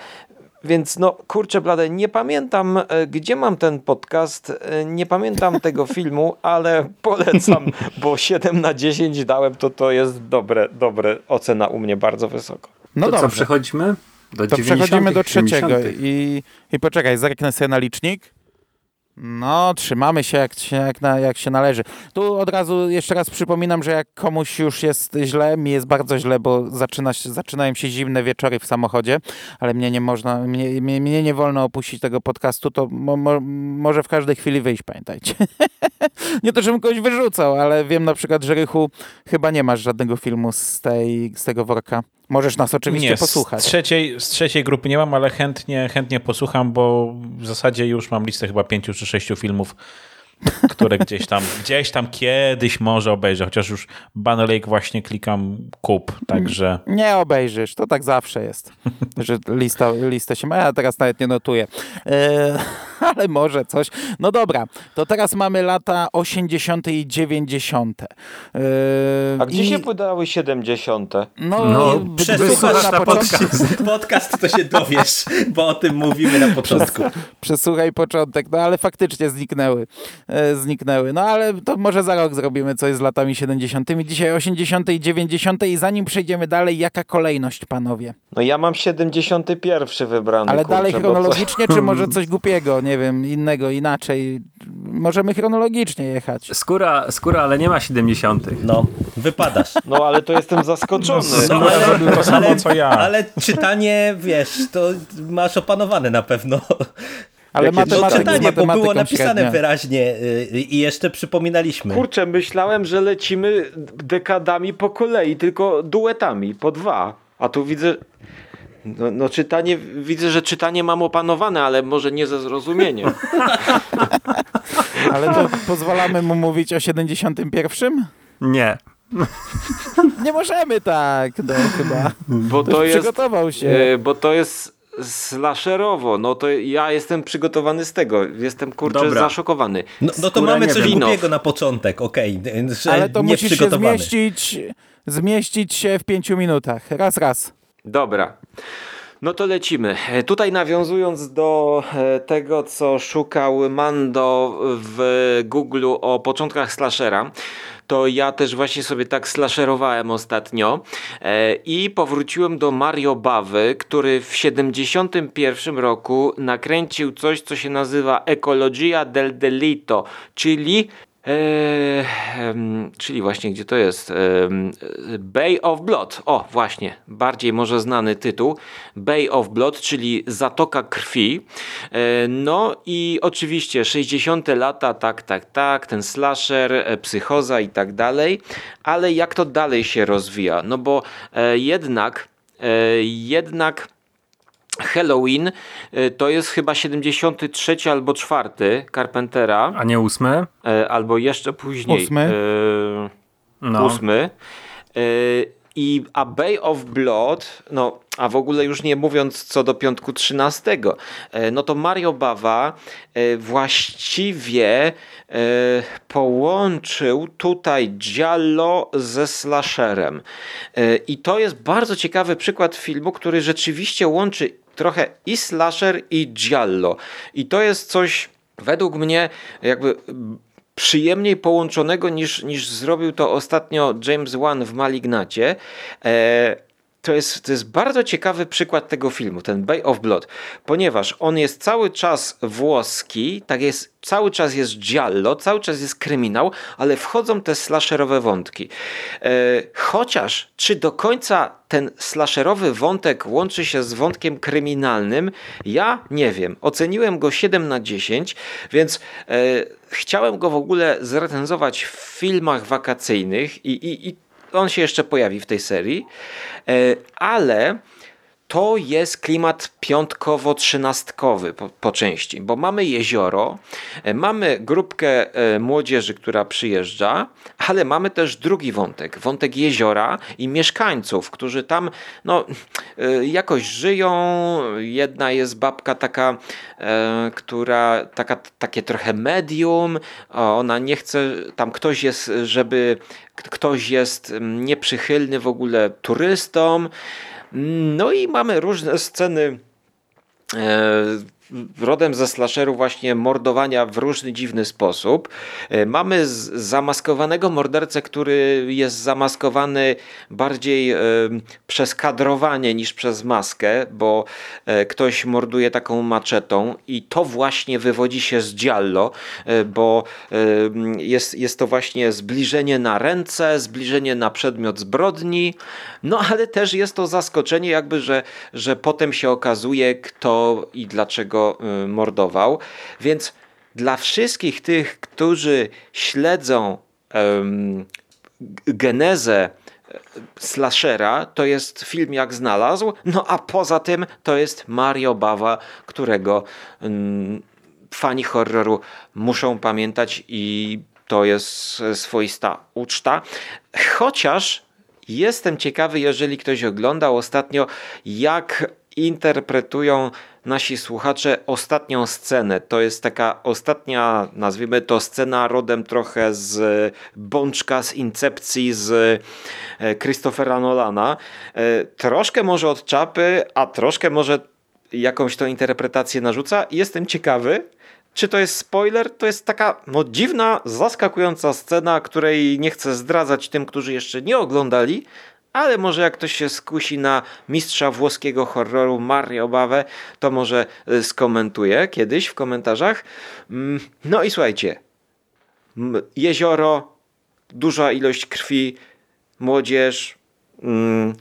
Więc no, kurczę blade, nie pamiętam, e, gdzie mam ten podcast, e, nie pamiętam tego filmu, ale polecam, bo 7 na 10 dałem, to to jest dobre, dobre ocena u mnie bardzo wysoko. No to dobrze. co, przechodzimy do To przechodzimy do trzeciego i, i poczekaj, zerknę sobie na licznik. No, trzymamy się jak, jak, na, jak się należy. Tu od razu jeszcze raz przypominam, że jak komuś już jest źle, mi jest bardzo źle, bo zaczyna, zaczynają się zimne wieczory w samochodzie, ale mnie nie można, mnie, mnie, mnie nie wolno opuścić tego podcastu, to mo, mo, może w każdej chwili wyjść, pamiętajcie. nie to, żebym kogoś wyrzucał, ale wiem na przykład, że Rychu chyba nie masz żadnego filmu z, tej, z tego worka. Możesz nas oczywiście nie, posłuchać. Z trzeciej, z trzeciej grupy nie mam, ale chętnie, chętnie posłucham, bo w zasadzie już mam listę chyba pięciu czy sześciu filmów, które gdzieś tam, gdzieś tam kiedyś może obejrzę, chociaż już Banner Lake właśnie klikam kup, także... Nie obejrzysz, to tak zawsze jest, że lista, lista się ma, ja teraz nawet nie notuję, e, ale może coś. No dobra, to teraz mamy lata 80. i 90. E, A gdzie i, się podały 70? No, No, Przesłuchasz na na podcast, podcast, to się dowiesz, bo o tym mówimy na początku. Przesłuchaj początek, no ale faktycznie zniknęły. E, zniknęły. No ale to może za rok zrobimy coś z latami 70. Dzisiaj 80. i 90. i zanim przejdziemy dalej, jaka kolejność, panowie? No ja mam 71 wybrany. Ale kurczę, dalej to- chronologicznie, czy może coś głupiego, nie wiem, innego, inaczej? Możemy chronologicznie jechać. Skóra, skóra, ale nie ma 70. No, wypadasz. No ale to jestem zaskoczony. No, ale zrobił to samo, co ja. Ale czytanie, wiesz, to masz opanowane na pewno. Ale Jakie No matematyka, z czytanie, bo matematyką było napisane średnia. wyraźnie y, i jeszcze przypominaliśmy. Kurczę, myślałem, że lecimy dekadami po kolei, tylko duetami, po dwa. A tu widzę... No, no czytanie, widzę, że czytanie mam opanowane, ale może nie ze zrozumieniem. Ale to pozwalamy mu mówić o 71? Nie. Nie możemy tak, no chyba. Bo To jest... przygotował się. e, Bo to jest slasherowo, no to ja jestem przygotowany z tego. Jestem kurczę Dobra. zaszokowany. No, no to mamy coś wiem. głupiego na początek, okej, że Ale to musisz się zmieścić, zmieścić się w pięciu minutach. Raz, raz. Dobra. No to lecimy. E, Tutaj nawiązując do e, tego, co szukał Mando w Google o początkach slashera, to ja też właśnie sobie tak slasherowałem ostatnio e, i powróciłem do Mario Bawy, który w 71 roku nakręcił coś, co się nazywa Ecologia del Delito, czyli Eee, czyli właśnie gdzie to jest? Em, Bay of Blood. O, właśnie, bardziej może znany tytuł. Bay of Blood, czyli Zatoka Krwi. E, no i oczywiście 60 lata, tak, tak, tak, ten slasher, e, psychoza i tak dalej. Ale jak to dalej się rozwija? No bo e, jednak, e, jednak Halloween e, to jest chyba 73 albo 4 Carpentera. A nie ósmy? E, albo jeszcze później. Ósmy. E, No. ósmy. E, I a Bay of Blood, no a w ogóle już nie mówiąc co do piątku 13, e, no to Mario Bawa e, właściwie połączył tutaj Giallo ze slasherem. I to jest bardzo ciekawy przykład filmu, który rzeczywiście łączy trochę i slasher i Giallo. I to jest coś według mnie jakby przyjemniej połączonego niż, niż zrobił to ostatnio James Wan w Malignacie. E, to jest, to jest bardzo ciekawy przykład tego filmu, ten Bay of Blood, ponieważ on jest cały czas włoski, tak jest, cały czas jest giallo, cały czas jest kryminał, ale wchodzą te slasherowe wątki. E, chociaż czy do końca ten slasherowy wątek łączy się z wątkiem kryminalnym, ja nie wiem. Oceniłem go 7 na 10, więc e, chciałem go w ogóle zrecenzować w filmach wakacyjnych i, i, i on się jeszcze pojawi w tej serii, e, ale to jest klimat piątkowo-trzynastkowy po, po części, bo mamy jezioro, e, mamy grupkę e, młodzieży, która przyjeżdża, ale mamy też drugi wątek, wątek jeziora i mieszkańców, którzy tam no, e, jakoś żyją. Jedna jest babka taka, która taka, takie trochę medium, ona nie chce, tam ktoś jest, żeby ktoś jest mm, nieprzychylny w ogóle turystom. No i mamy różne sceny e, rodem ze slasheru właśnie mordowania w różny dziwny sposób. E, Mamy zamaskowanego mordercę, który jest zamaskowany bardziej e, przez kadrowanie niż przez maskę, bo e, ktoś morduje taką maczetą i to właśnie wywodzi się z Giallo, bo jest, jest to właśnie zbliżenie na ręce, zbliżenie na przedmiot zbrodni, no ale też jest to zaskoczenie jakby, że, że potem się okazuje kto i dlaczego y, mordował, więc dla wszystkich tych, którzy śledzą g- genezę e, slashera, to jest film jak znalazł, no a poza tym to jest Mario Bawa, którego mm, fani horroru muszą pamiętać i to jest swoista uczta. Chociaż jestem ciekawy, jeżeli ktoś oglądał ostatnio, jak interpretują nasi słuchacze ostatnią scenę. To jest taka ostatnia, nazwijmy to scena rodem trochę z bączka, z incepcji z e, Christophera Nolana. E, troszkę może od czapy, a troszkę może jakąś tą interpretację narzuca. Jestem ciekawy, czy to jest spoiler? To jest taka no, dziwna, zaskakująca scena, której nie chcę zdradzać tym, którzy jeszcze nie oglądali, ale może jak ktoś się skusi na mistrza włoskiego horroru Mario Bawę, to może y, skomentuje kiedyś w komentarzach. Mm, no i słuchajcie, jezioro, duża ilość krwi, młodzież, mm,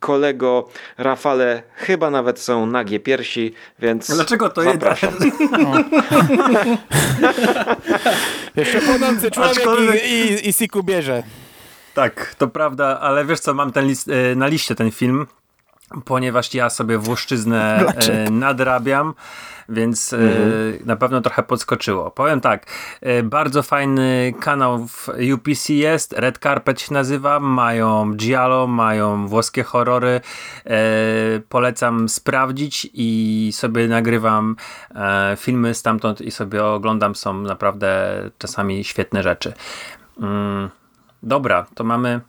kolego Rafale chyba nawet są nagie piersi, więc Dlaczego to zapraszam. Jeszcze płonący człowiek Aczkolwiek... i, i, i Siku bierze. Tak, to prawda, ale wiesz co, mam ten list, e, na liście ten film, ponieważ ja sobie Włoszczyznę e, nadrabiam, więc e, mhm. na pewno trochę podskoczyło. Powiem tak, bardzo fajny kanał w UPC jest, Red Carpet się nazywa, mają giallo, mają włoskie horrory, polecam sprawdzić i sobie nagrywam filmy stamtąd i sobie oglądam, są naprawdę czasami świetne rzeczy. Dobra, to mamy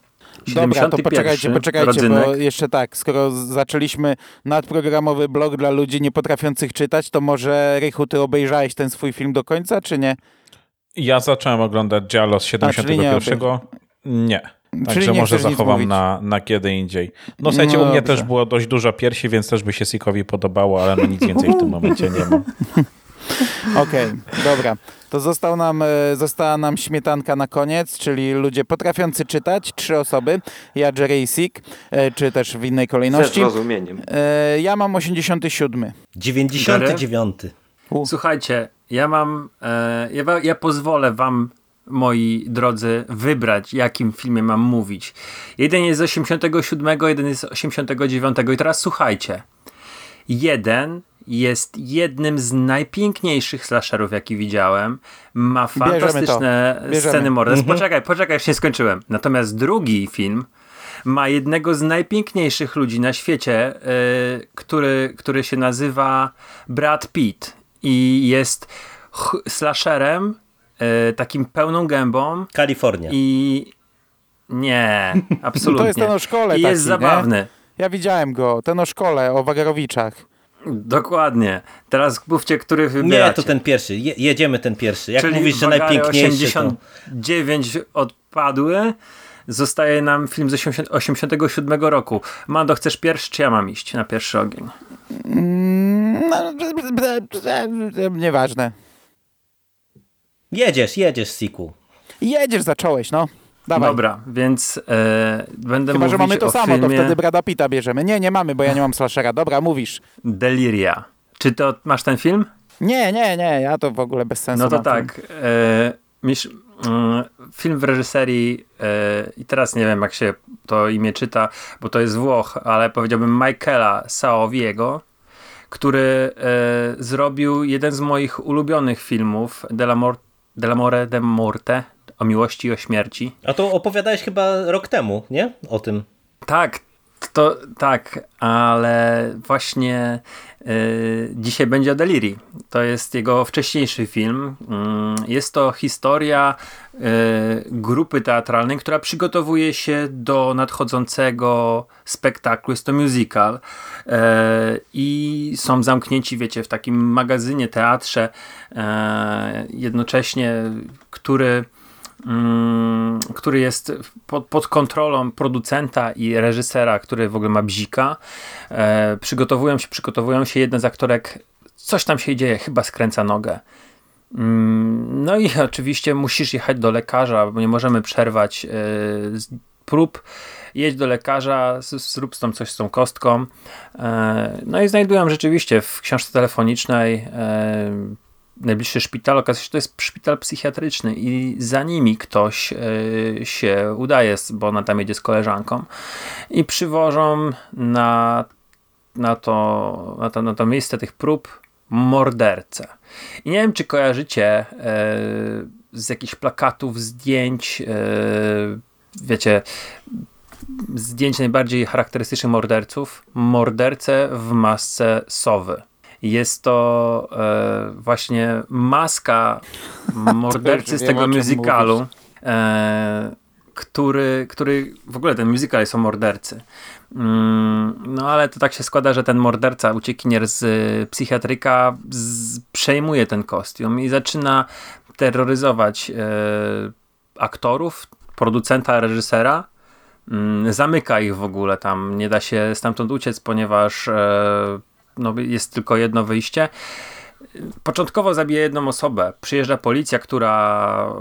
Dobra, to poczekajcie, poczekajcie, rodzynek. bo jeszcze tak, skoro zaczęliśmy nadprogramowy blog dla ludzi nie potrafiących czytać, to może Rychu, ty obejrzałeś ten swój film do końca, czy nie? Ja zacząłem oglądać Giallo z 71. A, nie, nie. Także nie może zachowam na, na kiedy indziej. No słuchajcie, no, u mnie dobrze. też było dość dużo piersi, więc też by się Sikowi podobało, ale no nic więcej w tym momencie nie mam. Okej, okay, dobra. To został nam, e, została nam śmietanka na koniec, czyli ludzie potrafiący czytać, trzy osoby. Ja, Jerry i Sik, e, czy też w innej kolejności. Z zrozumieniem. E, ja mam 87. 99. Słuchajcie, ja mam, ja, ja pozwolę wam moi drodzy, wybrać, jakim filmie mam mówić. Jeden jest z 87, jeden jest z 89 i teraz słuchajcie. Jeden jest jednym z najpiękniejszych slasherów, jaki widziałem. Ma fantastyczne sceny morderstw. Mhm. Poczekaj, poczekaj, już nie skończyłem. Natomiast drugi film ma jednego z najpiękniejszych ludzi na świecie, yy, który, który się nazywa Brad Pitt i jest slasherem, yy, takim pełną gębą. Kalifornia. I nie, absolutnie. to jest ten o szkole I taki, jest zabawny. Nie? Ja widziałem go, ten o szkole, o Wagerowiczach. Dokładnie. Teraz mówcie, który wybieracie. Nie, to ten pierwszy. Je jedziemy ten pierwszy. Jak Czyli mówisz, że najpiękniejszy 89 to... odpadły. Zostaje nam film z 87 roku. Mando, chcesz pierwszy, czy ja mam iść na pierwszy ogień? Mm, no, nieważne. Jedziesz, jedziesz, Siku. Jedziesz, zacząłeś, no. Dawaj. Dobra, więc e, będę Chyba, mówić że mamy to samo, filmie... to wtedy Brada Pita bierzemy. Nie, nie mamy, bo ja nie mam slashera. Dobra, mówisz. Deliria. Czy to masz ten film? Nie, nie, nie, ja to w ogóle bez sensu. No to tak. E, misz, mm, film w reżyserii e, i teraz nie wiem jak się to imię czyta, bo to jest Włoch, ale powiedziałbym Michaela Saoviego, który e, zrobił jeden z moich ulubionych filmów Delamore de Morte o miłości i o śmierci. A to opowiadałeś chyba rok temu, nie? O tym. Tak, to tak, ale właśnie y, dzisiaj będzie o Delirii. To jest jego wcześniejszy film. Y, jest to historia y, grupy teatralnej, która przygotowuje się do nadchodzącego spektaklu. Jest to musical y, i są zamknięci, wiecie, w takim magazynie, teatrze, y, jednocześnie, który Mm, który jest pod, pod, kontrolą producenta i reżysera, który w ogóle ma bzika. E, przygotowują się, przygotowują się. Jedna z aktorek, coś tam się dzieje, chyba skręca nogę. Mm, no i oczywiście musisz jechać do lekarza, bo nie możemy przerwać e, prób. Jedź do lekarza, zrób z tą coś z tą kostką. E, no i znajdują rzeczywiście w książce telefonicznej e, najbliższy szpital, okazuje się, że to jest szpital psychiatryczny i za nimi ktoś y, się udaje, bo ona tam jedzie z koleżanką i przywożą na, na, to, na, to, na to miejsce tych prób mordercę. I nie wiem, czy kojarzycie e, z jakichś plakatów, zdjęć, e, wiecie, zdjęć najbardziej charakterystycznych morderców, mordercę w masce sowy. Jest to e, właśnie maska mordercy z tego musicalu, e, który, który w ogóle ten musical jest o mordercy. Mm, no ale to tak się składa, że ten morderca, uciekinier z psychiatryka z, przejmuje ten kostium i zaczyna terroryzować e, aktorów, producenta, reżysera. Mm, zamyka ich w ogóle tam, nie da się stamtąd uciec, ponieważ e, no, jest tylko jedno wyjście. Początkowo zabija jedną osobę. Przyjeżdża policja, która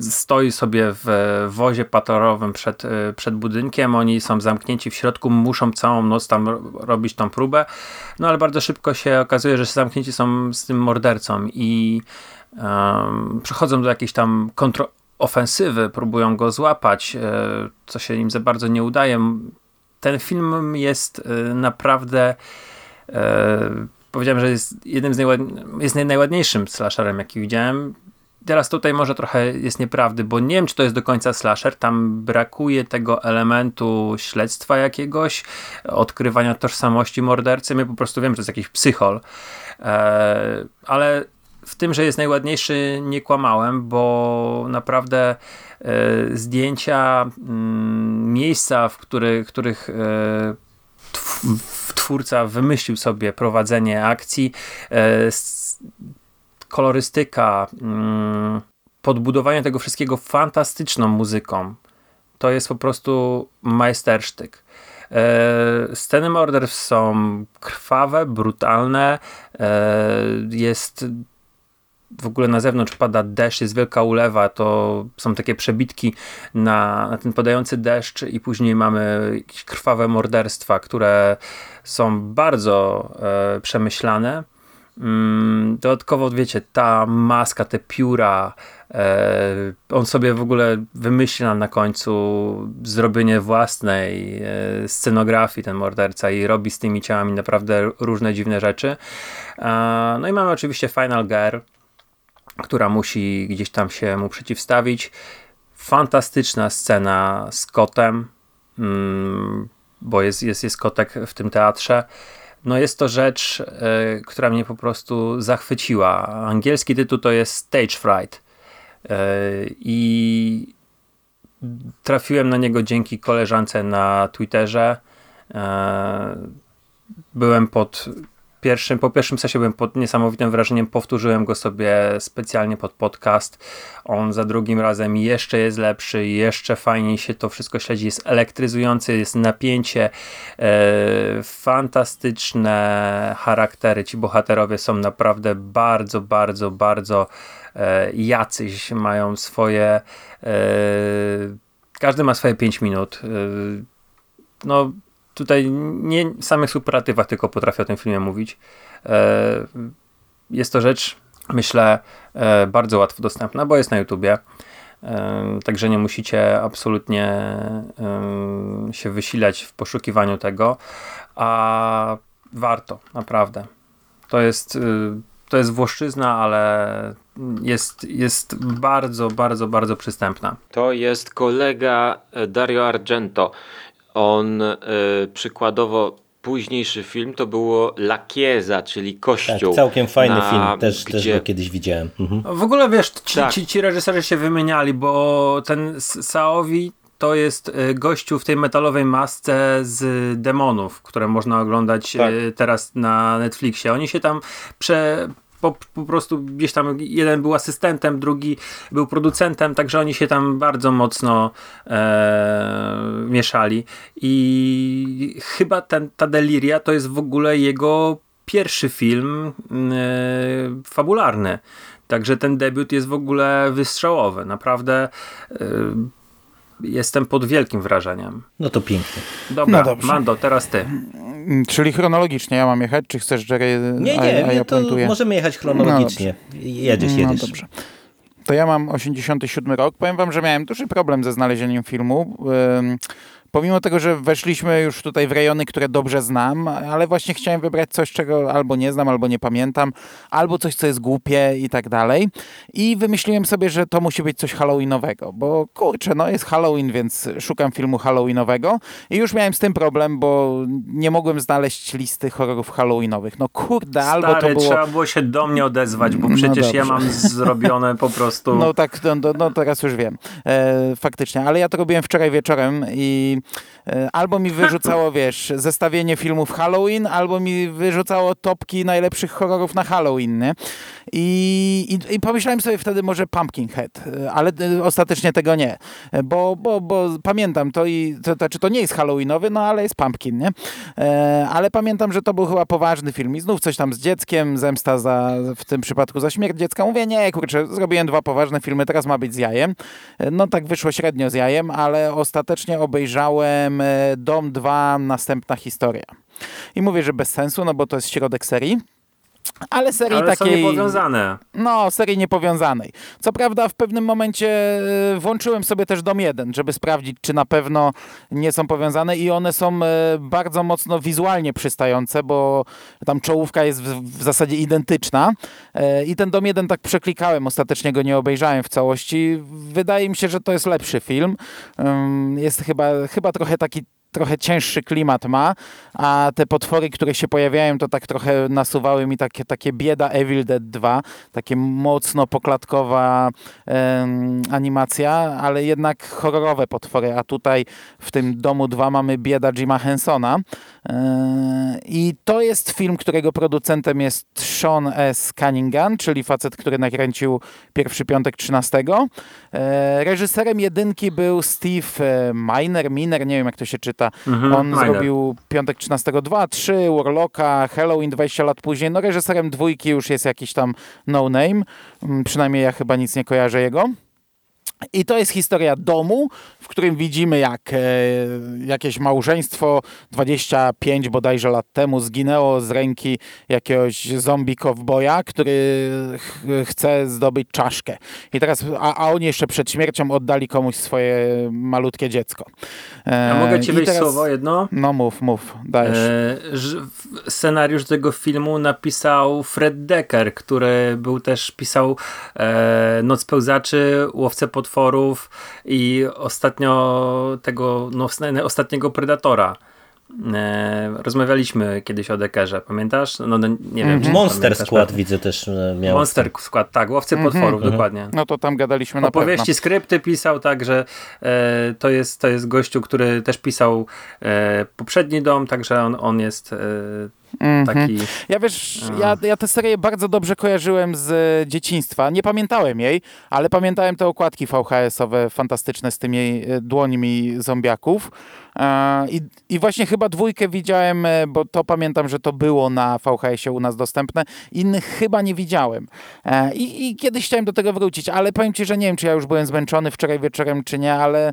stoi sobie w wozie patorowym przed, przed budynkiem, oni są zamknięci w środku, muszą całą noc tam robić tą próbę, no ale bardzo szybko się okazuje, że zamknięci są z tym mordercą i um, przechodzą do jakiejś tam kontrofensywy, próbują go złapać, e, co się im za bardzo nie udaje. Ten film jest e, naprawdę powiedziałem, że jest jednym z najład... jest najładniejszym slasherem, jaki widziałem teraz tutaj może trochę jest nieprawdy, bo nie wiem, czy to jest do końca slasher. Tam brakuje tego elementu śledztwa jakiegoś, odkrywania tożsamości mordercy. My po prostu wiem, że to jest jakiś psychol. E, ale w tym, że jest najładniejszy, nie kłamałem, bo naprawdę e, zdjęcia, mm, miejsca, w których, których e, twórca wymyślił sobie prowadzenie akcji, e, kolorystyka, mm, podbudowanie tego wszystkiego fantastyczną muzyką, to jest po prostu majstersztyk. E, sceny morderstw są krwawe, brutalne. E, jest w ogóle na zewnątrz pada deszcz, jest wielka ulewa, to są takie przebitki na, na ten padający deszcz i później mamy jakieś krwawe morderstwa, które są bardzo e, przemyślane. Mm, dodatkowo, wiecie, ta maska, te pióra, e, on sobie w ogóle wymyśla na końcu zrobienie własnej e, scenografii, ten morderca, i robi z tymi ciałami naprawdę różne dziwne rzeczy. E, no i mamy oczywiście Final Girl, która musi gdzieś tam się mu przeciwstawić. Fantastyczna scena z kotem, mm, bo jest, jest, jest kotek w tym teatrze no jest to rzecz, y, która mnie po prostu zachwyciła. Angielski tytuł to jest Stage Fright. Y, I trafiłem na niego dzięki koleżance na Twitterze. Y, byłem pod pierwszym, po pierwszym sesie byłem pod niesamowitym wrażeniem, powtórzyłem go sobie specjalnie pod podcast. On za drugim razem jeszcze jest lepszy, jeszcze fajniej się to wszystko śledzi, jest elektryzujący, jest napięcie, e, fantastyczne charaktery. Ci bohaterowie są naprawdę bardzo, bardzo, bardzo e, jacyś, mają swoje e, każdy ma swoje 5 minut. No, tutaj nie samych superatywach tylko potrafię o tym filmie mówić. E, jest to rzecz, myślę, e, bardzo łatwo dostępna, bo jest na YouTubie. E, także nie musicie absolutnie się wysilać w poszukiwaniu tego, a warto, naprawdę. To jest, to jest włoszczyzna, ale jest, jest bardzo, bardzo, bardzo przystępna. To jest kolega Dario Argento. On y, przykładowo późniejszy film to było La Chiesa, czyli Kościół. Tak, całkiem fajny na, film, też, gdzie... też go kiedyś widziałem. Mhm. W ogóle wiesz, ci, tak. ci, ci reżyserzy się wymieniali, bo ten Saowi to jest e, gościu w tej metalowej masce z demonów, które można oglądać tak. teraz na Netflixie. Oni się tam prze, po, po prostu gdzieś tam jeden był asystentem, drugi był producentem, także oni się tam bardzo mocno e, mieszali i chyba ten, ta Deliria to jest w ogóle jego pierwszy film e, fabularny. Także ten debiut jest w ogóle wystrzałowy. Naprawdę e, jestem pod wielkim wrażeniem. No to pięknie. Dobra, no Mando, teraz ty. Mm, czyli chronologicznie ja mam jechać, czy chcesz, Jerry? Nie, nie, a, a ja to możemy jechać chronologicznie. No jedziesz, no jedziesz. No dobrze. To ja mam 87 rok. Powiem wam, że miałem duży problem ze znalezieniem filmu pomimo tego, że weszliśmy już tutaj w rejony, które dobrze znam, ale właśnie chciałem wybrać coś, czego albo nie znam, albo nie pamiętam, albo coś, co jest głupie i tak dalej. I wymyśliłem sobie, że to musi być coś halloweenowego, bo kurczę, no jest Halloween, więc szukam filmu halloweenowego i już miałem z tym problem, bo nie mogłem znaleźć listy horrorów halloweenowych. No kurde, Stary, albo to było... trzeba było się do mnie odezwać, bo No przecież ja dobrze. mam zrobione po prostu... No tak, no, no, no teraz już wiem. E, faktycznie, ale ja to robiłem wczoraj wieczorem i albo mi wyrzucało, wiesz, zestawienie filmów Halloween, albo mi wyrzucało topki najlepszych horrorów na Halloween, nie? I, i, I pomyślałem sobie wtedy może Pumpkinhead, e, ale e, ostatecznie tego nie, E, bo, bo, bo pamiętam to i to, to, znaczy to nie jest Halloweenowy, no ale jest Pumpkin, nie? E, ale pamiętam, że to był chyba poważny film i znów coś tam z dzieckiem, zemsta za, w tym przypadku za śmierć dziecka. Mówię, nie, kurczę, zrobiłem dwa poważne filmy, teraz ma być z jajem. E, No tak wyszło średnio z jajem, ale ostatecznie obejrzałem e, Dom 2, następna historia. I mówię, że bez sensu, no bo to jest środek serii. Ale serii Ale są takiej. niepowiązane. No, serii niepowiązanej. Co prawda w pewnym momencie e, włączyłem sobie też Dom 1, żeby sprawdzić, czy na pewno nie są powiązane i one są e, bardzo mocno wizualnie przystające, bo tam czołówka jest w, w zasadzie identyczna E, i ten Dom 1 tak przeklikałem, ostatecznie go nie obejrzałem w całości. Wydaje mi się, że to jest lepszy film. Jest chyba, chyba trochę taki trochę cięższy klimat ma, a te potwory, które się pojawiają, to tak trochę nasuwały mi takie, takie bieda Evil Dead 2, takie mocno poklatkowa em, animacja, ale jednak horrorowe potwory, a tutaj w tym Domu 2 mamy bieda Jima Hensona E, i to jest film, którego producentem jest Sean S. Cunningham, czyli facet, który nakręcił pierwszy piątek 13. E, Reżyserem jedynki był Steve e, Miner, Miner, nie wiem jak to się czyta. Mhm, On Miner. zrobił Piątek 13 2, 3, Warlocka, Halloween 20 lat później. No reżyserem dwójki już jest jakiś tam no name. Mm, Przynajmniej ja chyba nic nie kojarzę jego. I to jest historia domu, w którym widzimy, jak e, jakieś małżeństwo 25 bodajże lat temu zginęło z ręki jakiegoś zombie kowboja, który ch chce zdobyć czaszkę. I teraz, a, a oni jeszcze przed śmiercią oddali komuś swoje malutkie dziecko. E, A mogę ci wejść teraz- słowo jedno? No mów, mów, dajesz. E, scenariusz tego filmu napisał Fred Decker, który był też pisał e, Noc Pełzaczy, Łowcę Potworów i ostatnio tego no, ostatniego Predatora. E, rozmawialiśmy kiedyś o Deckerze, pamiętasz? No, no nie wiem. czy Monster pamiętasz, Squad pewnie. widzę też e, miał. Monster Squad, tak, Łowcy Potworów, dokładnie. No to tam gadaliśmy na pewno. Opowieści, skrypty pisał, także e, to, jest, to jest gościu, który też pisał e, poprzedni dom, także on, on jest Mhm. taki... Ja wiesz, ja, ja tę serię bardzo dobrze kojarzyłem z e, dzieciństwa. Nie pamiętałem jej, ale pamiętałem te okładki VHS-owe fantastyczne z tymi e, dłońmi zombiaków. E, I, I właśnie chyba dwójkę widziałem, bo to pamiętam, że to było na VHS-ie u nas dostępne. Innych chyba nie widziałem. I, I kiedyś chciałem do tego wrócić, ale powiem ci, że nie wiem, czy ja już byłem zmęczony wczoraj wieczorem, czy nie, ale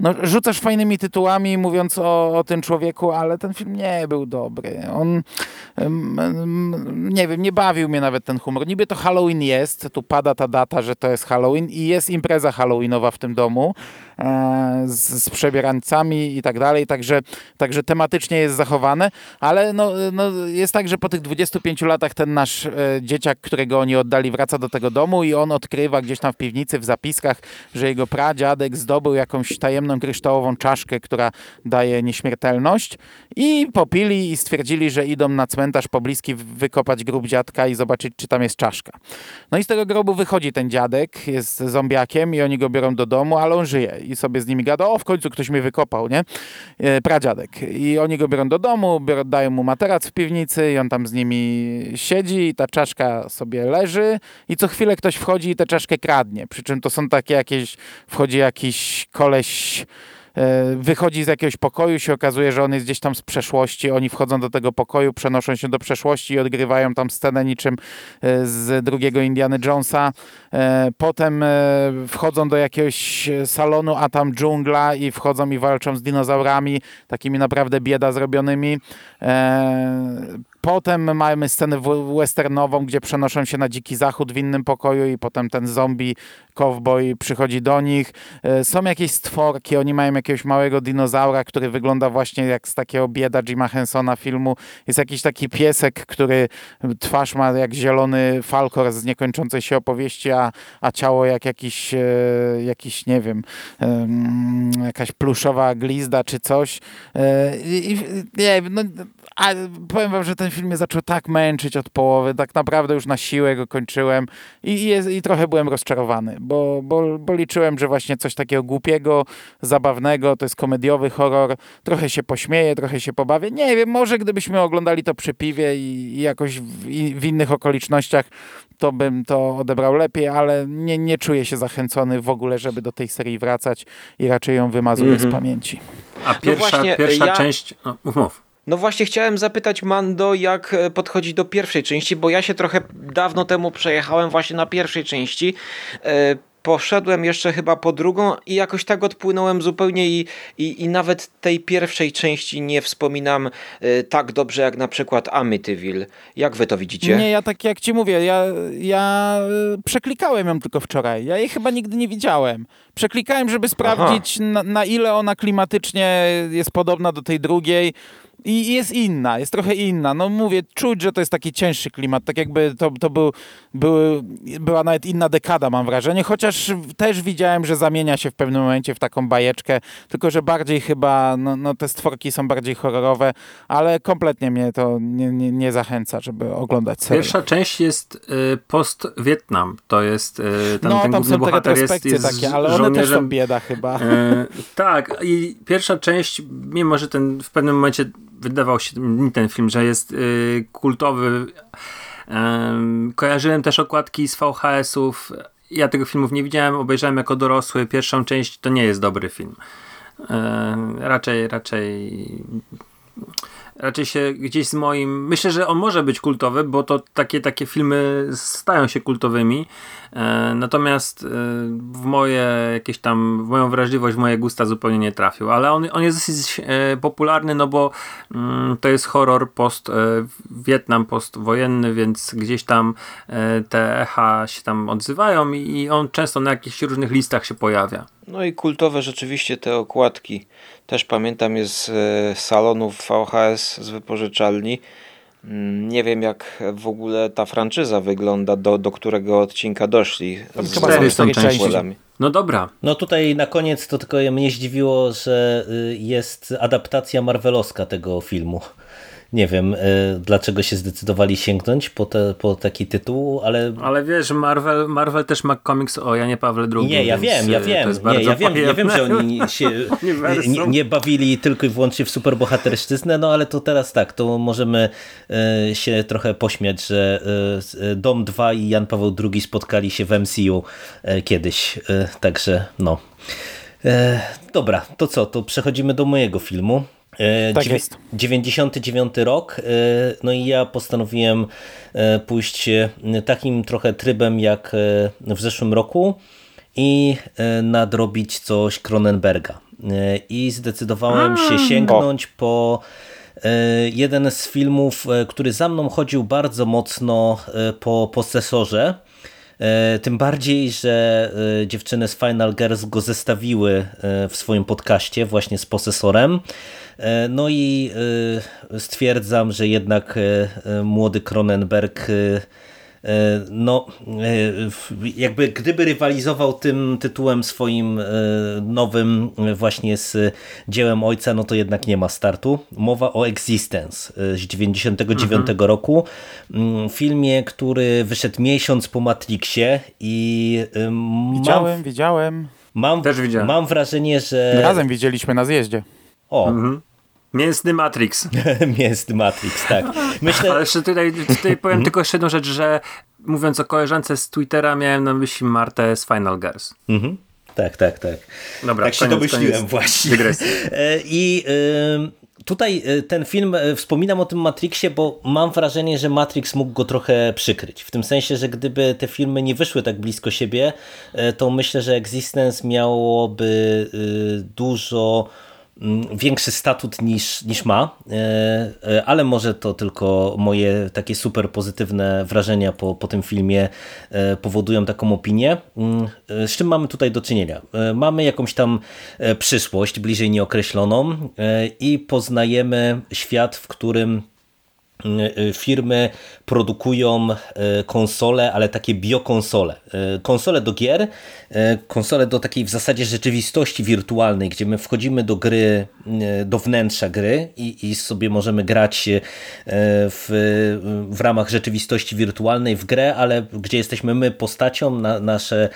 no, rzucasz fajnymi tytułami, mówiąc o, o tym człowieku, ale ten film nie był dobry. On, nie wiem, nie bawił mnie nawet ten humor. Niby to Halloween jest, tu pada ta data, że to jest Halloween i jest impreza halloweenowa w tym domu z, z przebierańcami i tak dalej, także, także tematycznie jest zachowane, ale no, no, jest tak, że po tych 25 latach ten nasz e, dzieciak, którego oni oddali, wraca do tego domu i on odkrywa gdzieś tam w piwnicy, w zapiskach, że jego pradziadek zdobył jakąś tajemną kryształową czaszkę, która daje nieśmiertelność i popili i stwierdzili, że idą na cmentarz pobliski wykopać grób dziadka i zobaczyć, czy tam jest czaszka. No i z tego grobu wychodzi ten dziadek, jest zombiakiem i oni go biorą do domu, ale on żyje i sobie z nimi gada, o w końcu ktoś mnie wykopał, nie? E, Pradziadek. I oni go biorą do domu, biorą, dają mu materac w piwnicy i on tam z nimi siedzi i ta czaszka sobie leży i co chwilę ktoś wchodzi i tę czaszkę kradnie. Przy czym to są takie jakieś, wchodzi jakiś koleś wychodzi z jakiegoś pokoju, się okazuje, że on jest gdzieś tam z przeszłości, oni wchodzą do tego pokoju, przenoszą się do przeszłości i odgrywają tam scenę niczym e, z drugiego Indiana Jonesa. E, Potem e, wchodzą do jakiegoś salonu, a tam dżungla i wchodzą i walczą z dinozaurami, takimi naprawdę bieda zrobionymi. Potem mamy scenę westernową, gdzie przenoszą się na dziki zachód w innym pokoju i potem ten zombie cowboy przychodzi do nich. E, są jakieś stworki, oni mają jakiegoś małego dinozaura, który wygląda właśnie jak z takiego bieda Jima Hensona filmu. Jest jakiś taki piesek, który twarz ma jak zielony falkor z niekończącej się opowieści, a, a ciało jak jakiś, e, jakiś nie wiem, jakaś pluszowa glizda czy coś. E, I, nie no, a powiem wam, że ten film mnie zaczął tak męczyć od połowy, tak naprawdę już na siłę go kończyłem i, i, i trochę byłem rozczarowany, bo, bo, bo liczyłem, że właśnie coś takiego głupiego, zabawnego, to jest komediowy horror, trochę się pośmieję, trochę się pobawię. Nie wiem, może gdybyśmy oglądali to przy piwie i, i jakoś w, i w innych okolicznościach, to bym to odebrał lepiej, ale nie, nie czuję się zachęcony w ogóle, żeby do tej serii wracać i raczej ją wymazuję mm -hmm. z mhm. pamięci. A pierwsza, no właśnie, pierwsza ja... część... No, mów. No właśnie chciałem zapytać Mando, jak e, podchodzi do pierwszej części, bo ja się trochę dawno temu przejechałem właśnie na pierwszej części. E, poszedłem jeszcze chyba po drugą i jakoś tak odpłynąłem zupełnie i, i, i nawet tej pierwszej części nie wspominam y, tak dobrze jak na przykład Amityville. Jak wy to widzicie? Nie, ja tak jak ci mówię, ja, ja przeklikałem ją tylko wczoraj. Ja jej chyba nigdy nie widziałem. Przeklikałem, żeby sprawdzić na, na ile ona klimatycznie jest podobna do tej drugiej i jest inna, jest trochę inna. No mówię, czuć, że to jest taki cięższy klimat, tak jakby to, to był, był, była nawet inna dekada, mam wrażenie, chociaż też widziałem, że zamienia się w pewnym momencie w taką bajeczkę, tylko że bardziej chyba, no, no te stworki są bardziej horrorowe, ale kompletnie mnie to nie, nie, nie zachęca, żeby oglądać serial. Pierwsza część jest y, post-Wietnam, to jest y, ten, no, ten tam są te retrospekcje jest, jest takie, ale one też są bieda chyba. Y, tak, i pierwsza część, mimo że ten w pewnym momencie wydawał się ten film, że jest y, kultowy. kojarzyłem też okładki z VHS-ów. Ja tego filmów nie widziałem, obejrzałem jako dorosły. Pierwszą część to nie jest dobry film. raczej, raczej raczej się gdzieś z moim. Myślę, że on może być kultowy, bo to takie, takie filmy stają się kultowymi. E, natomiast e, w moje jakieś tam, w moją wrażliwość, w moje gusta zupełnie nie trafił. Ale on, on jest dosyć e, popularny, no bo mm, to jest horror post Wietnam, postwojenny, więc gdzieś tam te echa się tam odzywają i on często na jakichś różnych listach się pojawia. No i kultowe rzeczywiście te okładki. Też pamiętam je z salonów VHS z wypożyczalni. Mm, nie wiem, jak w ogóle ta franczyza wygląda, do, do którego odcinka doszli. Z Cztery są części. No dobra. No tutaj na koniec to tylko mnie zdziwiło, że y, jest adaptacja marvelowska tego filmu. Nie wiem, y, dlaczego się zdecydowali sięgnąć po, te, po taki tytuł, ale... Ale wiesz, Marvel, Marvel też ma komiks o Janie Pawle II. Nie, ja wiem, ja y, wiem. Nie, ja, wiem ja wiem, że oni się nie, nie, bawili tylko i wyłącznie w superbohaterszczyznę, no ale to teraz tak, to możemy się trochę pośmiać, że Dom 2 i Jan Paweł II spotkali się w MCU kiedyś, także no. Dobra, to co, to przechodzimy do mojego filmu. E, tak jest. 99 rok, e, no i ja postanowiłem e, pójść takim trochę trybem jak w zeszłym roku i nadrobić coś Cronenberga. I zdecydowałem się sięgnąć po jeden z filmów, który za mną chodził bardzo mocno po posesorze. Tym bardziej, że dziewczyny z Final Girls go zestawiły w swoim podcaście właśnie z posesorem. E, no i e, stwierdzam, że jednak e, młody Cronenberg no jakby gdyby rywalizował tym tytułem swoim nowym właśnie z dziełem ojca, no to jednak nie ma startu. Mowa o Existence z 99 mhm. roku. Mm, filmie, który wyszedł miesiąc po Matrixie i widziałem, mam, widziałem. Mam, Też widziałem. mam wrażenie, że... Razem widzieliśmy na zjeździe. O, mhm. Mięsny Matrix. Mięsny Matrix, tak. Myślę... Ale jeszcze tutaj, tutaj powiem mhm. tylko jeszcze jedną rzecz, że mówiąc o koleżance z Twittera, miałem na myśli Martę z Final Girls. Mhm. Tak, tak, tak. Dobra, tak się domyśliłem właśnie. E, I y, tutaj e, ten film, e, wspominam o tym Matrixie, bo mam wrażenie, że Matrix mógł go trochę przykryć. W tym sensie, że gdyby te filmy nie wyszły tak blisko siebie, to myślę, że Existence miałoby dużo mm, większy statut niż, niż ma, ale może to tylko moje takie super pozytywne wrażenia po, po tym filmie powodują taką opinię. Mm, z czym mamy tutaj do czynienia? Mamy jakąś tam przyszłość, bliżej nieokreśloną i poznajemy świat, w którym y, firmy produkują konsole, ale takie biokonsole. Konsole do gier, konsole do takiej w zasadzie rzeczywistości wirtualnej, gdzie my wchodzimy do gry, do wnętrza gry i, i sobie możemy grać w, w ramach rzeczywistości wirtualnej w grę, ale gdzie jesteśmy my postacią, na, nasze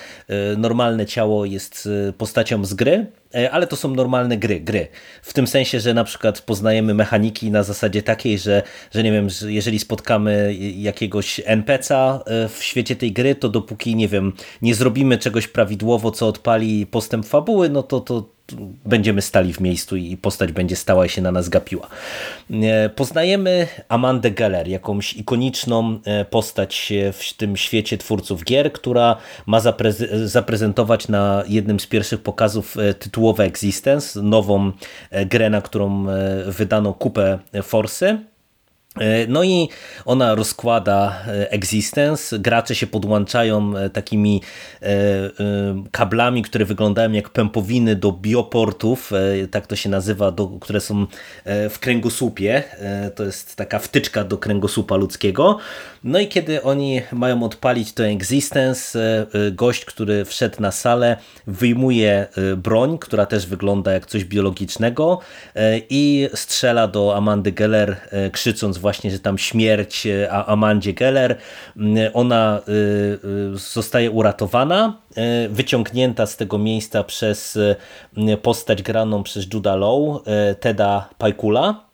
normalne ciało jest postacią z gry E, ale to są normalne gry, gry. W tym sensie, że na przykład poznajemy mechaniki na zasadzie takiej, że, że nie wiem, jeżeli spotkamy jakiegoś NPC'a e, w świecie tej gry, to dopóki, nie wiem, nie zrobimy czegoś prawidłowo, co odpali postęp fabuły, no to, to będziemy stali w miejscu i postać będzie stała i się na nas gapiła. E, poznajemy Amandę Geller, jakąś ikoniczną e, postać w tym świecie twórców gier, która ma zaprezentować na jednym z pierwszych pokazów e, tytułowe Existence, nową grę, na którą wydano kupę forsy E, no i ona rozkłada e, Existence, gracze się podłączają e, takimi kablami, które wyglądają jak pępowiny do bioportów, tak to się nazywa, do, które są w kręgosłupie, to jest taka wtyczka do kręgosłupa ludzkiego. No i kiedy oni mają odpalić to Existence, gość, który wszedł na salę, wyjmuje broń, która też wygląda jak coś biologicznego i strzela do Amandy Geller, krzycząc właśnie, że tam śmierć e, Amandzie Geller, mm, ona y, y, zostaje uratowana, wyciągnięta z tego miejsca przez postać graną przez Juda Law, Teda Pajkula.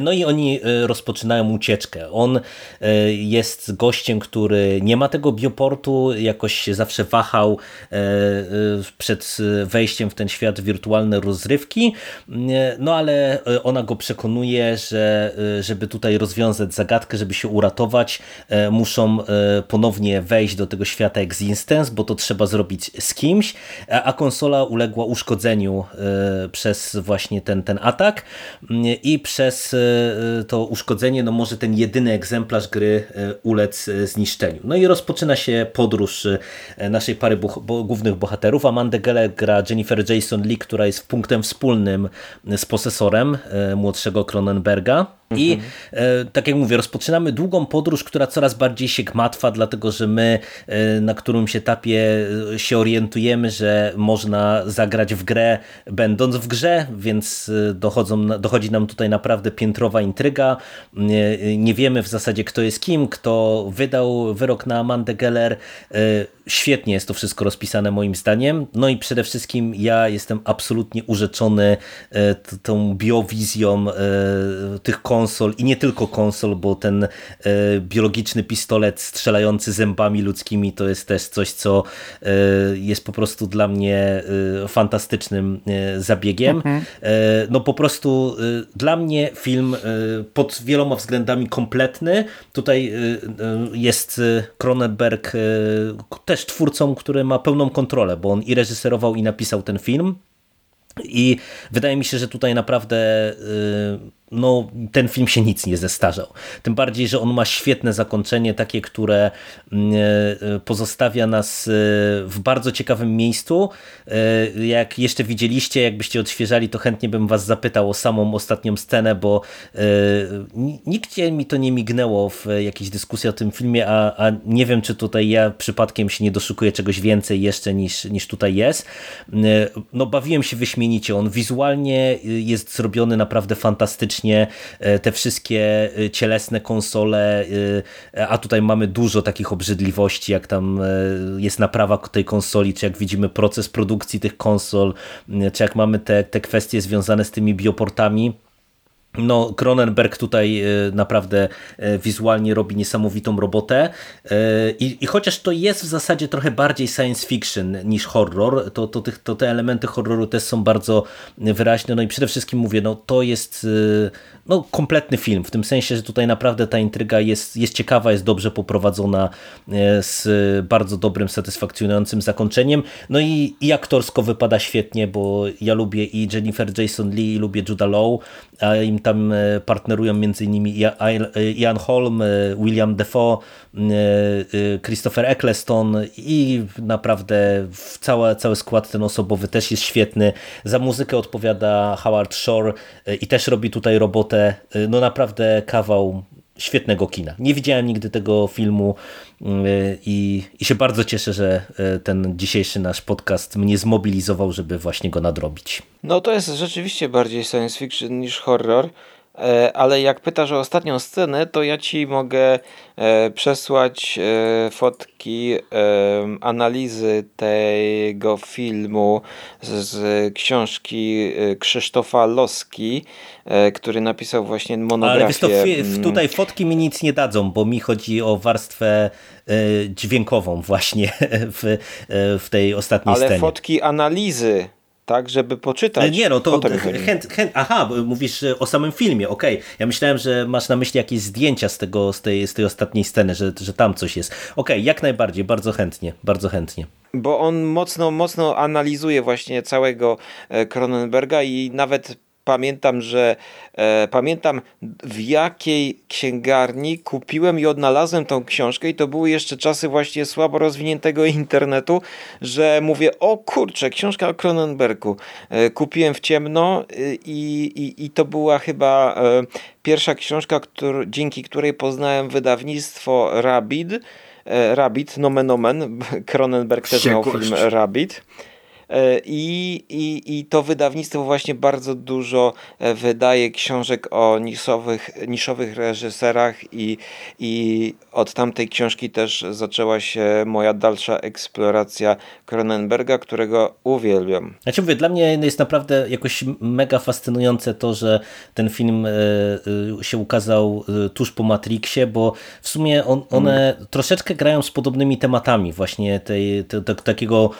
No i oni e, rozpoczynają ucieczkę. On e, jest gościem, który nie ma tego bioportu, jakoś się zawsze wahał e, przed wejściem w ten świat wirtualne rozrywki, no ale ona go przekonuje, że żeby tutaj rozwiązać zagadkę, żeby się uratować, muszą ponownie wejść do tego świata Existence, bo to trzeba zrobić z kimś, a konsola uległa uszkodzeniu przez właśnie ten, ten atak i przez E, to uszkodzenie, no może ten jedyny egzemplarz gry e, ulec e, zniszczeniu. No i rozpoczyna się podróż naszej pary głównych bohaterów. Amanda Geller gra Jennifer Jason Lee, która jest punktem wspólnym z posesorem młodszego Cronenberga. I mhm. e, tak jak mówię, rozpoczynamy długą podróż, która coraz bardziej się gmatwa, dlatego że my e, na którymś etapie e, się orientujemy, że można zagrać w grę będąc w grze, więc dochodzą, dochodzi nam tutaj naprawdę piętrowa intryga. Nie, wiemy w zasadzie kto jest kim, kto wydał wyrok na Amandę Geller. Świetnie jest to wszystko rozpisane moim zdaniem. No i przede wszystkim ja jestem absolutnie urzeczony tą biowizją tych konsol, i nie tylko konsol, bo ten e, biologiczny pistolet strzelający zębami ludzkimi to jest też coś, co e, jest po prostu dla mnie e, fantastycznym zabiegiem. Mhm. No po prostu dla mnie film pod wieloma względami kompletny. Tutaj jest Cronenberg też twórcą, który ma pełną kontrolę, bo on i reżyserował i napisał ten film. I wydaje mi się, że tutaj naprawdę no, ten film się nic nie zestarzał. Tym bardziej, że on ma świetne zakończenie, takie, które mm, e, pozostawia nas e, w bardzo ciekawym miejscu. E, jak jeszcze widzieliście, jakbyście odświeżali, to chętnie bym was zapytał o samą ostatnią scenę, bo nigdzie mi to nie mignęło w jakiejś dyskusji o tym filmie, a, a nie wiem, czy tutaj ja przypadkiem się nie doszukuję czegoś więcej jeszcze niż, niż tutaj jest. No, bawiłem się wyśmienicie. On wizualnie jest zrobiony naprawdę fantastycznie faktycznie e, te wszystkie e, cielesne konsole, e, a tutaj mamy dużo takich obrzydliwości, jak tam jest naprawa tej konsoli, czy jak widzimy proces produkcji tych konsol, czy jak mamy te, te kwestie związane z tymi bioportami no, Cronenberg tutaj e, naprawdę e, wizualnie robi niesamowitą robotę. E, I, i chociaż to jest w zasadzie trochę bardziej science fiction niż horror, to, to, to te elementy horroru też są bardzo wyraźne, no i przede wszystkim mówię, no to jest no, kompletny film, w tym sensie, że tutaj naprawdę ta intryga jest, jest ciekawa, jest dobrze poprowadzona, z bardzo dobrym, satysfakcjonującym zakończeniem, no i, i aktorsko wypada świetnie, bo ja lubię i Jennifer Jason Lee, i lubię Judah Law, a im tam e, partnerują m.in. Ian Holm, e, William Defoe, e, Christopher Eccleston i naprawdę cały, cały skład ten osobowy też jest świetny. Za muzykę odpowiada Howard Shore i też robi tutaj robotę. No naprawdę kawał świetnego kina. Nie widziałem nigdy tego filmu i, i się bardzo cieszę, że ten dzisiejszy nasz podcast mnie zmobilizował, żeby właśnie go nadrobić. No to jest rzeczywiście bardziej science fiction niż horror. E, ale jak pytasz o ostatnią scenę, to ja ci mogę e, przesłać e, fotki analizy tego filmu z książki Krzysztofa Loski, który napisał właśnie monografię. Ale wiesz, to mm. tutaj fotki mi nic nie dadzą, bo mi chodzi o warstwę dźwiękową właśnie w, w tej ostatniej Ale scenie. Ale fotki analizy tak, żeby poczytać. Nie, no to chęt, chęt, aha, mówisz o samym filmie, okej. Okay. Ja myślałem, że masz na myśli jakieś zdjęcia z, tego, z, tej, z tej ostatniej sceny, że, że tam coś jest. Okej, okay, jak najbardziej, bardzo chętnie, bardzo chętnie. Bo on mocno, mocno analizuje właśnie całego e, Cronenberga i nawet pamiętam, że e, pamiętam w jakiej księgarni kupiłem i odnalazłem tą książkę i to były jeszcze czasy właśnie słabo rozwiniętego internetu, że mówię, o kurczę, książka o Cronenbergu. E, kupiłem w ciemno e, i, i, i to była chyba e, pierwsza książka, który, dzięki której poznałem wydawnictwo Rabbit, e, Rabbit, nomen omen, Cronenberg też miał film Rabbit. E, I, i, I to wydawnictwo właśnie bardzo dużo e, wydaje książek o niszowych, niszowych reżyserach i, i od tamtej książki też zaczęła się moja dalsza eksploracja Cronenberga, którego uwielbiam. Znaczy mówię, dla mnie jest naprawdę jakoś mega fascynujące to, że ten film e, się ukazał tuż po Matrixie, bo w sumie on, one hmm. troszeczkę grają z podobnymi tematami właśnie tej, te, te, takiego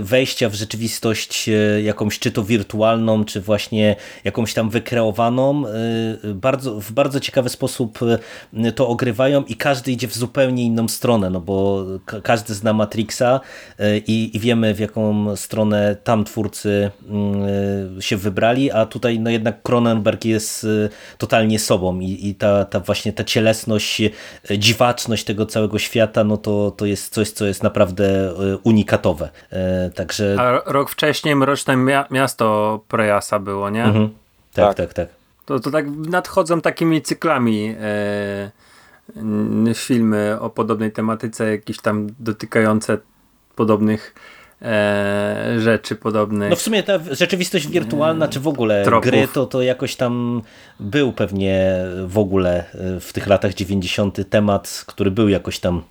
wejścia wejścia w rzeczywistość e, jakąś czy to wirtualną, czy właśnie jakąś tam wykreowaną. E, bardzo, w bardzo ciekawy sposób e, to ogrywają i każdy idzie w zupełnie inną stronę, no bo każdy zna Matrixa i, i wiemy w jaką stronę tam twórcy mm, się wybrali, a tutaj no jednak Cronenberg jest totalnie sobą i, i ta, ta właśnie ta cielesność, dziwaczność tego całego świata, no to, to jest coś, co jest naprawdę unikatowe. Także A rok wcześniej Mroczne Miasto Prejasa było, nie? Mhm. Tak, tak, tak, tak. To, to tak nadchodzą takimi cyklami e, filmy o podobnej tematyce, jakieś tam dotykające podobnych e, rzeczy podobnych. No w sumie ta rzeczywistość wirtualna, czy w ogóle tropów. gry, to, to jakoś tam był pewnie w ogóle e, w tych latach 90. temat, który był jakoś tam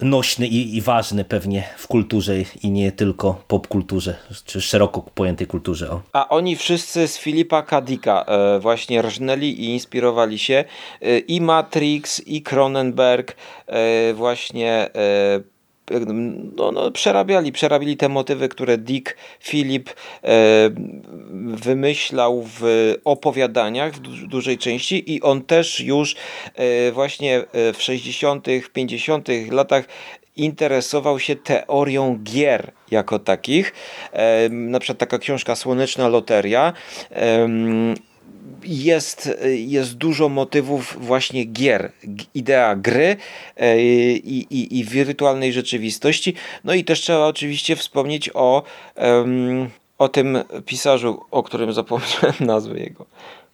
nośny i, i, ważny pewnie w kulturze i nie tylko popkulturze, czy szeroko pojętej kulturze. O. A oni wszyscy z Filipa Kadika e, właśnie rżnęli i inspirowali się e, i Matrix, i Cronenberg, e, właśnie no, no, przerabiali, przerabiali te motywy, które Dick Philip e, wymyślał w opowiadaniach w du dużej części i on też już e, właśnie e, w 60., 50. latach interesował się teorią gier jako takich. E, na przykład taka książka Słoneczna Loteria jest, jest dużo motywów właśnie gier, idea gry e, i, i, i wirtualnej rzeczywistości. No i też trzeba oczywiście wspomnieć o, o tym pisarzu, o którym zapomniałem nazwy jego.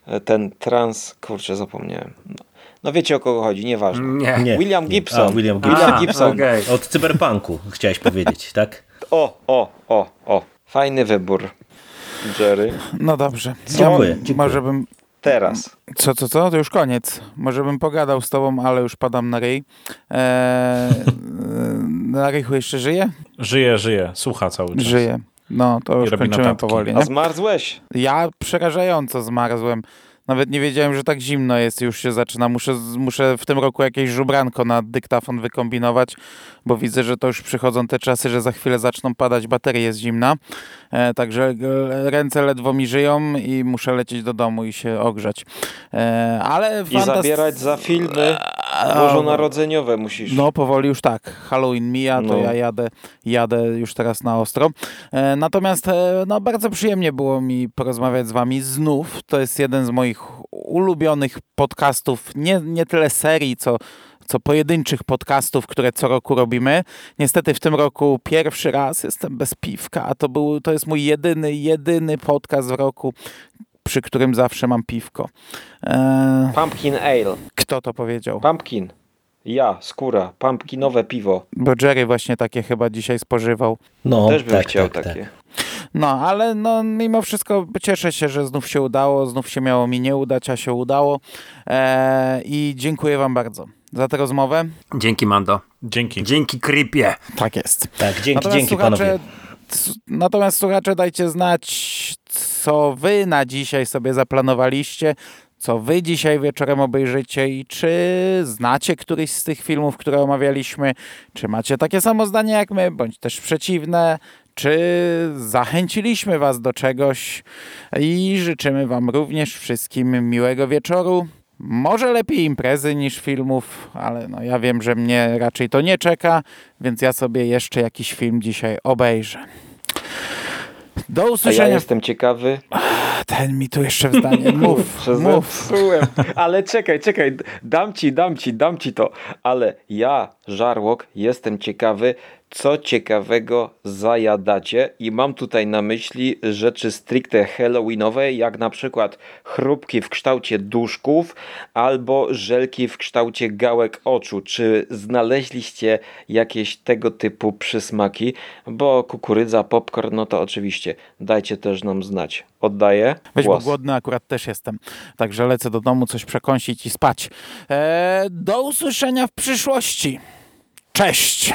E, ten trans, kurczę, zapomniałem. No. No wiecie o kogo chodzi, nieważne. Nie. nie William Gibson. A, William Gibson. William Gibson. Okay. Od cyberpunku chciałeś powiedzieć, tak? O, o, o, o. Fajny wybór. Jerry. No dobrze. Dziękuję. dziękuję. Może bym Teraz. Co, co, co? To już koniec. Może bym pogadał z tobą, ale już padam na ryj. Eee, na rychu jeszcze żyje? Żyje, żyje. Słucha cały czas. Żyje. No, to już kończymy notatki. powoli. A Nie? zmarzłeś? Ja przerażająco zmarzłem. Nawet nie wiedziałem, że tak zimno jest już się zaczyna. Muszę, muszę w tym roku jakieś żubranko na dyktafon wykombinować, bo widzę, że to już przychodzą te czasy, że za chwilę zaczną padać baterie jest zimna. E, także ręce ledwo mi żyją i muszę lecieć do domu i się ogrzać. E, ale I zabierać za filmy bożonarodzeniowe musisz. No, powoli już tak. Halloween mija, to No. ja jadę, jadę już teraz na ostro. E, natomiast e, no, bardzo przyjemnie było mi porozmawiać z wami znów. To jest jeden z moich ulubionych podcastów, nie, nie tyle serii, co co pojedynczych podcastów, które co roku robimy. Niestety w tym roku pierwszy raz jestem bez piwka, a to, był, to jest mój jedyny, jedyny podcast w roku, przy którym zawsze mam piwko. E, Pumpkin Ale. kto to powiedział? Pumpkin. Ja, skóra. Pumpkinowe piwo. Bo Jerry właśnie takie chyba dzisiaj spożywał. No, Też bym tak, chciał tak, takie. tak. No, ale no, mimo wszystko cieszę się, że znów się udało, znów się miało mi nie udać, a się udało. Eee, I dziękuję wam bardzo za tę rozmowę. Dzięki, Mando. Dzięki. Dzięki, Creepie. Tak jest. Tak, dzięki, dzięki panowie. natomiast słuchacze, dajcie znać, co wy na dzisiaj sobie zaplanowaliście, co wy dzisiaj wieczorem obejrzycie i czy znacie któryś z tych filmów, które omawialiśmy, czy macie takie samo zdanie jak my, bądź też przeciwne, czy zachęciliśmy was do czegoś i życzymy wam również wszystkim miłego wieczoru. Może lepiej imprezy niż filmów, ale no ja wiem, że mnie raczej to nie czeka, więc ja sobie jeszcze jakiś film dzisiaj obejrzę. Do A ja usłyszenia. jestem ciekawy. Ten mi tu jeszcze w zdanie. Mów, mów. Ale czekaj, czekaj. Dam ci, dam ci, dam ci to. Ale ja, Żarłok, jestem ciekawy, co ciekawego zajadacie i mam tutaj na myśli rzeczy stricte halloweenowe, jak na przykład chrupki w kształcie duszków albo żelki w kształcie gałek oczu. Czy znaleźliście jakieś tego typu przysmaki? Bo kukurydza, popcorn, no to oczywiście. Dajcie też nam znać. Oddaję Weź, bo głos. głodny akurat też jestem. Także lecę do domu coś przekąsić i spać. Eee, do usłyszenia w przyszłości. Cześć!